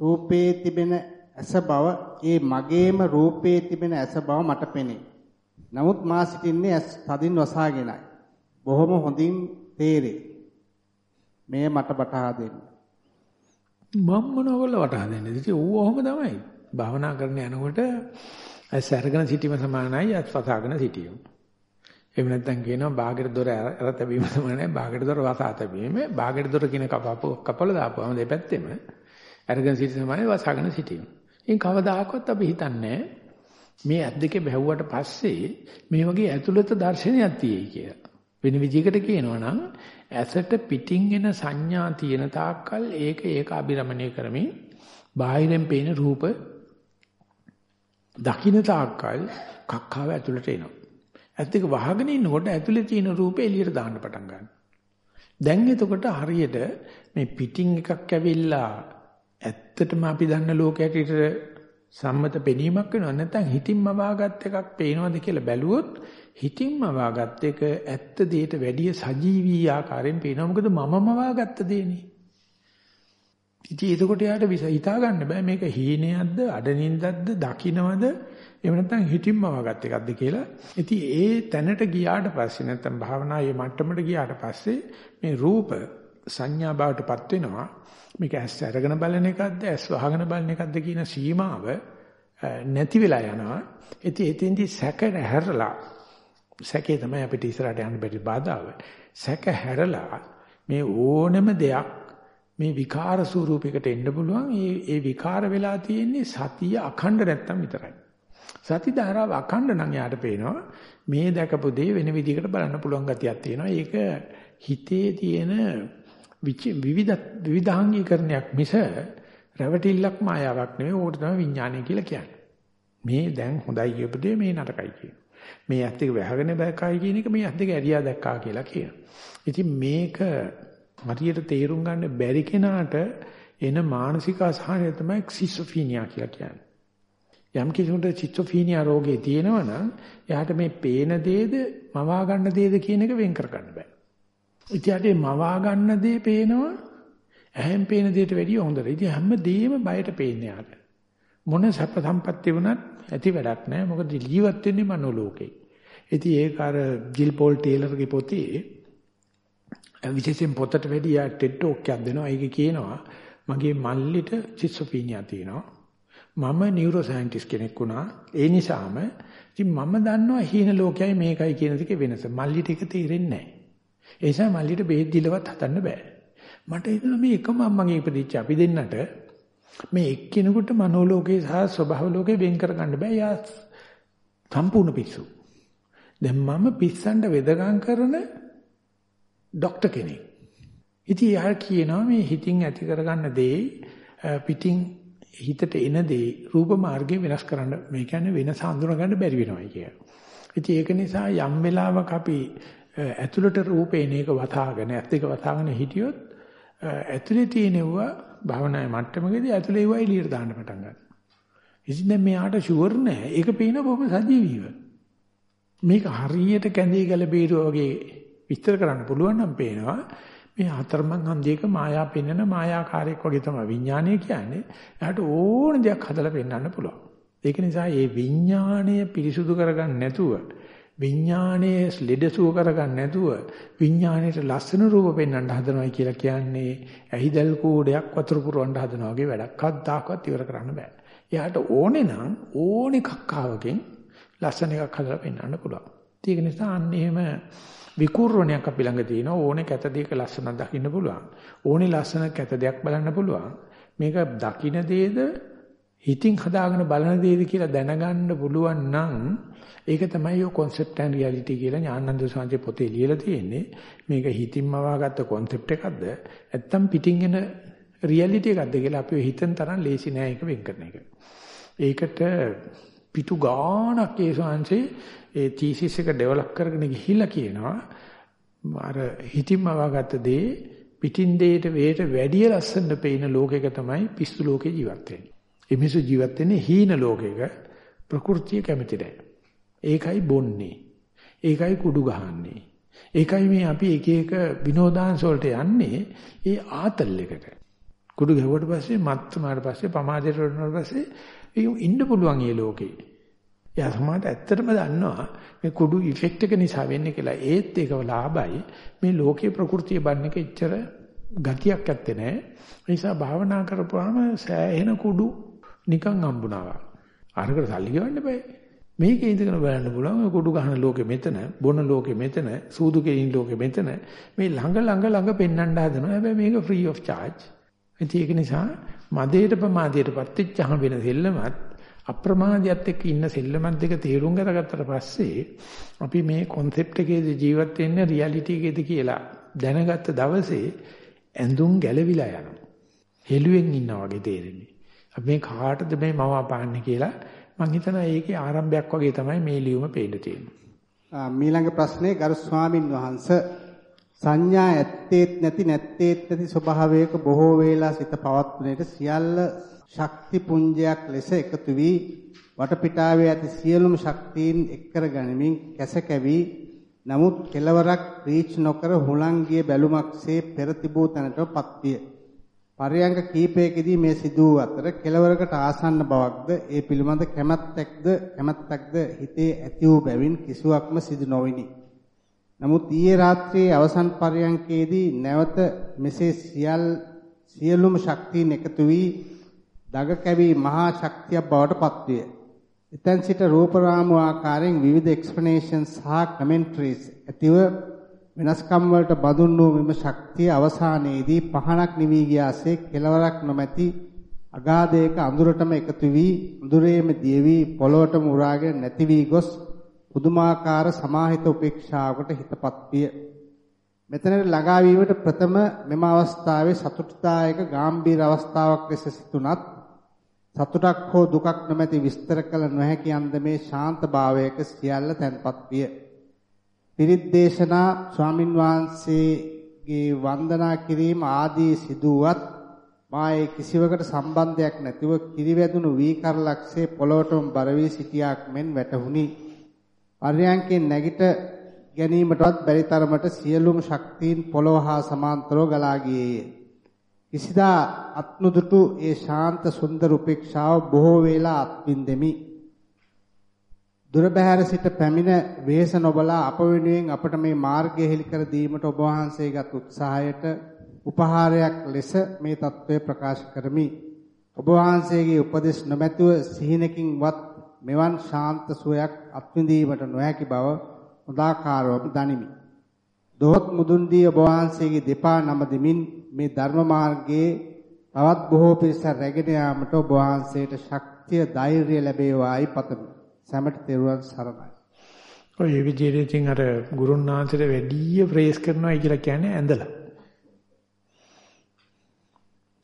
රූපේ තිබෙන ඇස බව ඒ මගේම රූපේ තිබෙන ඇස බව මට පෙනේ. නමුත් මා සිටින්නේ ඇස් තදින් වසාගෙනයි. බොහොම හොඳින් තේරේ. මේ මට බටහා දෙන්න.
මම මොනවල වටහා දෙන්නේ? ඉතින් ඌ ඔහොම තමයි. භාවනා කරන යනකොට ඇස් අරගෙන සිටීම සමානයි ඇස් වසාගෙන සිටීම. එහෙම නැත්නම් කියනවා බාගෙට දොර අර තැබීම සමානයි බාගෙට දොර වසා තැබීම. බාගෙට දොර කියන කපපු කපල දාපුවම දෙපැත්තෙම අරගෙන සිටීම සමානයි වසාගෙන සිටීම. ඉතින් කවදාකවත් අපි හිතන්නේ මේ ඇස් දෙකේ බැහුවට පස්සේ මේ වගේ ඇතුළත දර්ශනයක් තියෙයි කියලා. වෙන විදිහකට කියනවා නම් ඇසට පිටින් එන සංඥා තියෙන තාක්කල් ඒක ඒක අභිරමණය කරමින් බාහිරෙන් පේන රූප දකින්න තාක්කල් කක්කාව ඇතුළට එනවා. ඇස් දෙක වහගෙන ඉන්නකොට ඇතුලේ තියෙන රූපේ එළියට දාන්න පටන් ගන්නවා. දැන් එතකොට හරියට මේ පිටින් එකක් ඇවිල්ලා ඇත්තටම අපි දන්න ලෝකයට සම්මත පෙනීමක් වෙනවා. නැත්නම් හිතින්ම වාගත් එකක් පේනවද කියලා බැලුවොත් හිතින්ම වාගත් එක ඇත්ත දෙයට වැඩිය සජීවී ආකාරයෙන් පේනවා. මොකද මමම වාගත්ත දෙන්නේ ඉතින් එතකොට යාට හිතා ගන්න බෑ. මේක හීනයක්ද අඩනින්දක්ද දකින්නවද? එහෙම නැත්නම් හිතින්ම වාගත් එකක්ද කියලා. ඉතින් ඒ තැනට ගියාට පස්සේ නැත්නම් භාවනාවේ මට්ටමට ගියාට පස්සේ මේ රූප සංඥා බවටපත් වෙනවා. මේක ඇස් අරගෙන බලන එකක්ද ඇස් වහගෙන බලන එකක්ද කියන සීමාව නැති වෙලා යනවා. ඉතින් එතෙන්දි සැක හැරලා සැකේ තමයි අපිට ඉස්සරහට යන්න බැරි බාධාව. සැක හැරලා මේ ඕනම දෙයක් මේ විකාර ස්වරූපයකට එන්න පුළුවන්. ඒ ඒ විකාර වෙලා තියෙන්නේ සතිය අඛණ්ඩ නැත්තම් විතරයි. සති ධාරාව අඛණ්ඩ නම් යාට පේනවා මේ දැකපු දේ වෙන විදිහකට බලන්න පුළුවන් ගතියක් තියෙනවා. ඒක හිතේ තියෙන විවිධ විවිධාංගීකරණයක් මිස රැවටිල්ලක් මායාවක් නෙවෙයි ඕකට තමයි විඥානය කියලා කියන්නේ. මේ දැන් හොඳයි කියපු දේ මේ නරකයි කියන. මේ ඇත්ත එක වැහගෙන බැකයි කියන එක මේ ඇත්ත එක ඇරියා දැක්කා කියලා කියනවා. ඉතින් මේක හරියට තේරුම් ගන්න බැරි කෙනාට එන මානසික අසහනය තමයි සිසොෆීනියා කියලා කියන්නේ. යම් කිසිමකට සිසොෆීනියා රෝගේ තියෙනවා නම් එයාට මේ පේන දේද මවා ගන්න දේද කියන එක වෙන් කර ගන්න බෑ. ඉතියාට මවා ගන්න දේ පේනවා ඇහෙන් පේන දේට වැඩිය හොඳට. ඉතින් හැම දෙයක්ම බයට පේන්නේ යාට. මොන සැප සම්පත්තිය වුණත් ඇති වැඩක් නැහැ. මොකද ජීවත් වෙන්නේ මනෝලෝකේ. ඉතින් ඒක අර ජිල් පෝල් ටේලර්ගේ පොතේ විශේෂයෙන් පොතට වැඩි යා ටෙඩ් ටෝක් එකක් දෙනවා. ඒක කියනවා මගේ මල්ලිට සිස්ොෆීනියා තියෙනවා. මම නියුරෝ සයන්ටිස්ට් කෙනෙක් වුණා. ඒ නිසාම ඉතින් මම දන්නවා හීන ලෝකයයි මේකයි කියන දෙකේ වෙනස. මල්ලිට ඒක තේරෙන්නේ නැහැ. ඒ නිසා මල්ලිට බෙහෙත් දීලවත් හදන්න බෑ. මට හිතෙනවා මේ එකම අම්මගේ ඉපදිච්ච අපි දෙන්නට මේ එක්කෙනෙකුට මනෝලෝකේ සහ ස්වභාව ලෝකේ වෙන් කරගන්න බෑ. යා සම්පූර්ණ පිස්සු. දැන් මම පිස්සන්ට වෙදගම් කරන ડોක්ටර් කෙනෙක්. ඉතින් යා කියනවා මේ හිතින් ඇති කරගන්න දේ පිටින් හිතට එන දේ රූප මාර්ගය වෙනස් කරන්න මේ කියන්නේ වෙනස හඳුනා ගන්න බැරි වෙනවා කියලා. ඉතින් ඒක නිසා යම් වෙලාවක අපි ඇතුළට රූපේන එක වතාගෙන ඇත් එක වතාගෙන හිටියොත් ඇතුලේ තියෙනවා භවනායේ මට්ටමකදී ඇතුලේ ඒවා එළියට දාන්න පටන් ගන්නවා. ඉතින් දැන් මෙයාට ෂුවර් නෑ. ඒක පේන බොහොම සජීවීව. මේක හරියට කැඳේ ගල බීරුව වගේ විස්තර කරන්න පුළුවන් නම් පේනවා මේ හතරමං හන්දියක මායා පෙන්වන මායාකාරයක් වගේ තමයි විඥානය කියන්නේ. එයාට ඕන දෙයක් හදලා පෙන්වන්න පුළුවන්. ඒක නිසා මේ විඥාණය පිරිසුදු කරගන්න නැතුව විඥානයේ ලෙඩසුව කරගන්න නැතුව විඥානයේ ලස්සන රූප පෙන්වන්න හදනවයි කියලා කියන්නේ ඇහිදල් කූඩයක් වතුර පුරවන්න හදනවා වගේ වැඩක්. කද්දාකවත් ඉවර කරන්න බෑ. එයාට ඕනේ නම් ඕන එකක් ආවකින් ලස්සන එකක් හදලා පෙන්වන්න පුළුවන්. ඒක නිසා අන්න එහෙම විකූර්ණයක් අපි ළඟ තියෙනවා ඕනේ කැත දෙයක ලස්සනක් දකින්න පුළුවන්. ඕනේ ලස්සන කැත දෙයක් බලන්න පුළුවන්. මේක දකින්න දේද හිතින් හදාගෙන බලන දේද කියලා දැනගන්න පුළුවන් නම් ඒක තමයි ඔය concept and reality කියලා ඥානන්ද සාංශේ පොතේ ලියලා තියෙන්නේ. මේක හිතින්ම වාගත්ත concept එකක්ද? නැත්තම් පිටින් එන reality එකක්ද කියලා අපි හිතන තරම් ලේසි නෑ ඒක වෙන් කරන එක. ඒකට පිටු ගාණක් ඒ සාංශේ ඒ thesis එක develop කරගෙන ගිහිල්ලා කියනවා අර හිතින්ම වාගත්ත දේ පිටින් දෙයට වේට වැඩිය ලස්සන පේන ලෝකයක තමයි පිස්සු ලෝකේ ජීවත් වෙන්නේ. එමිසු ජීවත් වෙන්නේ හීන ලෝකයක ප්‍රകൃතිය කැමති නැහැ. ඒකයි බොන්නේ. ඒකයි කුඩු ගහන්නේ. ඒකයි මේ අපි එක එක විනෝදාංශ වලට යන්නේ ඒ ආතල් එකට. කුඩු ගැහුවට පස්සේ මත් වුණාට පස්සේ පමාදයට වුණාට පස්සේ ඉන්න පුළුවන් මේ ලෝකේ. එයා සමාජයට ඇත්තටම දන්නවා මේ කුඩු ඉෆෙක්ට් එක නිසා වෙන්නේ කියලා. ඒත් ඒක ලාභයි. මේ ලෝකේ ප්‍රകൃතිය බන්න එක ඉච්චර ගතියක් ඇත්තේ නැහැ. ඒ නිසා භාවනා කරපුවාම සෑහෙන කුඩු නිකන් හම්බුනවා. අරකට සල්ලි ගෙවන්න බෑ. මේකේ ඉඳගෙන බලන්න පුළුවන් ඔය කුඩු ගහන ලෝකෙ මෙතන, බොන ලෝකෙ මෙතන, සූදු කෙලින් ලෝකෙ මෙතන. මේ ළඟ ළඟ ළඟ පෙන්වන්න හදනවා. හැබැයි මේක free of charge. ඒක නිසා මදේට ප්‍රමාදයටපත් වෙච්චහම වෙන දෙල්ලමත් අප්‍රමාදයට එක්ක ඉන්න සෙල්ලමත් දෙක තේරුම් ගත්තට පස්සේ අපි මේ concept එකේදී ජීවත් වෙන්නේ reality එකේද කියලා දැනගත්ත දවසේ ඇඳුම් ගැලවිලා යනවා. හෙළුවෙන් ඉන්නා වගේ තේරෙන්නේ. අපි මේ කාටද මේ මව අපාන්නේ කියලා මං හිතනවා ඒකේ ආරම්භයක් වගේ තමයි මේ ලියුම පේන්න තියෙන්නේ.
මීළඟ ප්‍රශ්නේ ගරු ස්වාමින් වහන්සේ සංඥා ඇත්තේත් නැති නැත්තේත් නැති ස්වභාවයක බොහෝ වේලා සිත පවත්වන්නේට සියල්ල ශක්ති පුංජයක් ලෙස එකතු වී වටපිටාවේ ඇති සියලුම ශක්තියින් එක්කර ගනිමින් කැස කැවි නමුත් කෙලවරක් රීච් නොකර හුලංගිය බැලුමක්සේ පෙර තිබූ තැනටපත් විය. පරයන්ක කීපයකදී මේ සිදු වූ අතර කෙලවරකට ආසන්න බවක්ද ඒ පිළිබඳ කැමැත්තක්ද කැමැත්තක්ද හිතේ ඇති වූ බැවින් කිසිවක්ම සිදු නොවිනි. නමුත් ඊයේ රාත්‍රියේ අවසන් පරයන්කේදී නැවත මෙසේ සියල් සියලුම ශක්තියින් එකතු වී දග කැවි මහා ශක්තියක් බවට පත්විය. එතෙන් සිට රූප රාමු ආකාරයෙන් විවිධ එක්ස්ප්ලනේෂන්ස් සහ කමෙන්ටරිස් ඇතිව වෙනස්කම් වලට බඳුන් වූ මෙම ශක්තිය අවසානයේදී පහනක් නිවි ගියාසේ කෙලවරක් නොමැති අගාධයක අඳුරටම එකතු වී අඳුරේම දියවි පොළොවටම උරාගෙන නැති වී ගොස් පුදුමාකාර සමාහිත උපේක්ෂාවකට හිතපත් විය. මෙතනට ළඟා වීමට ප්‍රථම මෙම අවස්ථාවේ සතුටුදායක ගැඹීර අවස්ථාවක් ලෙස සිටුනත් සතුටක් හෝ දුකක් නොමැති විස්තර කළ නොහැකි අන්දමේ ශාන්ත භාවයක සියල්ල තැන්පත් විය. පිරිත් දේශනා ස්වාමින් වහන්සේගේ වන්දනා කිරීම ආදී සිදුවත් මා ඒ කිසිවකට සම්බන්ධයක් නැතිව කිරිවැදුණු වී කරලක්සේ පොළොවටම බර වී සිටියාක් මෙන් වැටහුණි. පර්යංකෙන් නැගිට ගැනීමටවත් බැරි තරමට සියලුම ශක්තියින් පොළොව හා සමාන්තරව ගලා ගියේය. කිසිදා අත්නුදුටු ඒ ශාන්ත සුන්දර උපේක්ෂාව බොහෝ වේලා අත්විඳෙමි. දුර බැහැර සිට පැමිණ වේස නොබලා අප වෙනුවෙන් අපට මේ මාර්ගය හෙළි කර දීමට ඔබ වහන්සේගත් උත්සාහයට උපහාරයක් ලෙස මේ தત્ත්වය ප්‍රකාශ කරමි. ඔබ වහන්සේගේ උපදෙස් නොමැතිව සිහිනකින්වත් මෙවන් ශාන්ත සුවයක් අත්විඳීමට නොහැකි බව උදාකාරවම දනිමි. දොහොත් මුදුන්දී ඔබ වහන්සේගේ දෙපා නම දෙමින් මේ ධර්ම මාර්ගයේ තවත් බොහෝ පිරිසක් රැගෙන යාමට ඔබ වහන්සේට ශක්තිය ධෛර්යය ලැබේවායි පතමි. සැමට තෙරුවන් සරණයි.
ඔය විදිහට ඉතින් අර ගුරුනාන්සේට වැඩි ප්‍රේස් කරනවා කියලා කියන්නේ ඇඳලා.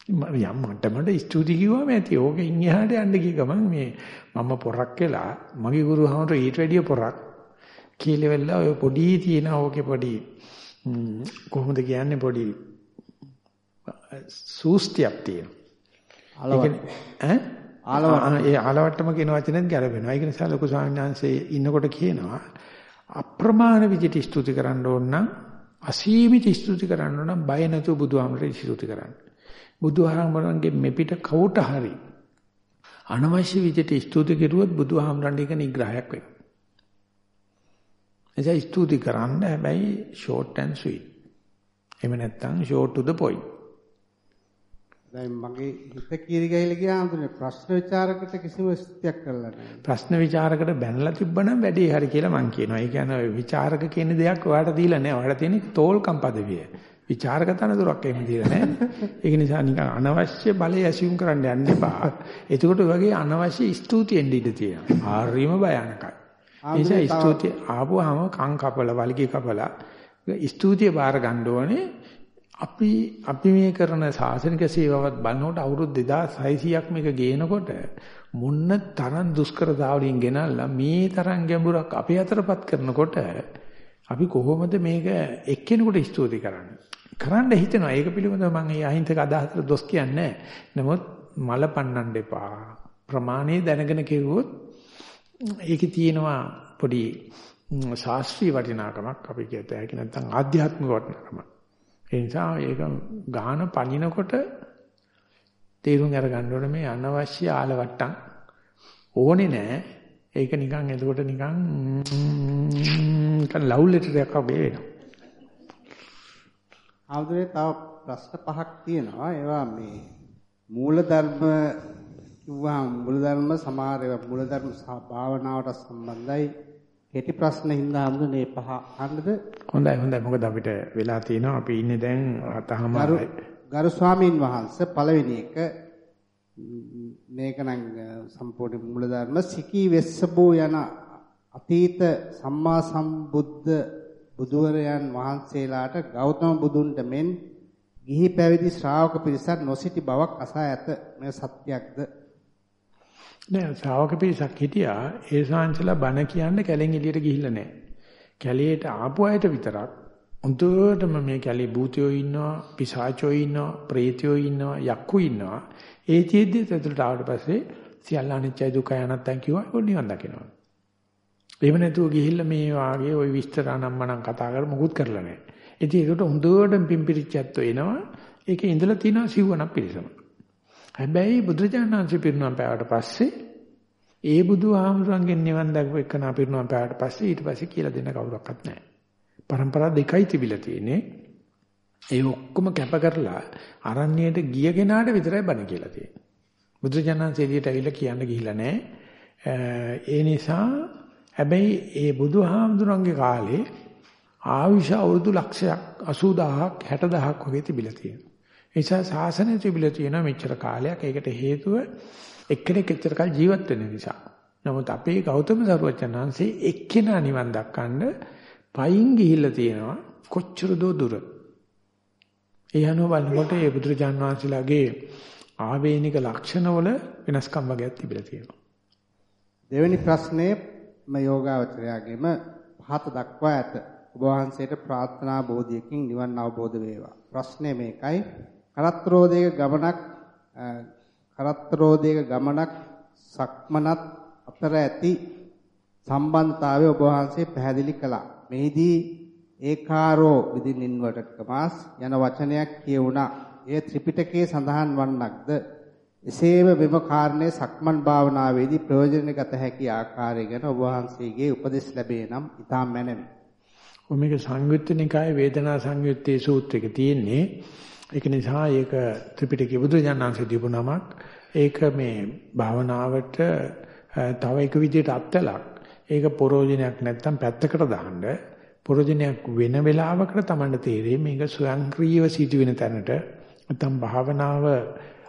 යම් මට්ටමකට ස්තුති කිව්වම ඇති. ඕක ඉන්හිහාට යන්න ගිය ගමන් මේ මම පොරක් වෙලා මගේ ගුරුහමට ඊට වැඩිය පොරක් කීලෙවලා ඔය පොඩි තියෙන ඕකේ පොඩි කොහොමද කියන්නේ පොඩි සූස්තියක් තියෙනවා. ඈ ආලවට ඒ ආලවට්ටම කියන වචනේත් ගැලපෙනවා. ඒක නිසා ලොකු ස්වාමීන් වහන්සේ ඉන්නකොට කියනවා අප්‍රමාණ විදිහට ස්තුති කරන්න ඕන නම් අසීමිත ස්තුති කරන්න ඕන නම් බය නැතුව බුදුහාමරට ස්තුති කරන්න. බුදුහාමරන්ගේ මෙපිට කවුට හරි අනවශ්‍ය විදිහට ස්තුති කෙරුවොත් බුදුහාමරන්ට ඒක නිග්‍රහයක් වෙනවා. එනිසා ස්තුති කරන්න හැබැයි short and sweet. එහෙම නැත්නම් short to the point.
දැන් මගේ හිත කීරි ගහලා ගියා අඳුනේ ප්‍රශ්න විචාරකට කිසිම ස්ථිතියක් කරලා නැහැ.
ප්‍රශ්න විචාරකට බැනලා තිබ්බනම් වැඩේ හරි කියලා මං කියනවා. ඒ කියන්නේ විචාරක කියන දෙයක් ඔයාලට දීලා නැහැ. ඔයාලට තියෙන තෝල්කම් පදවිය. විචාරක තනතුරක් එහෙම දීලා නැහැ. ඒක නිසා නිකන් අනවශ්‍ය බලය ඇසියුම් කරන්න යන්න එපා. එතකොට වගේ අනවශ්‍ය ස්තුතියෙන් ඉඳී තියෙනවා. හරිම භයානකයි. ඒ නිසා ස්තුතිය ආපුවාම කන් කපලා වලිගේ කපලා ස්තුතිය බාර ගන්න ඕනේ. අපි අපි මේ කරන සාසනික සේවාවත් බලනකොට අවුරුදු 2600ක් මේක ගේනකොට මුන්න තරම් දුෂ්කරතාවලින් ගෙනල්ලා මේ තරම් ගැඹුරක් අපේ අතරපත් කරනකොට අපි කොහොමද මේක එක්කෙනෙකුට ස්තුති කරන්නේ? කරන්න හිතෙනවා. ඒක පිළිබඳව මම ඒ අහිංසක අදහසට දොස් කියන්නේ නමුත් මල පන්නන්න එපා. ප්‍රමාණය දැනගෙන කෙරුවොත් ඒකේ තියෙනවා පොඩි ශාස්ත්‍රීය වටිනාකමක්. අපි කියත හැකි නැත්නම් ආධ්‍යාත්මික වටිනාකමක්. ඒ නිසා ඒක ගාන පනිනකොට තේරුම් අරගන්න ඕනේ මේ අනවශ්‍ය ආලවට්ටම් ඕනේ නෑ. ඒක නිකන් එතකොට නිකන් නිකන් ලව් ලෙටර් එකක් වගේ වෙනවා.
ආවුදේ තව ප්‍රශ්න පහක් තියෙනවා. ඒවා මේ මූල ධර්ම කිව්වා මූල ධර්ම සමහර ඒවා මූල ධර්ම සහ භාවනාවට සම්බන්ධයි. කෙටි ප්‍රශ්න හින්දා හඳුනේ පහ අහන්නද?
හොඳයි හොඳයි. මොකද අපිට වෙලා තියෙනවා. අපි ඉන්නේ දැන් අතහම
ගරු ස්වාමීන් වහන්සේ පළවෙනි එක. මේක නම් සම්පූර්ණ මූලධර්ම. සිකී වෙස්සබෝ යන අතීත සම්මා සම්බුද්ධ බුදුවරයන් වහන්සේලාට ගෞතම බුදුන්ට මෙන් ගිහි පැවිදි ශ්‍රාවක පිරිසක් නොසිටි බවක් අසා ඇත. මේ සත්‍යයක්ද
නෑ ශ්‍රාවක පිරිසක් හිටියා ඒ ශාංශලා බණ කියන්න කැලෙන් එළියට ගිහිල්ලා නෑ කැලේට ආපු අයට විතරක් උන්ටම මේ කැලේ භූතයෝ ඉන්නවා පිසාචෝ ඉන්නවා ප්‍රේතයෝ ඉන්නවා යක්කු ඉන්නවා ඒ චේද්දී ඇතුළට ආවට පස්සේ සියල්ල අනිත්‍යයි දුකයි අනාත්තයි කිව්වා ඒක නිවන් දකිනවා. එහෙම නැතුව ගිහිල්ලා මේ වාගේ ওই විස්තර අනම්මනම් කතා කර මුකුත් කරලා නැහැ. ඉතින් ඒකට හොඳට පිම්පිරිච්චත්තු එනවා. ඒකේ ඉඳලා තියෙනවා සිව්වනක් පිළිසම. හැබැයි බුදුරජාණන්සේ පිරුණම් පෑවට පස්සේ ඒ බුදුහාමුදුරන්ගෙන් නිවන් දක්ව එකනා පිරුණම් පෑවට පස්සේ ඊට පස්සේ කියලා දෙන්න කවුරක්වත් නැහැ. પરම්පරා දෙකයි තිබිලා තියෙන්නේ. ඒ ඔක්කොම කැප කරලා අරණ්‍යයට ගිය කෙනාට විතරයි බණ කියලා තියෙන්නේ. බුදුජානන්සේ එළියට ඇවිල්ලා කියන්න ගිහිල්ලා නැහැ. ඒ නිසා හැබැයි ඒ බුදුහාමුදුරන්ගේ කාලේ ආයුෂ අවුරුදු ලක්ෂයක් 80000ක් 60000ක් වගේ තිබිලා තියෙනවා. ඒ නිසා සාසනය තිබිලා තියෙනවා මෙච්චර කාලයක්. ඒකට හේතුව එක්කෙනෙක් එච්චර කල් ජීවත් වෙන නිසා. නමුත් අපේ ගෞතම සරුවචනහන්සේ එක්කෙනා නිවන් දක්කන්න පයින් ගිහිල්ලා තියෙනවා කොච්චර දෝ දුර. ඒ අනුව බලනකොට ඒ බුදුරජාන් වහන්සේලාගේ ආවේනික ලක්ෂණවල වෙනස්කම් වගේක් තිබිලා තියෙනවා.
දෙවෙනි ප්‍රශ්නේ ම යෝගාවචරයාගෙම පහත දක්වා ඇත. ඔබ වහන්සේට ප්‍රාර්ථනා බෝධියකින් නිවන් අවබෝධ වේවා. ප්‍රශ්නේ මේකයි. කරත්‍රෝදයක ගමනක් කරත්‍රෝදයක ගමනක් සක්මනත් අතර ඇති සම්බන්ධතාවය ඔබ වහන්සේ පැහැදිලි කළා. මෙහිදී ඒකාරෝ within inverted commas යන වචනයක් කියුණා. එය ත්‍රිපිටකයේ සඳහන් වන්නක්ද එසේම මෙම කාරණේ සක්මන් භාවනාවේදී ප්‍රයෝජන ගත හැකි ආකාරය ගැන ඔබ වහන්සේගේ උපදෙස් ලැබේ නම් ඉතාම මැනවි.
මේක සංයුත්ත නිකායේ වේදනා සංයුත්තේ සූත්‍රයක තියෙන්නේ. ඒක නිසා ඒක ත්‍රිපිටකයේ බුදුජානනාංශ දීපු නමක්. ඒක මේ භාවනාවට තව එක විදිහට අත්ලක්. ඒක පරෝජනයක් නැත්තම් පැත්තකට දාන්න ප්‍රයෝජනයක් වෙන වෙලාවකට තමයි තේරෙන්නේ මේක ස්වයංක්‍රීයව සිදුවෙන තැනට නැත්නම් භාවනාව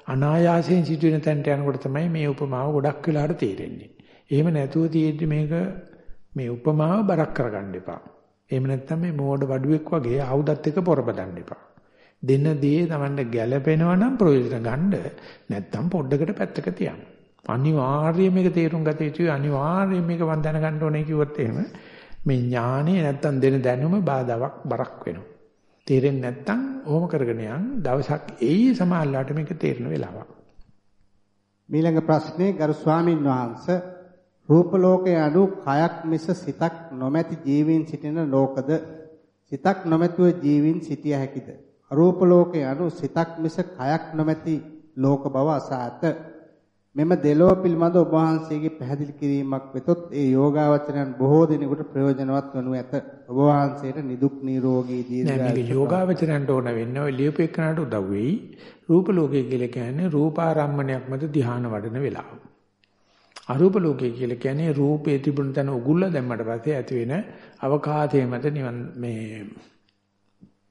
අනායාසයෙන් සිදුවෙන තැනට යනකොට තමයි මේ උපමාව ගොඩක් වෙලාට තේරෙන්නේ. එහෙම නැතුව තියෙද්දි මේක මේ උපමාව බරක් කරගන්න එපා. එහෙම නැත්නම් මේ මෝඩ වඩුවෙක් වගේ ආයුධත් එක්ක පොරබදන්න එපා. දෙන දේ Tamanne ගැළපෙනවා නම් ප්‍රයෝජන ගන්න නැත්නම් පොඩ්ඩකට පැත්තක තියන්න. අනිවාර්යයෙන් මේක තේරුම් ගත යුතුයි අනිවාර්යයෙන් මේක මම දැනගන්න ඕනේ කිව්වොත් එහෙම මේ ඥානෙ නැත්තම් දෙන දැනුම බාධාවක් බරක් වෙනවා. තේරෙන්නේ නැත්තම් ඕම කරගෙන යන් දවසක් එයි සමාල්ලාට මේක තේරෙන වෙලාවක්.
මීළඟ ප්‍රශ්නේ ගරු ස්වාමින් වහන්සේ රූප ලෝකයේ අනු කයක් මිස සිතක් නොමැති ජීවීන් සිටින ලෝකද සිතක් නොමැතුව ජීවීන් සිටිය හැකිද අරූප ලෝකයේ අනු සිතක් මිස කයක් නොමැති ලෝක බව අසාත මෙම දෙලොව පිළිබඳ ඔබ වහන්සේගේ පැහැදිලි කිරීමක් වෙතොත් ඒ යෝගාවචරයන් බොහෝ දිනෙකට ප්‍රයෝජනවත් වනු ඇත. ඔබ වහන්සේට නිදුක් නිරෝගී
මේක යෝගාවචරයන්ට ඕන වෙන්නේ ඔය ලියුප එක්කනට උදව් වෙයි. රූප ලෝකය කියලා කියන්නේ රූපාරම්මණයක් මත ධ්‍යාන වඩන වෙලාව. අරූප ලෝකය කියලා කියන්නේ රූපේ තිබුණ තැන උගුල්ල දැම්මට පස්සේ ඇති වෙන අවකාශයේ මත නිවන් මේ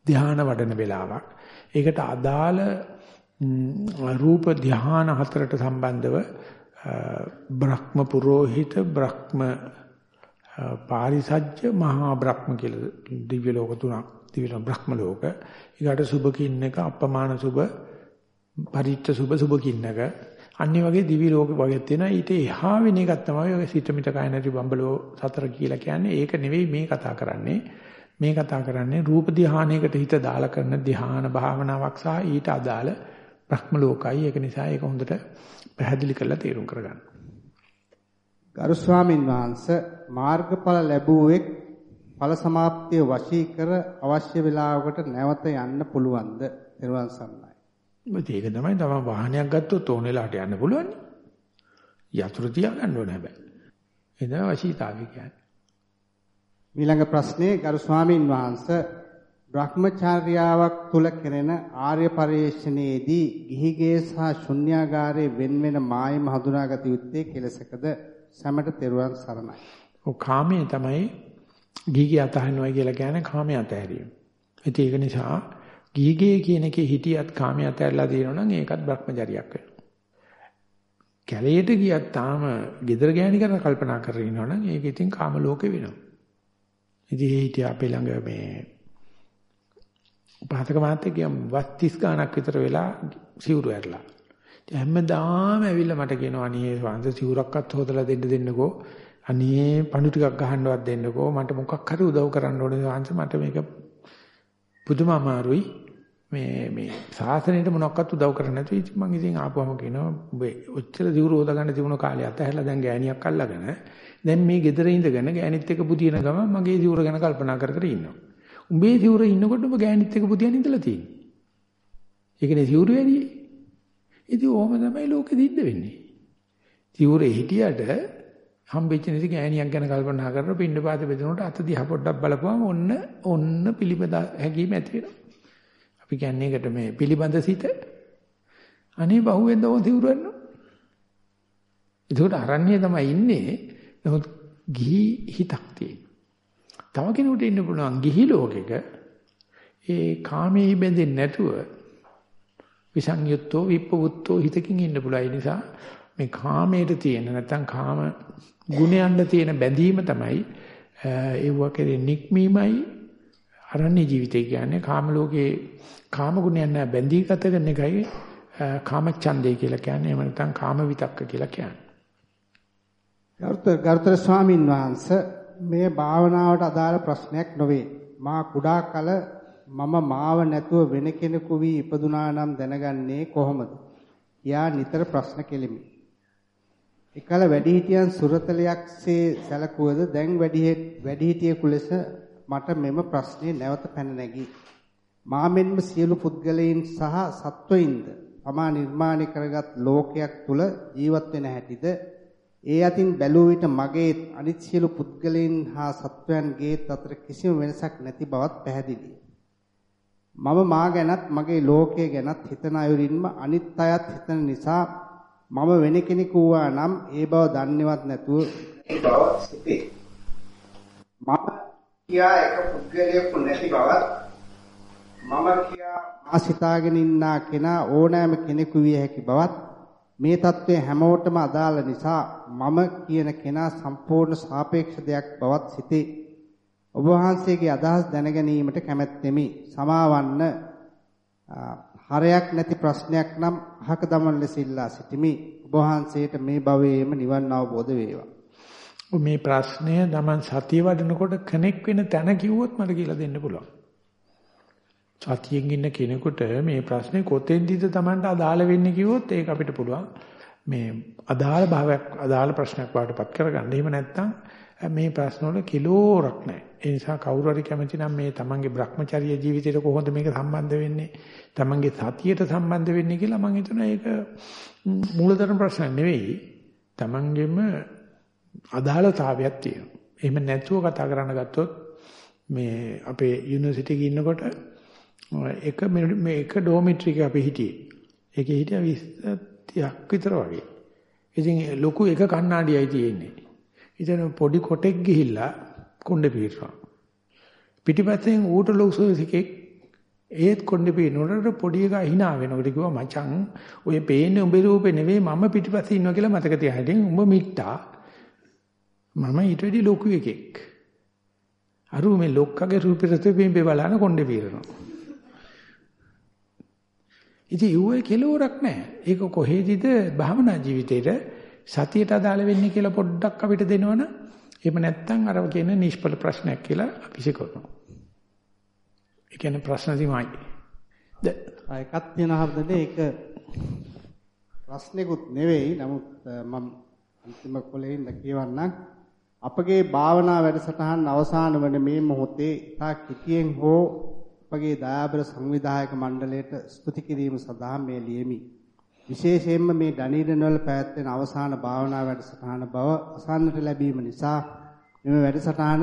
ධ්‍යාන වඩන වෙලාවක්. ඒකට අදාළ රූප ධ්‍යාන හතරට සම්බන්ධව බ්‍රහ්ම පුරෝහිත බ්‍රහ්ම පාරිසජ්ජ මහා බ්‍රහ්ම කියලා දිව්‍ය ලෝක තුනක් දිව්‍ය ලෝක බ්‍රහ්ම ලෝක. ඊගාට සුභ කින්නක අපමාන සුභ පරිත්‍ත සුභ සුභ කින්නක අනිත් වගේ දිවි ලෝක වගේ තියෙනවා ඊට එහා වෙන එකක් තමයි ඔය සිතමිත කය නැති බම්බලෝ සතර කියලා කියන්නේ. ඒක නෙවෙයි මේ කතා කරන්නේ. මේ කතා කරන්නේ රූප ධ්‍යානයකට හිත දාලා කරන ධ්‍යාන භාවනාවක් සහ ඊට අදාළ බ්‍රහ්ම ලෝකයි ඒක නිසා ඒක හොඳට පැහැදිලි කරලා තේරුම් කරගන්න.
ගරු ස්වාමින් වහන්සේ මාර්ගඵල ලැබුවෙක් ඵල සමාප්තිය වශී කර අවශ්‍ය වේලාවකට නැවත යන්න පුළුවන්ද? ත්‍රිවන් සම්මයි.
ඒක තමයි තමයි වාහනයක් ගත්තොත් ඕන වෙලාවට යන්න පුළුවන්. යතුරු තියාගන්න ඕනේ හැබැයි. තමයි වශීතාවය කියන්නේ.
ඊළඟ ප්‍රශ්නේ ගරු ස්වාමින් වහන්සේ භ්‍රමචාර්යාවක් තුල කෙරෙන ආර්ය පරිශ්‍රණයේදී ගිහිගේ සහ ශුන්‍යාගාරයේ වෙන්වෙන මායම හඳුනාගත යුත්තේ කෙලසකද සමට තෙරුවන් සරණයි.
ඔව් කාමයේ තමයි ගිහිගේ අතහරිනවා කියලා කියන්නේ කාමයේ අතහැරීම. ඒක නිසා ගිහිගේ කියන එකේ හිටියත් කාමයේ අතහැරලා තියෙනවා නම් ඒකත් භ්‍රමචාරියක් වෙනවා. කැලේට ගියත් තාම gedara ගෑණි කරන කල්පනා කරගෙන ඉන්නවනම් ඒක ඉතින් කාම ලෝකේ වෙනවා. ඉතින් ඒ හිටිය අපේ ළඟ මේ උපාසක මාත්‍ය කියම් වස් 30 ගණක් විතර වෙලා සිවුරු ඇරලා. ඉතින් හැමදාම ඇවිල්ලා මට කියනවා අනේ වංශ සිවුරක්වත් හොදලා දෙන්න දෙන්නකෝ. අනේ පණු ටිකක් ගහන්නවත් දෙන්නකෝ. මට මොකක් හරි උදව් කරන්න ඕනේ වංශ මට මේක පුදුම අමාරුයි. මේ මේ සාසනයට මොනක්වත් උදව් කරන්නේ නැතු ඉතින් මම ඉතින් ආපුවම කියනවා ඔබ ඔච්චර දිවුරු හොදාගන්න තිබුණ කාලේ අතහැරලා දැන් ගෑණියක් අල්ලගෙන දැන් මේ ගෙදර ඉඳගෙන ගෑණිත් එක්ක පුදින ගම මගේ දිවුර ගැන කල්පනා කර කර ඉන්නවා. උඹේ දිවුර ඉන්නකොට ඔබ ගෑණිත් එක්ක පුදියන් ඉඳලා තියෙන්නේ. ඒකනේ දිවුර වැඩි. ඉතින් ඕම තමයි ලෝකෙ දිද්ද වෙන්නේ. දිවුරේ හිටියට හම්බෙච්ච නැති ගෑණියක් ගැන කල්පනා කරලා පින්න පාත බෙදනකොට අත දිහා පොඩ්ඩක් බලපුවම ඔන්න ඔන්න පිළිපද හැකීම ඇති වෙනවා. අපි කියන්නේ ඒකට මේ පිළිබඳ සිත අනේ බහුවෙන්ද ඕන තිවුරන්න. ඒකට අරන්නේ තමයි ඉන්නේ. නමුත් ගිහි හිතක් තියෙන. තව කෙනෙකුට ඉන්න පුළුවන් ගිහි ලෝකෙක ඒ කාමයේ බැඳෙන්නේ නැතුව විසංයුත්තෝ විප්පවුත්තෝ හිතකින් ඉන්න පුළුවන්. ඒ නිසා මේ කාමයට තියෙන නැත්නම් කාම ගුණයන්ට තියෙන බැඳීම තමයි ඒව කෙරේ නික්මීමයි අරණ්‍ය ජීවිතය කියන්නේ කාම ලෝකේ කාම ගුණයන් නැ බැඳී ගත කරන එකයි කාම ඡන්දය කියලා කියන්නේ එහෙම නැත්නම් කාම විතක්ක කියලා කියන්නේ.
ගරුතර ගරුතර ස්වාමින් වහන්සේ මේ භාවනාවට අදාළ ප්‍රශ්නයක් නොවේ. මා කුඩා කල මම මාව නැතුව වෙන කෙනෙකු වී ඉපදුනා නම් දැනගන්නේ කොහොමද? යා නිතර ප්‍රශ්න කෙලිමි. එකල වැඩිහිටියන් සුරතලයක්සේ සැලකුවද දැන් වැඩිහිටියෙකු ලෙස මට මෙම ප්‍රශ්නේ නැවත පැන නැගී. මා මෙන්ම සියලු පුද්ගලයන් සහ සත්වයින්ද තමා නිර්මාණය කරගත් ලෝකයක් තුල ජීවත් වෙන හැටිද ඒ අතින් බැලුව විට මගේ අනිත් සියලු පුද්ගලයන් හා සත්වයන්ගේ අතර කිසිම වෙනසක් නැති බවත් පැහැදිලියි. මම මා ගැනත් මගේ ලෝකය ගැනත් හිතන අයුරින්ම අනිත් අයත් හිතන නිසා මම වෙන කෙනෙකු වූවා නම් ඒ බව දන්නේවත් නැතුව ඒ බව සිතේ. මම කියා එක පුද්ගලයෙකු නැති බවත් මම කියා මා සිතාගෙන ඉන්නා කෙනා ඕනෑම කෙනෙකු විය හැකි බවත් මේ தત્ත්වය හැමෝටම අදාළ නිසා මම කියන කෙනා සම්පූර්ණ සාපේක්ෂ දෙයක් බවත් සිතේ. ඔබ වහන්සේගේ අදහස් දැන ගැනීමට කැමැත්තෙමි. සමාවන්න හරයක් නැති ප්‍රශ්නයක් නම් අහක දමන ලෙස ඉල්ලා සිටිමි. ඔබ වහන්සේට මේ භවයේම නිවන් අවබෝධ වේවා.
මේ ප්‍රශ්නය Taman සතිය වඩනකොට කනෙක් වෙන තැන කිව්වොත් මට කියලා දෙන්න පුළුවන්. සතියෙන් ඉන්න කෙනෙකුට මේ ප්‍රශ්නේ කොතෙන්දද Tamanට අදාළ වෙන්නේ කිව්වොත් ඒක අපිට පුළුවන්. මේ අදාළ භාවයක් අදාළ ප්‍රශ්නයක් වඩටපත් කරගන්න. එහෙම නැත්නම් මේ ප්‍රශ්න වල කිලෝරක් නැහැ. ඒ නිසා කවුරු හරි කැමති නම් මේ තමන්ගේ Brahmacharya ජීවිතේට කොහොමද මේක සම්බන්ධ වෙන්නේ? තමන්ගේ සතියට සම්බන්ධ වෙන්නේ කියලා මම හිතනවා ඒක මූලධර්ම ප්‍රශ්න නෙවෙයි. තමන්ගෙම අදාළතාවයක් තියෙනවා. එහෙම නැතුව කතා කරන්න ගත්තොත් මේ අපේ යුනිවර්සිටි එකේ ඉන්නකොට එක මේ එක ඩෝමිටරි එක අපි හිටියේ. ඒකේ හිටියා 20 30ක් විතර වගේ. ඉතින් ලොකු එක කණ්ණාඩියයි තියෙන්නේ. ඉතින් පොඩි කොටෙක් ගිහිල්ලා කොණ්ඩේ පීරනවා. පිටිපස්සෙන් ඌට ලොකු එකෙක් ඒත් කොණ්ඩේ පීනනකොට පොඩි එකා hina වෙනකොට කිව්වා මචං ඔය පේන්නේ උඹේ රූපේ නෙවෙයි මම පිටිපස්සේ ඉන්නවා කියලා මතක තියාගන්න. උඹ මිට්ටා. මම ඊට වැඩි ලොකු එකෙක්. අරු මේ ලොක්කගේ රූපෙට තෙපින් බලන කොණ්ඩේ පීරනවා. ඉතින් ඌේ කෙලවරක් නැහැ. ඒක කොහේදීද භාවනා ජීවිතේට සතියට අදාළ වෙන්නේ කියලා පොඩ්ඩක් අපිට දෙනවනම් එහෙම නැත්නම් අර කියන නිෂ්පල ප්‍රශ්නයක් කියලා අපි සිකරනවා. ඒ කියන්නේ ප්‍රශ්න දිමයි.
ද එකක් තියෙනවද ඒක ප්‍රශ්නෙකුත් නෙවෙයි. නමුත් මම අන්තිම කොලේ ඉඳ කියවන්නම්. අපගේ භාවනා වැඩසටහන් අවසන් වන මේ මොහොතේ තා කිතියෙන් හෝ අප අපගේ දයාබර සංවිධායක මණ්ඩලයට ස්තුති කිරීම සඳහා මේ ලියමි. විශේෂයෙන්ම මේ ඩනීඩනවල පැවැත්වෙන අවසාන භාවනා වැඩසටහන බව අසන්නට ලැබීම නිසා මෙම වැඩසටහන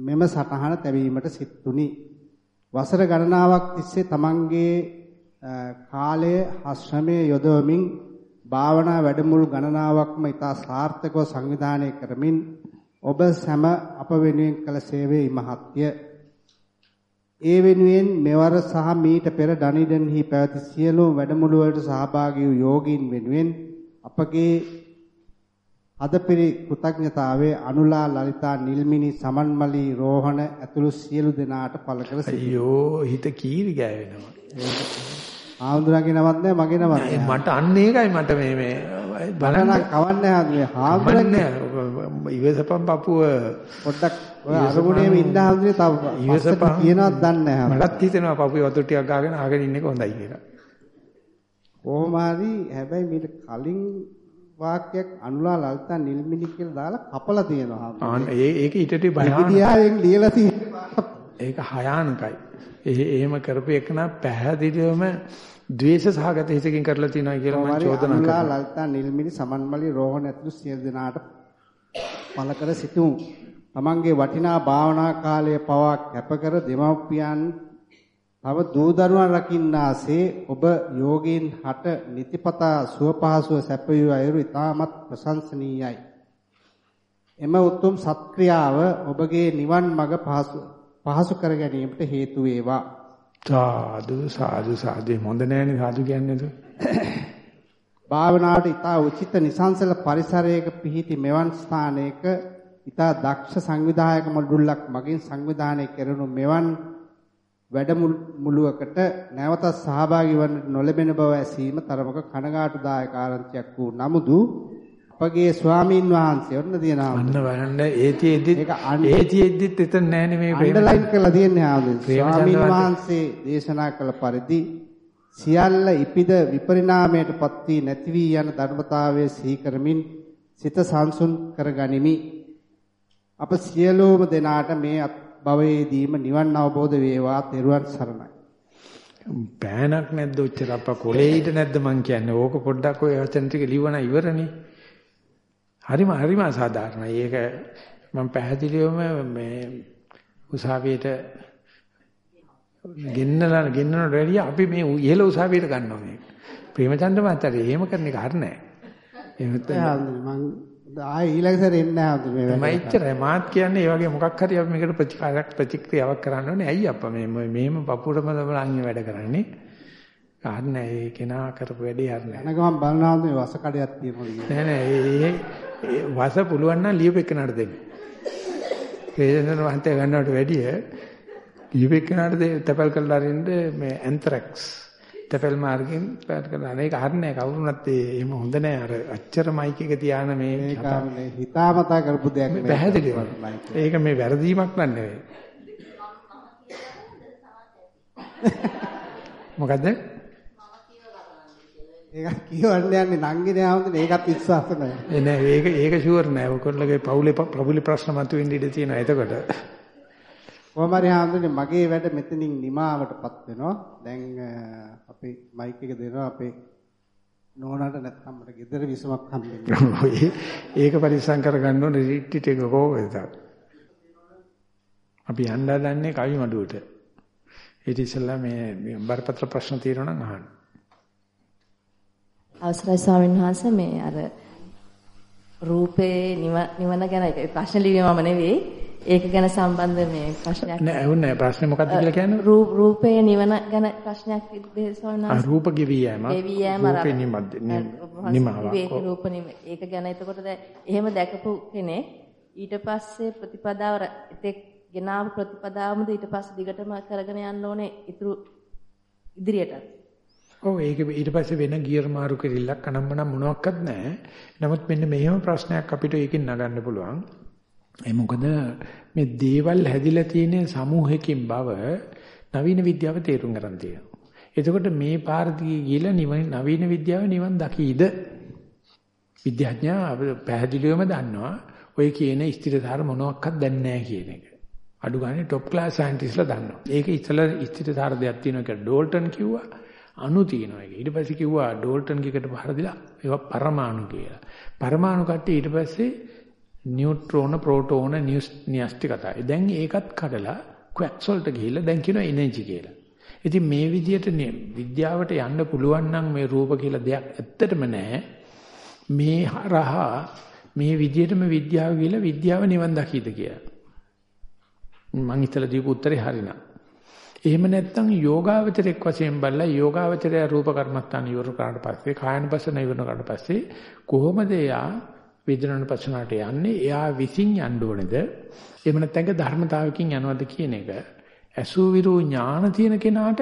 මෙම සටහන තැබීමට සිත්තුනි. වසර ගණනාවක් තිස්සේ තමන්ගේ කාලය ශ්‍රමය යොදවමින් භාවනා වැඩමුළු ගණනාවක්ම ඉතා සාර්ථකව සංවිධානය කරමින් ඔබ සැම අප වෙනුවෙන් කළ සේවය ඉමහත්ය. ඒ වෙනුවෙන් මෙවර සහ මීට පෙර ඩනිඩන්හි පැවති සියලුම වැඩමුළු වලට සහභාගී වූ යෝගීන් වෙනුවෙන් අපගේ අදපිරි කෘතඥතාවයේ අනුලා ලලිතා නිල්මිනි සමන්මලි රෝහණ ඇතුළු සියලු දෙනාට පළ කර.
අයියෝ හිත කීරි ගෑවෙනවා.
ආඳුරගේ නමක් නැහැ මගේ නමක් නැහැ.
මට අන්න ඒකයි මට මේ මේ
බලන්න කවන්නේ ආඳුරේ ආඳුරන්නේ
ඉවසපන් පපුව
පොඩ්ඩක් ඔය අරමුණේම ඉන්න ආඳුරේ තව
ඉවසපන්
කියනවත් දන්නේ නැහැ.
මටත් හිතෙනවා පපුවේ වතුර ටිකක් ගාගෙන ආගෙන ඉන්න එක හොඳයි කියලා.
කොහොම හරි හැබැයි මීට කලින් වාක්‍යයක් අනුලා ලල්තා නිල්මිනි කියලා දාලා කපලා තියෙනවා.
ආන්න ඒක ඊටට.
විද්‍යාවෙන් ලියලා තියෙනවා.
ඒක හයානකයි. ඒ එහෙම කරපු එක නම් පැහැදිලිවම ද්වේෂ සහගත හිතකින් කරලා තියෙනවා කියලා මම චෝදනා කරනවා.
අනුලා ලල්තා නිල්මිනි සමන්මලි රෝහණ ඇතුළු සියලු දෙනාට පළ කර සිටුමු. තමන්ගේ වටිනා භාවනා කාලය පවා කැපකර දෙමව්පියන් තව දූ දරුවන් රකින්නාසේ ඔබ යෝගීන් හට නිතිපතා සුව පහසුව සැපයූ අයුරු ඉතාමත් ප්‍රශංසනීයයි. එම උතුම් සත්ක්‍රියාව ඔබගේ නිවන් මඟ පහසු පහසු කර ගැනීමට හේතු වේවා.
සාදු සාදු සාදු හොඳ නෑනේ සාදු කියන්නේ
භාවනාවට ඉතා උචිත නිසංසල පරිසරයක පිහිටි මෙවන් ස්ථානයක ඉතා දක්ෂ සංවිධායක මොඩුල්ලක් මගින් සංවිධානය කෙරෙනු මෙවන් වැඩමුළුවකට නැවත සහභාගී වන්නට නොලැබෙන බව ඇසීම තරමක කනගාටුදායක ආරංචියක් වූ නමුදු අපගේ ස්වාමීන් වහන්සේ ඔන්න දිනවා
අන්න බලන්න ඒතිෙද්දි ඒතිෙද්දිත් එතන නෑනේ මේ
අන්ඩර්ලයින් කරලා තියන්නේ ආවද ස්වාමීන් වහන්සේ දේශනා කළ පරිදි සියල්ල ඉපිද විපරිණාමයටපත් වී නැති වී යන ධර්මතාවයේ සිහි කරමින් සිත සංසුන් කරගනිමි අප සියලුම දෙනාට මේ භවයේදීම නිවන් අවබෝධ වේවා තෙරුවන් සරණයි.
පෑනක් නැද්ද ඔච්චර අප්පා කොලේ ඊට නැද්ද මං කියන්නේ. ඕක පොඩ්ඩක් ඔය වචන ටික ලිව්වන ඉවරනේ. හරිම හරිම අසාධාරණයි. ඒක මම පැහැදිලිවම මේ උසාවියට ගෙන්නලා ගෙන්නනට වැඩිය අපි මේ ඉහළ උසාවියට ගන්නවා මේක. ප්‍රේමචන්ද්‍ර මහත්තයා එහෙම කරන එක හරිනේ. එහෙම
මම ආයේ ඊළඟ සැරේ එන්නේ නැහැ අද මේ
වැඩ. මම ඉච්චරයි මාත් කියන්නේ ඒ වගේ මොකක් හරි අපි මේකට ප්‍රතිකාරයක් ප්‍රතික්‍රියාවක් කරන්න ඕනේ. ඇයි අප්පා මේ මේම පපුරම දබලන් වැඩ කරන්නේ? හරිනේ ඒ කෙනා කරපු වැඩේ හරිනේ.
යන ගමන් බලනවා මේ වස කඩයක් තියෙනවා
නෑ නෑ ඒ වස පුළුවන් නම් ලියපෙන්නට දෙන්න. ප්‍රේසෙන්ටර් වහන්සේ ගන්නවට වැඩිය ලියපෙන්නට තැපල් කරලා අරින්න මේ ඇන්තරැක්ස් තැපැල් මාර්ගෙන් පැට කරලා ඒක හරිනේ. කවුරුනත් එහෙම හොඳ නෑ. අර අච්චර මයික් එක තියාන මේ
මේක හිතාමතා කරපු දෙයක් නෙවෙයි.
පැහැදිලිව. ඒක මේ වැරදීමක් නන් නෙවෙයි. මොකද්ද?
ඒක කියවන්න යන්නේ නංගිනේ ආවද ඒකත් විශ්වාස නැහැ.
නෑ ඒක ඒක ෂුවර් නෑ. ඔයගොල්ලෝගේ පවුලේ ප්‍රබුලි ප්‍රශ්න මතුවෙන්න ඉඩ තියෙනවා එතකොට.
කොහොම හරි මගේ වැඩ මෙතනින් නිමාවටපත් වෙනවා. දැන් අපි මයික් එක දෙනවා අපේ නෝනාට නැත්නම් මට ගෙදර විසමක් හම්බෙන්නේ.
ඒක පරිස්සම් කරගන්න ඕනේ රිට්ටිට එක කොහොමද? අපි යන්න දන්නේ කවි මඩුවට. ඊට ඉස්සෙල්ලා මේ බරපතල ප්‍රශ්න තියෙනවා නම් අහන්න.
අවසරයි ස්වාමීන් වහන්සේ මේ අර රූපේ නිවන ගැන එක ප්‍රශ්න ලිවීමම නෙවෙයි ඒක ගැන සම්බන්ධ මේ ප්‍රශ්නයක්.
නෑ වුණේ ප්‍රශ්නේ මොකක්ද කියලා කියන්නේ?
රූප රූපේ නිවන ගැන ප්‍රශ්නයක්
තිබෙනවා රූප ගෙවි යෑම.
ගෙවි යෑම
රූපේ නිමද්ද නිමාවක්
රූප ඒක ගැන එතකොට එහෙම දැකපු කෙනෙක් ඊට පස්සේ ප්‍රතිපදාව එතෙක් ගෙනාව ප්‍රතිපදාවමද ඊට පස්සේ දිගටම කරගෙන යන්න ඕනේ ඉතුරු ඉදිරියට.
ඔව් ඒක ඊට පස්සේ වෙන ගියර් මාරු කෙරිල්ලක් අනම්මනම් මොනවත් නැහැ. නමුත් මෙන්න මෙහෙම ප්‍රශ්නයක් අපිට ඒකෙන් නගන්න පුළුවන්. ඒ මොකද මේ දේවල් හැදිලා තියෙන සමූහයකින් බව නවීන විද්‍යාව තේරුම් ගන්න තියෙනවා. එතකොට මේ පාරදී ගිහිලා නවීන විද්‍යාව නිවන් දකීද? විද්‍යාඥයා පැහැදිලිවම දන්නවා ඔය කියන ස්ථිරධාර මොනවත් දන්නේ නැහැ කියන එක. අඩු ගානේ টොප් ක්ලාස් සයන්ටිස්ලා දන්නවා. ඒක ඉතල ස්ථිරතර දෙයක් තියෙනවා කියලා ඩෝල්ටන් කිව්වා. අණු තියෙනවා ඒක. ඊට පස්සේ කිව්වා ඩෝල්ටන් කිකට පහර දීලා ඒවා පරමාණු කියලා. පරමාණු කට්ටිය ඊට පස්සේ නියුට්‍රෝන ප්‍රෝටෝන න්‍යෂ්ටි කතායි. දැන් ඒකත් කඩලා ක්වැක්ස් වලට ගිහිල්ලා දැන් කියනවා එනර්ජි කියලා. ඉතින් මේ විදිහට විද්‍යාවට යන්න පුළුවන් නම් මේ රූප කියලා දෙයක් ඇත්තටම නැහැ. මේ හරහා මේ විදිහටම විද්‍යාව කියලා විද්‍යාව නිවන් දකීද කියලා. මං හිතලා දීපු උත්තරේ හරිනම්. එහෙම නැත්නම් යෝගාවචරයක් වශයෙන් බලලා යෝගාවචරය රූප කර්මස්ථාන ඉවර කරාට පස්සේ කායනපසන ඉවර කරාට පස්සේ කොහොමද එයා වේදනන පස්සනාට යන්නේ? එයා විසින් යන්න ඕනේද? එහෙම නැත්නම් ධර්මතාවකින් යනවද කියන එක අසුවිරු ඥාන තියෙන කෙනාට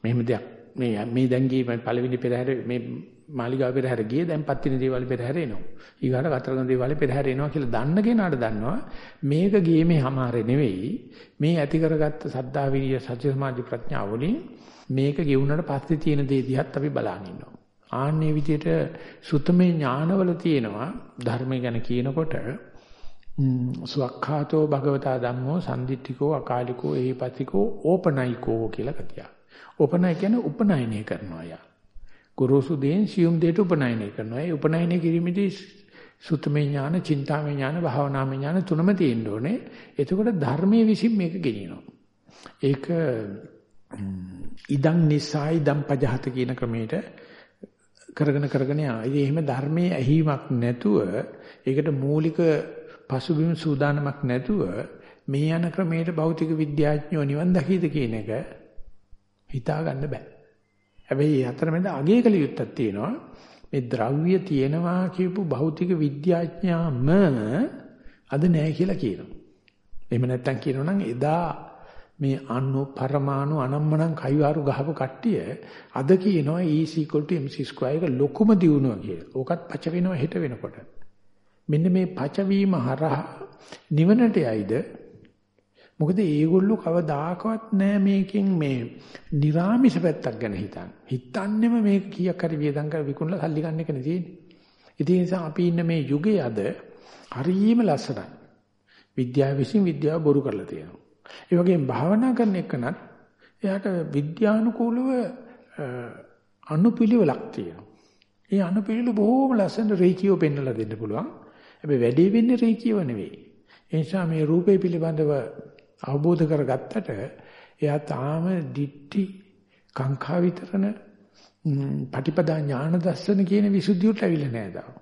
මෙහෙම දෙයක් මේ මේ දැන් ගියේ පළවෙනි පෙරහැර මේ මාලිගාව පෙරහැර ගියේ දැන් පත්තින දේවල් පෙරහැර එනවා. ඊගාට කතරගම දේවල් පෙරහැර එනවා කියලා දන්න කෙනාට දන්නවා මේක ගියේ මේ හැමාරේ නෙවෙයි මේ ඇති කරගත්ත සද්ධා විරිය සත්‍ය සමාධි ප්‍රඥාව වලින් මේක ගෙවුනට පස්සේ තියෙන දේ දිහත් අපි බලන් ඉන්නවා. ආන්නේ විදිහට සුතමේ ඥානවල තියෙනවා ධර්මය ගැන කියනකොට සුවක්ඛාතෝ භගවතා ධම්මෝ සම්දිත්තිකෝ අකාලිකෝ එහිපතිකෝ ඕපනයිකෝ කියලා කතියක්. ඕපනයි කියන්නේ උපනයනය කරනවා යා. ගුරුසු දේන් සියුම් දෙයට උපනයනය කරනවා. ඒ උපනයනය කිරීමේදී සුත්තමේ ඥාන, චින්තාමේ ඥාන, භාවනාමේ ඥාන තුනම තියෙන්න ඕනේ. එතකොට ධර්මයේ විසින් මේක ගෙනියනවා. ඒක ඉදං නිසා ඉදං පජහත කියන ක්‍රමයට කරගෙන කරගෙන යනවා. ඉතින් එහෙම ධර්මයේ ඇහිීමක් නැතුව ඒකට මූලික පසුබිම් සූදානමක් නැතුව මේ යන ක්‍රමයට භෞතික විද්‍යාඥයෝ නිවන් දකීද කියන එක හිතා ගන්න බෑ. හැබැයි අතරමැද අගය කළ යුත්තක් තියෙනවා. මේ ද්‍රව්‍ය තියෙනවා කියපු භෞතික විද්‍යාඥයාම අද නෑ කියලා කියනවා. එහෙම නැත්තම් කියනවනම් එදා මේ අණු පරමාණු අනම්මනම් කයිවාරු ගහපු කට්ටිය අද කියනවා E mc2 එක ලොකුම දියුණුව කියලා. ඕකත් පච වෙනවා හෙට වෙනකොට. මෙන්න මේ පචවීම හරහා නිවනට යයිද මොකද ඒගොල්ලෝ කවදාකවත් නෑ මේකෙන් මේ निराமிස පැත්තක් ගැන හිතන්නේ. හිතන්නේම මේක කීයක් හරි වියදම් කර විකුණලා සල්ලි ගන්න එකනේ තියෙන්නේ. ඒ නිසා අපි ඉන්න මේ යුගයේ අද හරියම ලස්සනයි. විද්‍යාව විසින් විද්‍යාව බොරු කරලා තියෙනවා. ඒ වගේම භාවනා කරන එකනත් එයාට විද්‍යානුකූලව අනුපිළිවෙලක් තියෙනවා. ඒ අනුපිළිවෙල බොහොම ලස්සන රේඛියව පෙන්වලා දෙන්න පුළුවන්. හැබැයි වැඩි වෙන්නේ රේඛියව නෙවෙයි. ඒ නිසා මේ රූපේ පිළිබඳව අවබෝධ කරගත්තට එයා තාම දිට්ටි කාංකා විතරන පටිපදා ඥාන දර්ශන කියන විසුද්ධියට ඇවිල්ලා නැහැ තාම.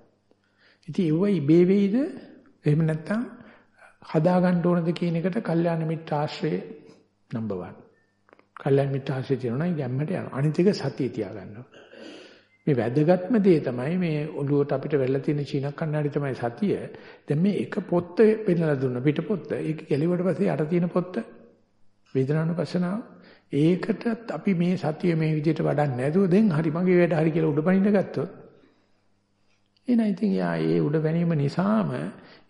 ඉතින් ඒව ඉබේ වෙයිද එහෙම නැත්නම් හදා ගන්න ඕනද කියන එකට කල්යාණ මිත්‍ර ආශ්‍රය නම්බර් 1. කල්යාණ මිත්‍ර ආශ්‍රය තියෙනවා නම් ගැම්මට යනවා. අනිත් එක සතිය තියා ගන්නවා. මේ වැදගත්ම දේ තමයි මේ ඔළුවට අපිට වෙලා තියෙන චීන කන්නඩි තමයි සතිය. දැන් මේ එක පොත්ත පෙන්නලා දුන්න පිට පොත්ත. ඒක ගැලුවට පස්සේ යට තියෙන පොත්ත වේදනානුපස්සනාව. ඒකට අපි මේ සතිය මේ විදිහට වඩන්නේ නැතුව දැන් හරි මගේ වැඩ හරි කියලා උඩ පනින්න ගත්තොත් එන ඉතින් යා ඒ උඩ වැනීම නිසාම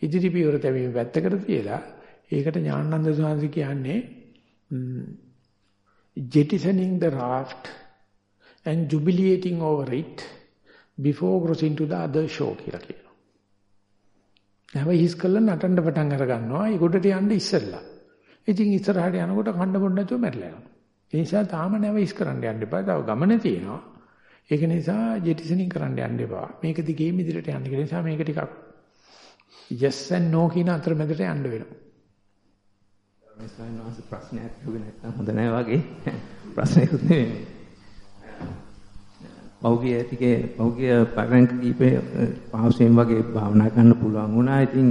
ඉදිරි පියවර තැවීම පැත්තකට තියලා ඒකට ඥානানন্দ සාංශි කියන්නේ jettisoning the raft and jubilating over it before crossing to the other shore කියලා කියනවා. හැබැයි හිස් කළා නටන්න පටන් අර ගන්නවා. ඒ ගොඩට යන්න ඉස්සෙල්ලා. ඉතින් ඉස්සරහට යනකොට කණ්ඩ බොන්න නැතුව මැරලා යනවා. ඒ නිසා තාම නැව ඉස් කරන්න යන්න එපා. තව ගමන තියෙනවා. ඒක නිසා ජෙටිසනින් කරන්න යන්න එපා. මේක දිගේම ඉදිරියට යන්න. ඒ නිසා මේක ටිකක් yes and no කියන අතරමැදට යන්න වෙනවා.
මේ ස්වාමීන් වහන්සේ ප්‍රශ්නයක් අහුවේ නැත්නම් හොඳ නැහැ වගේ. ප්‍රශ්නයකුත් නෙවෙයි. පෞගිය ඇතිගේ පෞගිය පරංක කීපේ පහසුවෙන් වගේ භාවනා කරන්න පුළුවන් වුණා. ඉතින්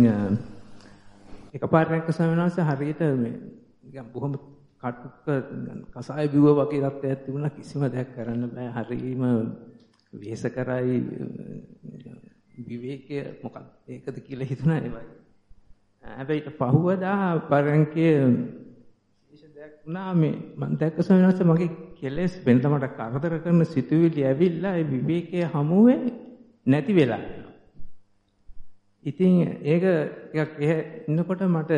එකපාරට සමනවාස හරියට මේ නිකන් බොහොම කටුක කසාය බිව්ව වගේ තත්ත්වයක් තිබුණා කිසිම දෙයක් කරන්න බෑ. හරීම වෙහෙස කරයි විවේකය මොකක්ද? ඒකද කියලා හිතුණා ඒ වගේ. හැබැයි පහුවදා පරංකේ විශේෂ දෙයක් වුණා මේ මම දැක්ක සමනවාස මගේ කෙලෙස් වෙනද මට කරදර කරන සිතුවිලි ඇවිල්ලා ඒ විවේකයේ හමුවේ නැති වෙලා ඉතින් ඒක ටිකක් එහෙ ඉන්නකොට මට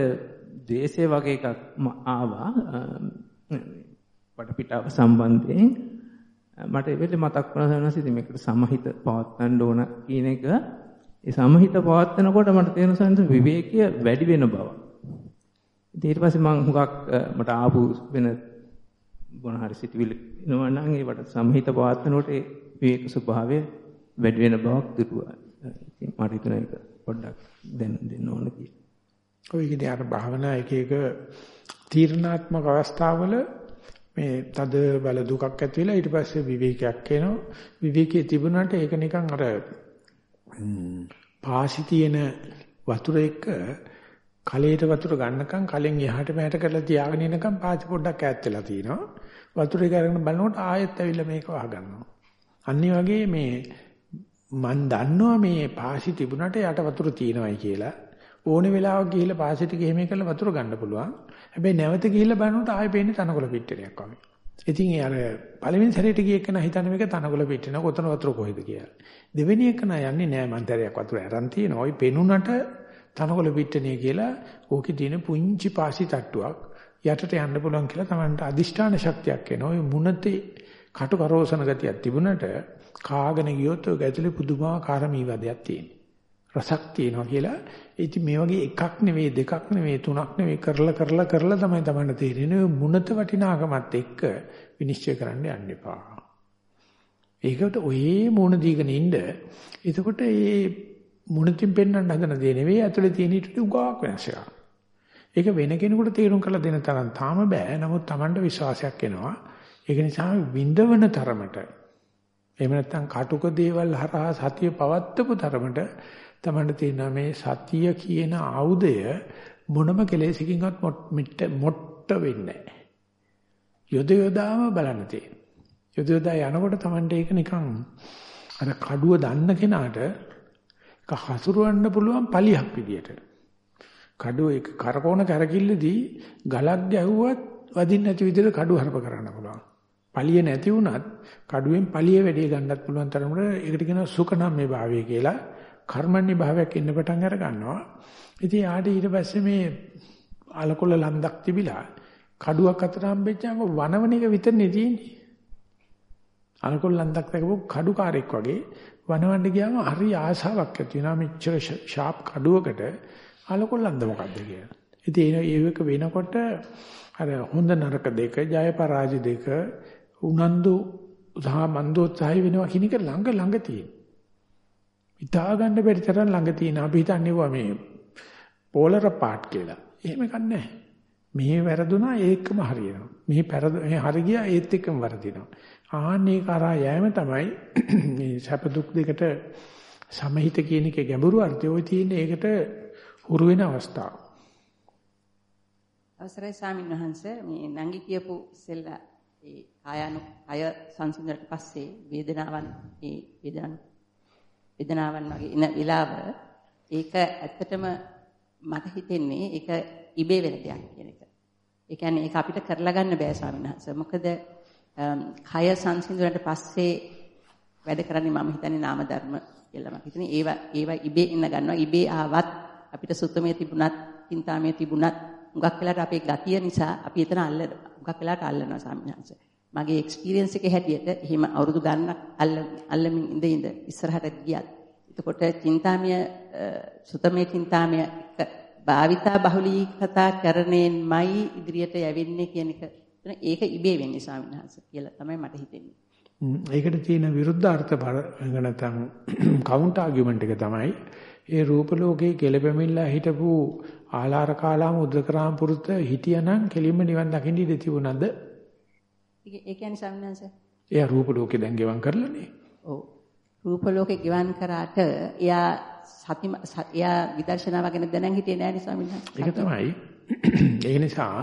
ද්වේෂය වගේ එකක් ආවා. වටපිටාව සම්බන්ධයෙන්. මට ඒ වෙලේ මතක් වුණා සනස ඉතින් මේකට සමහිත පවත්වන්න ඕන කියන එක ඒ සමහිත පවත්වනකොට මට තේරුණා සනස විවේකය වැඩි වෙන බව. ඊට පස්සේ මම හුඟක් මට ආපු වෙන මොන හරි සිතුවිලි එනවා නම් ඒවට සමහිත පවත්නකොට ඒ විවේක ස්වභාවය වැඩි වෙන බවක් දුටුවා. ඉතින් මට හිතුණා ඒක පොඩ්ඩක් දැන් දෙන්න ඕන කියලා.
ඔය ඉතින් අර භාවනා එක එක තීර්ණාත්මක අවස්ථාවල මේ තද බල දුකක් ඇති වෙලා ඊට පස්සේ විවේකයක් එනවා. විවේකයේ තිබුණාට ඒක නිකන් අර පාසි තියෙන වතුර එක්ක කලයට වතුර ගන්නකම් කලෙන් එහාට මෙහාට කරලා තියාගෙන ඉනකම් පාසි පොඩ්ඩක් ඈත් වෙලා තිනවා. වතුර එක අරගෙන බලනකොට ආයෙත් ඇවිල්ලා මේක වහ ගන්නවා. අනිත් වගේ මේ මන් දන්නවා මේ පාසි තිබුණාට යට වතුර තියෙනවයි කියලා. ඕනේ වෙලාවක ගිහිල්ලා පාසෙට ගෙහිම කරලා වතුර ගන්න පුළුවන්. හැබැයි නැවත ගිහිල්ලා බලනකොට ආයෙ පේන්නේ තනකොළ පිටරයක් වගේ. ඉතින් ඒ අර පළවෙනි සැරේට ගිය එකන හිතන්නේ මේක තනකොළ පිටින කොතන වතුර කොහෙද කියලා. දෙවෙනි එකන යන්නේ නෑ මං තරයක් වතුර අරන් තියෙනවා. ওই පෙනුනට තනකොළ පිටනේ කියලා ඕකේ තියෙන පුංචි පාසි තට්ටුවක් යටට යන්න පුළුවන් කියලා Tamanට අදිෂ්ඨාන ශක්තියක් එනවා. ওই මුනතේ කටු කරෝසන ගතියක් තිබුණට කාගෙන ගියොත් ඔය ඇතුලේ පුදුමාකාර මීවදයක් තියෙනවා. රසක් තියෙනවා කියලා. ඉතින් මේ වගේ එකක් නෙවෙයි දෙකක් නෙවෙයි තුනක් නෙවෙයි කරලා කරලා කරලා තමයි Tamanට තේරෙන්නේ මුනත වටිනාකමත් එක්ක විනිශ්චය කරන්න යන්න එපා. ඒකට ඔයේ මොන දීගෙන ඉන්න. එතකොට මේ මුණතින් පෙන්වන්න හදන දේ නෙවෙයි ඇතුලේ තියෙන ඊට උගාවක් වෙනස් එකක්. ඒක වෙන කෙනෙකුට තේරුම් කරලා දෙන්න තරම් තාම බෑ. නමුත් Tamanට විශ්වාසයක් එනවා. ඒක නිසා විඳවන තරමට එහෙම නැත්නම් කටුක දේවල් හරහා සතිය පවත්වපු තරමට Tamanට තියෙනවා මේ සතිය කියන ආයුධය මොනම කෙලෙසකින්වත් මොට්ට වෙන්නේ නැහැ. යොද යොදාම බලන්න තියෙනවා. යොද යොදා යනකොට Tamanට ඒක නිකන් අර කඩුව දන්න කෙනාට ඒක හසුරවන්න පුළුවන් පලියක් විදියට. කඩුව එක කරකෝන කරකිල්ලදී ගලක් ගැහුවත් වදින්න නැති විදිහට කඩුව හරප කරන්න පුළුවන්. පලිය නැති වුණත් කඩුවෙන් පලිය වැඩි ගන්නත් පුළුවන් තරමට ඒකට කියනවා සුඛනම් මේ භාවය කියලා. කර්මන්නේ භාවයක් එන්න පටන් අර ගන්නවා. ඉතින් ආට ඊට පස්සේ මේ අලකොල ලන්දක් තිබිලා කඩුවක් අතර හම්බෙච්චාම වනවන එක විතරනේ තියෙන්නේ. අලකොල ලන්දක් දැකපු කඩුකාරයෙක් වගේ වනවන්න ගියාම හරි ආසාවක් ඇති වෙනවා මෙච්චර ෂාප් කඩුවකට අලකොල ලන්ද මොකද්ද කියලා. ඉතින් ඒක වෙනකොට අර හොඳ නරක දෙක ජය පරාජය දෙක උනන්දු සහ මන්දෝත්සාහය වෙනවා කියන එක ළඟ ළඟ තියෙන. හිතා ගන්න බැරි තරම් ළඟ තියෙන. අපි හිතන්නේ මේ පෝලර පාට් කියලා. එහෙම ගන්නෑ. මෙහි වැරදුනා ඒකම හරියනවා. මෙහි පෙරද මේ හරි ගියා ඒත් එක්කම වරදිනවා. ආන්නේ කරා යෑම තමයි *clears throat* මේ සැප දුක් දෙකට සමහිත කියන එකේ ගැඹුරු අර්ථය ඔය තියෙන ඒකට හුරු වෙන අවස්ථාව.
අවසරයි ස්වාමීන් වහන්සේ මේ නංගි කියපු ඉස්සෙල්ලා ඒ කායano කය සංසිඳනට පස්සේ වේදනාවන් ඒ වේදනාවන් වේදනාවන් වගේ ඉන විලාව ඒක ඇත්තටම මට හිතෙන්නේ ඒක ඉබේ වෙන දෙයක් කියන එක. ඒ කියන්නේ ඒක අපිට කරලා ගන්න බෑ ස්වාමීන් වහන්සේ. මොකද කය සංසිඳුණට පස්සේ වැඩ කරන්නේ මම හිතන්නේ නාම ධර්ම කියලා මම හිතන්නේ ඒවා ඒවා ඉබේ ඉන්න ගන්නවා. ඉබේ ආවත් අපිට සුත්තමේ තිබුණත්, චින්තාමේ තිබුණත් හුඟක් වෙලාට අපේ ගතිය නිසා අපි එතන අල්ල හුඟක් වෙලාට අල්ලනවා ස්වාමීන් මගේ එක්ස්පීරියන්ස් එකේ හැටියට එහෙම අවුරුදු ගන්නක් අල්ල අල්ලමින් ඉඳ ඉඳ ඉස්සරහට ගියත් එතකොට චින්තාමය සුතමේ චින්තාමය භාවිතා බහුලී කතා කරණයෙන්මයි ඉදිරියට යවෙන්නේ කියන එක ඒක ඉබේ වෙන්නේ ස්වාමීන් වහන්සේ කියලා තමයි මට හිතෙන්නේ.
ඒකට තියෙන විරුද්ධාර්ථ නැත්නම් *clears throat* කවුන්ට් ආගියුමන්ට් එක තමයි ඒ රූප ලෝකේ කෙලපෙමිලා හිටපු ආලාර කාලාම උද්දකරාම පුරුත හිටියනම් කෙලින්ම නිවන් දකින්න ඉඩ තිබුණාද?
ඒ කියන්නේ වහන්සේ.
එයා රූප ලෝකේ දැන් ගෙවම් කරලානේ.
ඔව්. රූප ලෝකේ ගෙවම් කරාට එයා සති එයා විදර්ශනාව ගැන දැනන් හිටියේ නෑ නේ ස්වාමීන් වහන්සේ.
ඒක තමයි. ඒ නිසා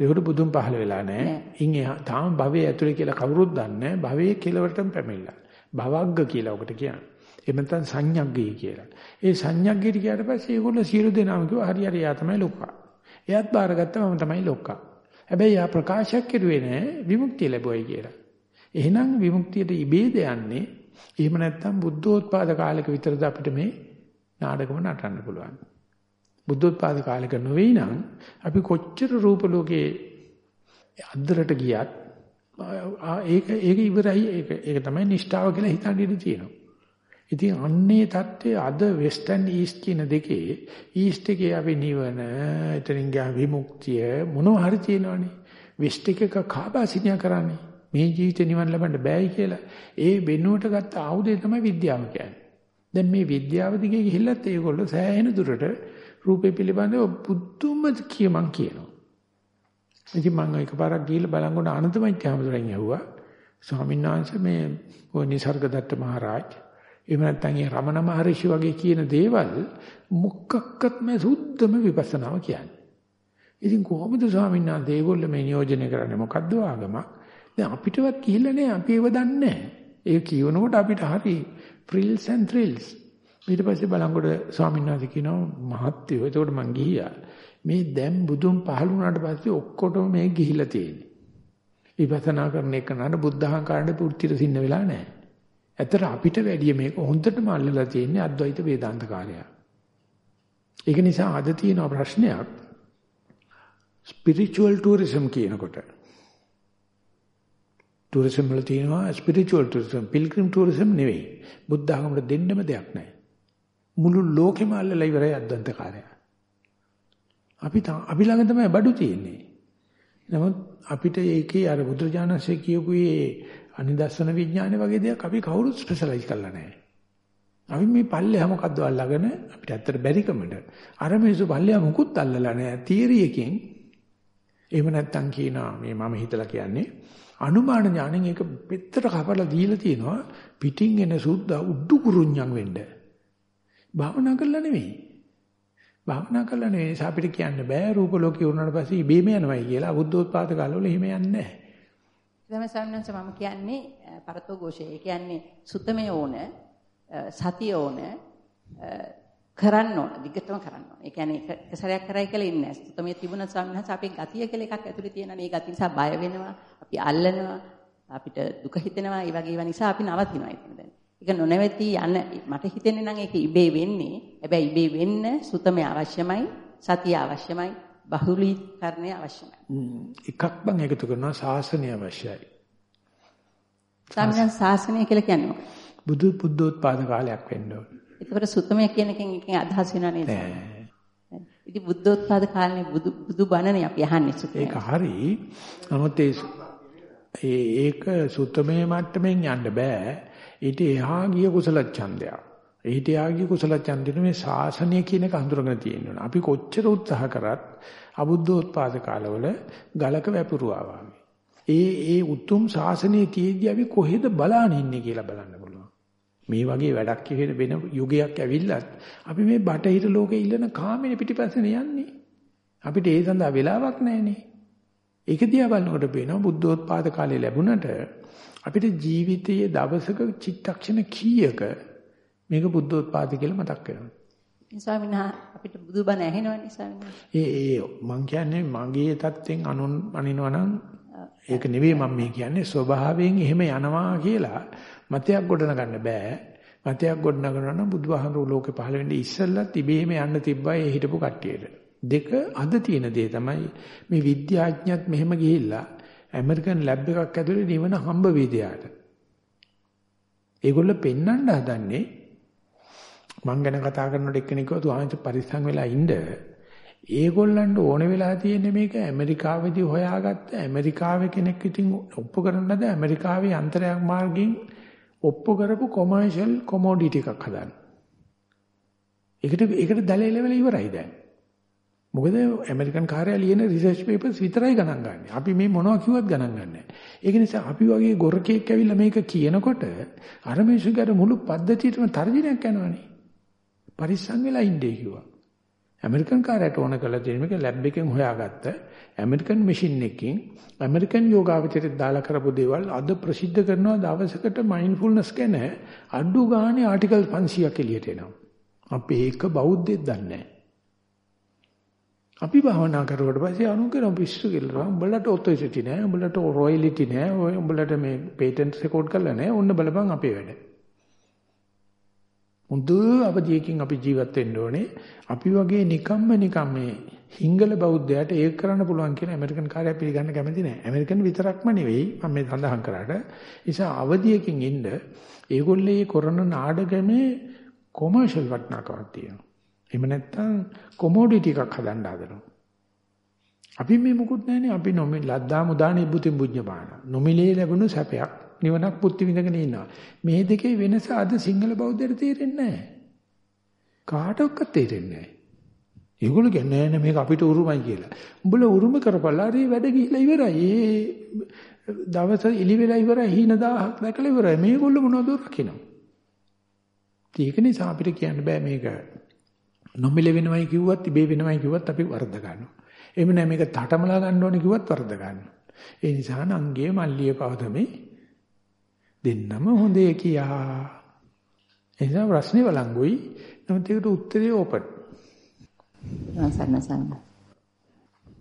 ඒකට බුදුන් පහළ වෙලා නැහැ. ඉන් එහා තාම භවයේ ඇතුලේ කියලා කවුරුත් දන්නේ නැහැ. භවයේ කෙලවරටම පැමිණලා. භවග්ග කියලා ඔකට කියන්නේ. එහෙම නැත්නම් සංඥග්ගය කියලා. ඒ සංඥග්ගයට ගියාට පස්සේ ඒගොල්ලෝ සියලු දෙනාම කිව්වා හරි හරි යා තමයි ලොක්කා. එයාත් බාරගත්තා මම තමයි ලොක්කා. හැබැයි යා ප්‍රකාශයක් කරුවේ නැහැ විමුක්තිය ලැබුවයි කියලා. එහෙනම් විමුක්තියට ඉබේද යන්නේ. එහෙම නැත්නම් බුද්ධෝත්පාද කාලයක විතරද අපිට මේ නාටකම නටන්න පුළුවන්. බුද්ධෝත්පාද කාලයක නොවේ නම් අපි කොච්චර රූප ලෝකේ අද්දරට ගියත් ඒක ඒක ඉවරයි ඒක ඒක තමයි නිෂ්ඨාව කියලා හිතන්න ඉඩ තියෙනවා. ඉතින් අන්නේ தත්ත්වය අද වෙස්ට් ඇන්ඩ් ඊස්ට් කියන දෙකේ ඊස්ට් එකේ අපි නිවන, එතනින් ගියා විමුක්තිය මොනවා හරි තියෙනවනේ. වෙස්ට් එකක කාබාසිනිය කරන්නේ. මේ ජීවිතේ නිවන් ලබන්න බෑයි කියලා. ඒ වෙනුවට ගත්ත ආයුධය තමයි විද්‍යාව කියන්නේ. දැන් මේ විද්‍යාව දිගේ ගිහිල්ලත් ඒගොල්ලෝ සෑහෙන දුරට රූපේ පිළිබඳව පුදුම කියමන් කියනවා. ඉතින් මම එකපාරක් ගිහිල්ලා බලංගොඩ ආනන්දමයි හැමදෙරෙන් ඇහුවා ස්වාමීන් වහන්සේ මේ නිසර්ගදත්ත මහරජා එහෙම නැත්නම් ඒ රමණ මහරිෂි වගේ කියන දේවල් මුක්කක්කත් මේ සුද්ධම විපස්සනාව කියන්නේ. ඉතින් කොහොමද ස්වාමීන් වහන්සේ ඒගොල්ලෝ මේ නියෝජනය කරන්නේ මොකද්ද ආගමක්? දැන් අපිටවත් කිහිල්ල නෑ අපි ඒව දන්නේ නෑ. ඒ කියනකොට අපිට හරි frills and thrills. ඊට පස්සේ බලංගොඩ ස්වාමීන් වහන්සේ කියනවා මහත්යෝ එතකොට මං ගිහියා. මේ දැන් බුදුන් පහළ වුණාට පස්සේ ඔක්කොටම මේ ගිහිලා තියෙන්නේ. විපස්සනා කරන එක නඩ බුද්ධහංකාරණේ පුර්තිර සින්න වෙලා නැහැ. ඇත්තට අපිට වැඩිය මේක හොඳටම අල්ලලා තියෙන්නේ අද්වෛත වේදාන්ත කාර්යය. ඒක නිසා අද තියෙන ප්‍රශ්නයක් spiritual tourism කියනකොට tourism වල තියෙනවා spiritual tourism pilgrim tourism නෙවෙයි. බුද්ධ ආගමට දෙන්නම දෙයක් නැහැ. මුළු ලෝකෙම අල්ලලා ඉවරයි අද්වන්ත කාර්යය. අපි අපි ළඟ තමයි බඩු තියෙන්නේ. නමුත් අපිට ඒකේ අර බුදුරජාණන්සේ කියපු ඒ අනිදස්සන විඥානය වගේ දෙයක් අපි කවුරුත් ස්පෙෂලායිස් කරලා නැහැ. අපි මේ පල්ලෙහා මොකද්ද අල්ලගෙන අපිට ඇත්තට බැරිකමට අර මිනිස්සු පල්ලෙහා මුකුත් අල්ලලා නැහැ. තියරි එකෙන් එහෙම නැත්තම් කියනවා මේ මම හිතලා කියන්නේ අනුමාන ඥාණයෙන් ඒක පෙත්තට කපලා දීලා තියෙනවා පිටින් එන සුද්දා උඩු කුරුඤ්ඤම් වෙන්න. භාවනා කරලා නෙවෙයි. භාවනා කරලා නෙවෙයි අපිට කියන්න බෑ රූප ලෝකේ වුණාට පස්සේ ඉබේම යනවායි කියලා බුද්ධෝත්පාද කාලවල එහෙම යන්නේ නැහැ.
තමයි සම්නංශ මම කියන්නේ පරතෝ ഘോഷය. ඒ කියන්නේ සුතමේ ඕන සතිය ඕන කරන්න ඕන දිගටම කරන්න ඕන. ඒ කියන්නේ එක සැරයක් කරයි කියලා ඉන්නේ නැහැ. සුතමේ තිබුණ සම්නංශ අපේ ගතිය කියලා එකක් ඇතුලේ තියෙනවා. මේ ගතිය නිසා බය වෙනවා, අපි අල්ලනවා, අපිට දුක හිතෙනවා. ඒ වගේ ඒවා නිසා අපි නවතිනවා ඉතින් දැන්. ඒක නොනැවති යන මට හිතෙන්නේ නම් ඒක ඉබේ වෙන්නේ. හැබැයි ඉබේ වෙන්න සුතමේ අවශ්‍යමයි, සතිය අවශ්‍යමයි, බහුලීකරණය අවශ්‍යයි.
එකක් බං එකතු කරනවා ශාසනය අවශ්‍යයි.
සම්මන් ශාසනය කියලා කියන්නේ?
බුදු බුද්ධෝත්පාද කාලයක් වෙන්න ඕන.
ඒකට සුතමය කියන එකෙන් එකෙන් අදහස් වෙනා නේද? ඉතින් බුද්ධෝත්පාද කාලේ බුදු බුදු බණනේ අපි අහන්නේ සුතමය.
ඒක හරි. නමුත් ඒ ඒක සුතමේ මට්ටමින් යන්න බෑ. ඊට එහා ගිය කුසල ඡන්දයක්. ඊට එහා ගිය කුසල ඡන්දින මේ ශාසනය කියන එක හඳුරගෙන තියෙනවා. අපි කොච්චර උත්සාහ කරත් අබුද්ධෝත්පාද කාලවල ගලක වැපුරුවා වගේ. ඒ ඒ උතුම් ශාසනයේ තියේදී අපි කොහෙද බලාන ඉන්නේ කියලා බලන්න පුළුවන්. මේ වගේ වැඩක් කියන වෙන යුගයක් ඇවිල්ලත් අපි මේ බටහිර ලෝකේ ඉල්ලන කාමෙන පිටිපස්සෙන් යන්නේ. අපිට ඒ සඳහා වෙලාවක් නැහැනේ. ඒක දිහා බලනකොට පේනවා බුද්ධෝත්පාද කාලේ ලැබුණට අපිට ජීවිතයේ දවසක චිත්තක්ෂණ කීයක මේක බුද්ධෝත්පාද කියලා මතක් වෙනවා.
ස්වාමීන් අපිට බුදුබණ ඇහෙනවනේ ස්වාමීන්
ඒ ඒ මං කියන්නේ මගේ தත්යෙන් අනුන් අනිනවා නම් ඒක නෙවෙයි මම මේ කියන්නේ ස්වභාවයෙන් එහෙම යනවා කියලා මතයක් ගොඩනගන්න බෑ. මතයක් ගොඩනගනවා නම් බුදුහාමුදුරුවෝ ලෝකේ පහළ වෙන්නේ ඉස්සෙල්ලා තිබෙහෙම යන්න තිබ්බා ඒ හිටපු කට්ටියට. දෙක අද තියෙන දේ තමයි මේ විද්‍යාඥයත් මෙහෙම ගිහිල්ලා ඇමරිකන් ලැබ් එකක් ඇතුලේ නිවන හම්බ වේදයාට. ඒගොල්ල පෙන්වන්න හදන්නේ මං ගැන කතා කරනකොට එක්කෙනෙක් කිව්වා තුහාංශ පරිස්සම් වෙලා ඉන්න ඒගොල්ලන්ට ඕන වෙලා තියෙන්නේ මේක ඇමරිකාවේදී හොයාගත්ත ඇමරිකාවේ කෙනෙක් ඉතින් ඔප්පු කරන්නද ඇමරිකාවේ අන්තරයක් මාර්ගයෙන් ඔප්පු කරපු කොමර්ෂල් කොමෝඩිටි එකක් හදන්න. ඒකට ඒකට දැලේ ලෙවල ඉවරයි දැන්. මොකද ඇමරිකන් කාර්යය ලියන රිසර්ච් පේපර්ස් විතරයි ගණන් ගන්න. අපි මේ මොනවා කිව්වත් ගණන් ගන්නෑ. ඒක නිසා අපි වගේ ගොරකෙක් ඇවිල්ලා මේක කියනකොට අර මිනිස්සුන්ගේ මුළු පද්ධතියටම තර්ජනයක් යනවනේ. පරිස්සම් වෙලා ඉන්නේ කිව්වා. ඇමරිකන් කාර්යයට ඕන කරලා තියෙන මේක ලැබ් එකෙන් හොයාගත්ත ඇමරිකන් මැෂින් එකකින් ඇමරිකන් යෝගාවචරයට දාලා කරපු දේවල් අද ප්‍රසිද්ධ කරනවා දවසකට මයින්ඩ්ෆුල්නස් ගැන අඩු ගානේ ආටිකල් 500ක් එළියට එනවා. අපි ඒක බෞද්ධයෙක් දන්නේ නැහැ. අපි භාවනා කරුවට පස්සේ අනුකරන පිස්සු කියලා උඹලට ඔතොරිටි නෑ උඹලට රොයලිටි නෑ ඔය උඹලට මේ පේටන්ට් රෙකෝඩ් කරලා නෑ ඔන්න බලපන් අපේ වැඩ. මුදු අවදියකින් අපි ජීවත් වෙන්න ඕනේ. අපි වගේ නිකම්ම නිකම් මේ හිංගල බෞද්ධයාට ඒක කරන්න පුළුවන් කියලා ඇමරිකන් කාර්යය පිළිගන්න කැමති නැහැ. ඇමරිකන් විතරක්ම නෙවෙයි මම මේ සඳහන් කරාට. නිසා අවධියකින් ඉන්න ඒගොල්ලේ මේ කරන නාඩගමේ කොමර්ෂල් වටිනාකමක් තියෙනවා. එහෙම නැත්නම් කොමෝඩිටි එකක් හදන්න හදනවා. අපි මේ මුකුත් නැහැනේ අපි නොමි ලද්දා මුදානේ බුතින් බුඤ්ඤ බාන. නොමිලේ ලැබුණු සැපයක් නිවනක් පුත්ති විඳගෙන ඉන්නවා. මේ දෙකේ වෙනස අද සිංහල බෞද්ධයට තේරෙන්නේ නැහැ. කාටවත් තේරෙන්නේ නැහැ. ඒගොල්ලෝ කියන්නේ නෑ මේක අපිට උරුමයි කියලා. උඹලා උරුම කරපළා හරි වැඩ ගිහිලා ඉවරයි. ඒ දවස් ඉලි වෙලා ඉවරයි හීන දාහක් දැකලා ඉවරයි. මේගොල්ලෝ මොනවද රකින්නු. ඒක නිසා අපිට කියන්න බෑ මේක නොමිල වෙනවයි කිව්වත් ඉබේ වෙනවයි කිව්වත් අපි වරද්ද ගන්නවා. එහෙම නෑ මේක තටමලා ගන්න ඕනේ කිව්වත් වරද්ද ගන්නවා. ඒ නිසා නංගේ මල්ලිය පවතමේ දෙන්නම හොඳේ කියා. එනිසා ප්‍රශ්නේ වළංගුයි. නමුත් ඒකට උත්තරේ ඕපන්.
සන්න සන්න.